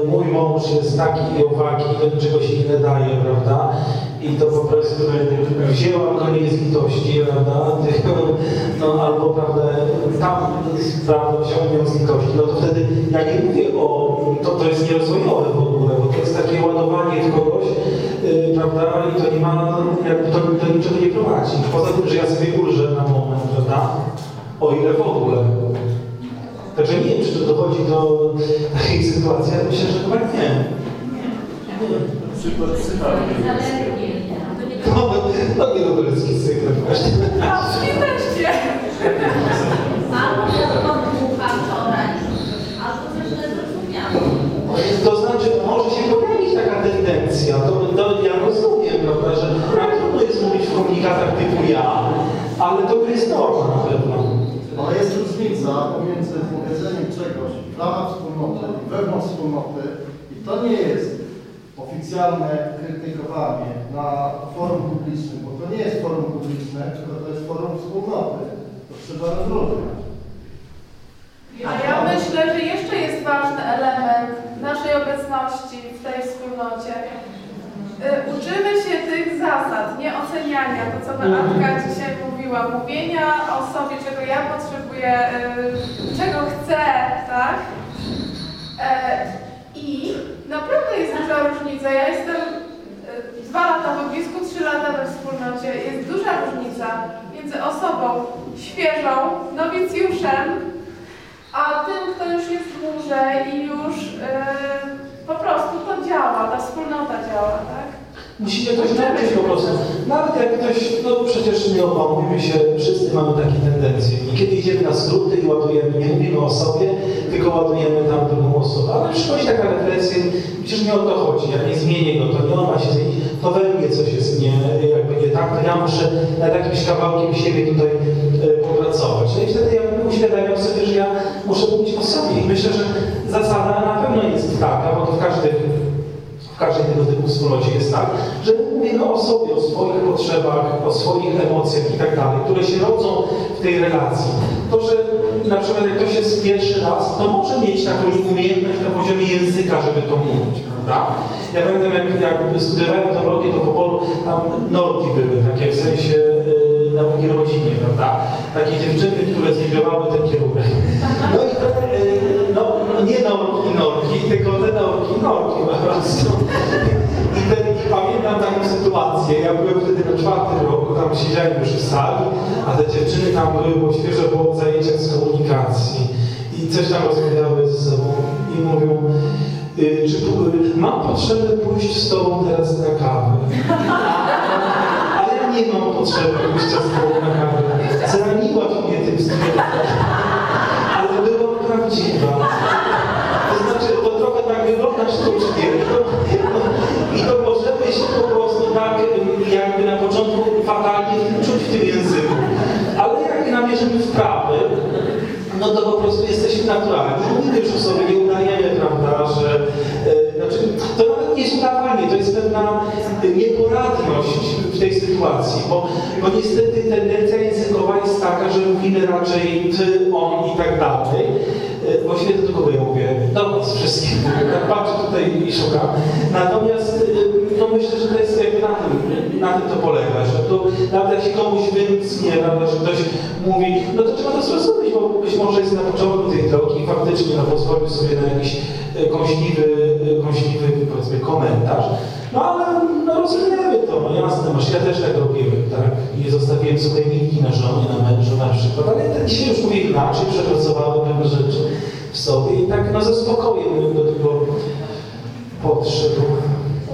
e, mój mąż jest taki i owaki, do niczego się nie nadaje, prawda? I to po prostu no, wzięłam go nie z litości, prawda? *laughs* No albo, prawda, tam prawda, wziąłem z litości. No to wtedy ja nie mówię o, to, to jest nierozwojowe w ogóle, bo to jest takie ładowanie w kogoś, yy, prawda? I to nie ma, jakby to, to niczego nie prowadzi. Poza tym, że ja sobie ulżę na moment, prawda? O ile w ogóle. Także nie wiem, czy to dochodzi do takiej sytuacji, ale myślę, że chyba nie. Przykład cytatny. No, no nie lubelski cykl właśnie. A, zrozumiałam. To znaczy, może się pojawić taka tendencja, to, to ja rozumiem, prawda, że nam trudno jest mówić w komunikatach typu ja, ale to jest norma na pewno. Ale jest różnica pomiędzy powiedzeniem czegoś w ramach wspólnoty i wewnątrz wspólnoty i to nie jest oficjalne krytykowanie na forum publicznym, bo to nie jest forum publiczne, tylko to jest forum wspólnoty. To trzeba rozróżniać. A ja myślę, że jeszcze jest ważny element naszej obecności w tej wspólnocie. Y, Uczymy się tych zasad, nie oceniania, to co Anka dzisiaj mówiła, mówienia o sobie, czego ja potrzebuję, y, czego chcę, tak? E, I naprawdę jest duża różnica. Ja jestem y, dwa lata w obisku, trzy lata we wspólnocie. Jest duża różnica między osobą świeżą, nowicjuszem, a tym, kto już jest dłużej i już yy, po prostu to działa, ta wspólnota działa, tak? Musimy coś nauczyć po prostu. Nawet jak ktoś, no przecież nie omówimy się, wszyscy mamy takie tendencje. I kiedy idziemy na skróty i ładujemy, nie mówimy o sobie, tylko ładujemy tam drugą osobę. Ale przychodzi taka refleksja, przecież nie o to chodzi, ja nie zmienię go, to nie on ma się zmienić, to we mnie coś jest nie, jakby nie tak, to ja muszę nad jakimś kawałkiem siebie tutaj e, popracować. No i wtedy ja uświadamiam sobie, że ja muszę mówić o sobie. I myślę, że zasada na pewno jest taka, bo to w każdym każdej tego typu wspólnocie jest tak, że mówimy o sobie, o swoich potrzebach, o swoich emocjach i tak dalej, które się rodzą w tej relacji. To, że na przykład jak ktoś jest pierwszy raz, to może mieć taką umiejętność na poziomie języka, żeby to mówić, prawda? Ja pamiętam, jak, jak studiowałem teologię, to po polu tam norki były, takie w sensie yy, nauki rodzinie, prawda? Takie dziewczyny, które znajdowały ten kierunek. No i to, yy, no nie norki, norki, tylko te norki, norki po prostu. I, ten, I pamiętam taką sytuację, ja byłem wtedy na czwartym roku, tam siedziałem już w sali, a te dziewczyny tam były, bo świeże było w zajęciach z komunikacji i coś tam rozmawiały ze sobą i mówią, y, czy y, mam potrzebę pójść z tobą teraz na kawę? Ale ja nie mam potrzeby pójścia z tobą na kawę. Zraniłaś mnie tym stwierdzeniem. Ale była prawdziwa. To znaczy, to trochę I to, możemy się po prostu tak jakby na początku fatalnie czuć w tym języku. Ale jak namierzymy wprawy, no to po prostu jesteśmy naturalni. Mówimy już o sobie, nie udajemy, prawda, że... Znaczy, to nie jest udawanie, to jest pewna nieporadność w tej sytuacji, bo, bo niestety tendencja językowa jest taka, że mówimy raczej ty, on i tak dalej. Właściwie to tylko mówię, do was wszystkich, *laughs* tak patrzę tutaj i szukam. Natomiast e, no myślę, że to jest jakby na tym, na tym to polega, że to nawet jak się komuś wymknie, prawda, że ktoś mówi, no to trzeba to zrozumieć, bo być może jest na początku tej drogi i faktycznie no, pozwolił sobie na jakiś e, kąśliwy, e, kąśliwy powiedzmy komentarz. No ale no, rozumiemy to, no jasne, masz, ja też tak robiłem, tak? Nie zostawiłem sobie nitki na żonie, na mężu na przykład, ale ja dzisiaj już mówię inaczej, przepracowałem pewne rzeczy w sobie i tak no ze spokojem do tego podszedł.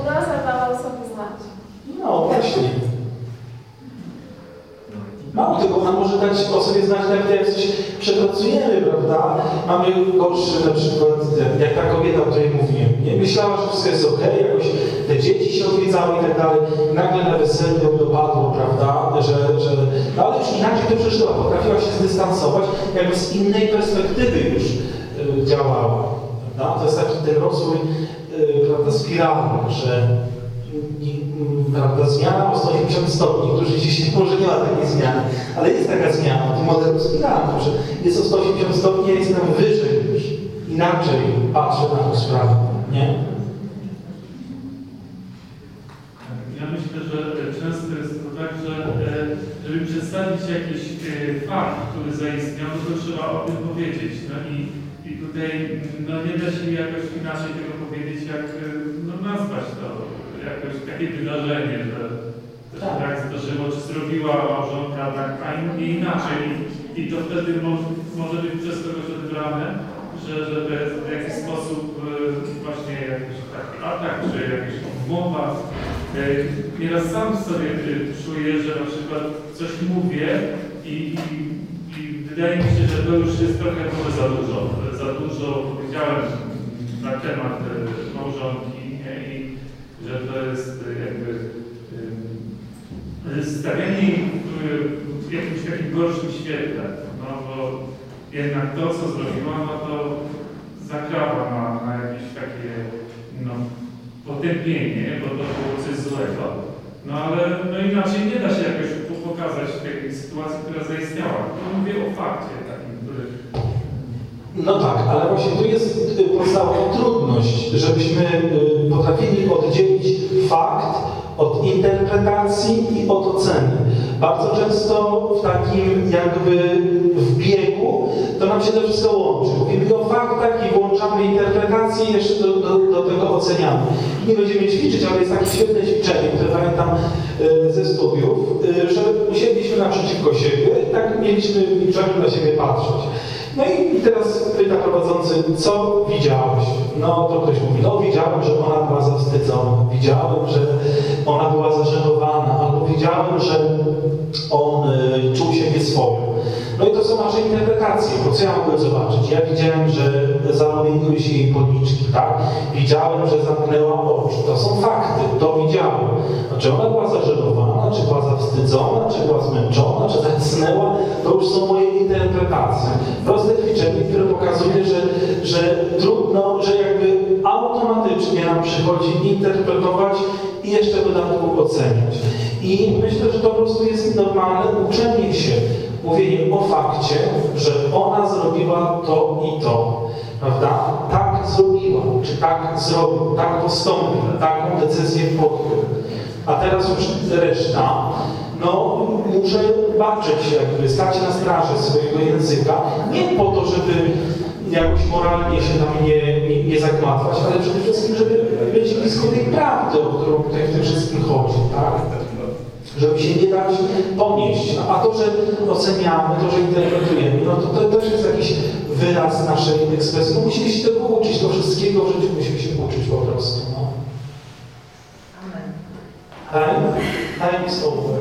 Uraza dawał sobie znać. No właśnie. Mało tego, ona może dać o sobie znać nawet jak coś przepracujemy, prawda? Mamy gorszy na przykład, ten, jak ta kobieta, o której mówiłem, nie? Myślała, że wszystko jest ok, jakoś te dzieci się odwiedzały i tak dalej. Nagle na weselu ją dopadło, prawda, że, że no ale już inaczej to przeżyła, potrafiła się zdystansować, jakby z innej perspektywy już y, działała, prawda? To jest taki ten rozwój, y, spiralny, że prawda, zmiana o 180 stopni, którzy dzisiaj może nie ma takiej zmiany, ale jest taka zmiana w tym modelu że jest o 180 stopni, ja jestem wyżej już, inaczej patrzę na tę sprawę, nie? Ja myślę, że często jest to tak, że e, żeby przedstawić jakiś e, fakt, który zaistniał, no to trzeba o tym powiedzieć. No i, i tutaj no nie da się jakoś inaczej tego powiedzieć, jak e, no, nazwać to jakoś takie wydarzenie, że to się tak zdarzyło. może zrobiła małżonka tak, a nie inaczej. I to wtedy mo, może być przez kogoś odebrane, że, to jest w jakiś sposób e, właśnie jakiś taki atak, czy jakaś mowa. E, Nieraz sam sobie e, czuję, że na przykład coś mówię i, i, i wydaje mi się, że to już jest trochę może za dużo. Za dużo powiedziałem na temat małżonki nie? i że to jest jakby stawianie w jakimś takim gorszym świetle. No bo jednak to, co zrobiła, no to zakrawa na, na jakieś takie no, potępienie, bo to było coś złego. No ale no inaczej nie da się jakoś po- pokazać takiej sytuacji, która zaistniała. No, mówię o fakcie takim, który No tak, ale właśnie tu jest y, podstawowa trudność, żebyśmy y, potrafili oddzielić fakt od interpretacji i od oceny. Bardzo często w takim jakby w biegu to nam się to wszystko łączy. Mówimy o faktach i włączamy interpretację i jeszcze do, do, do tego oceniamy. I nie będziemy ćwiczyć, ale jest takie świetne ćwiczenie, które pamiętam y, ze studiów, y, że usiedliśmy naprzeciwko siebie i tak mieliśmy milczeniu na siebie patrzeć. No i teraz pyta prowadzący, co widziałeś? No to ktoś mówi, no widziałem, że ona była zawstydzona, widziałem, że ona była zażenowana, albo widziałem, że on y, czuł się nieswojo. No i to są nasze interpretacje, bo co ja mogłem zobaczyć? Ja widziałem, że zarumieniły się jej policzki, tak? Widziałem, że zamknęła oczy. To są fakty, to widziałem. Czy ona była zażenowana, czy była zawstydzona, czy była zmęczona, czy zasnęła, to już są moje interpretacje. Proste ćwiczenie, które pokazuje, że, że trudno, że jakby automatycznie nam przychodzi interpretować i jeszcze to oceniać. I myślę, że to po prostu jest normalne uczenie się, mówienie o fakcie, że ona zrobiła to i to. Prawda? Tak zrobiła, czy tak zrobił, tak postąpił, taką decyzję podjął. A teraz już reszta, no muszę baczyć, jakby stać na straży swojego języka, nie po to, żeby jakoś moralnie się tam nie, nie, nie zagmatwać, ale przede wszystkim, żeby być blisko tej prawdy, o którą tutaj w tym wszystkim chodzi, tak? Żeby się nie dać ponieść. No, a to, że oceniamy, to, że interpretujemy, no to, to też jest jakiś wyraz naszej ekspresji. No, musimy się tego uczyć, to wszystkiego w życiu musimy się uczyć po prostu. No. Amen. Time, time is over.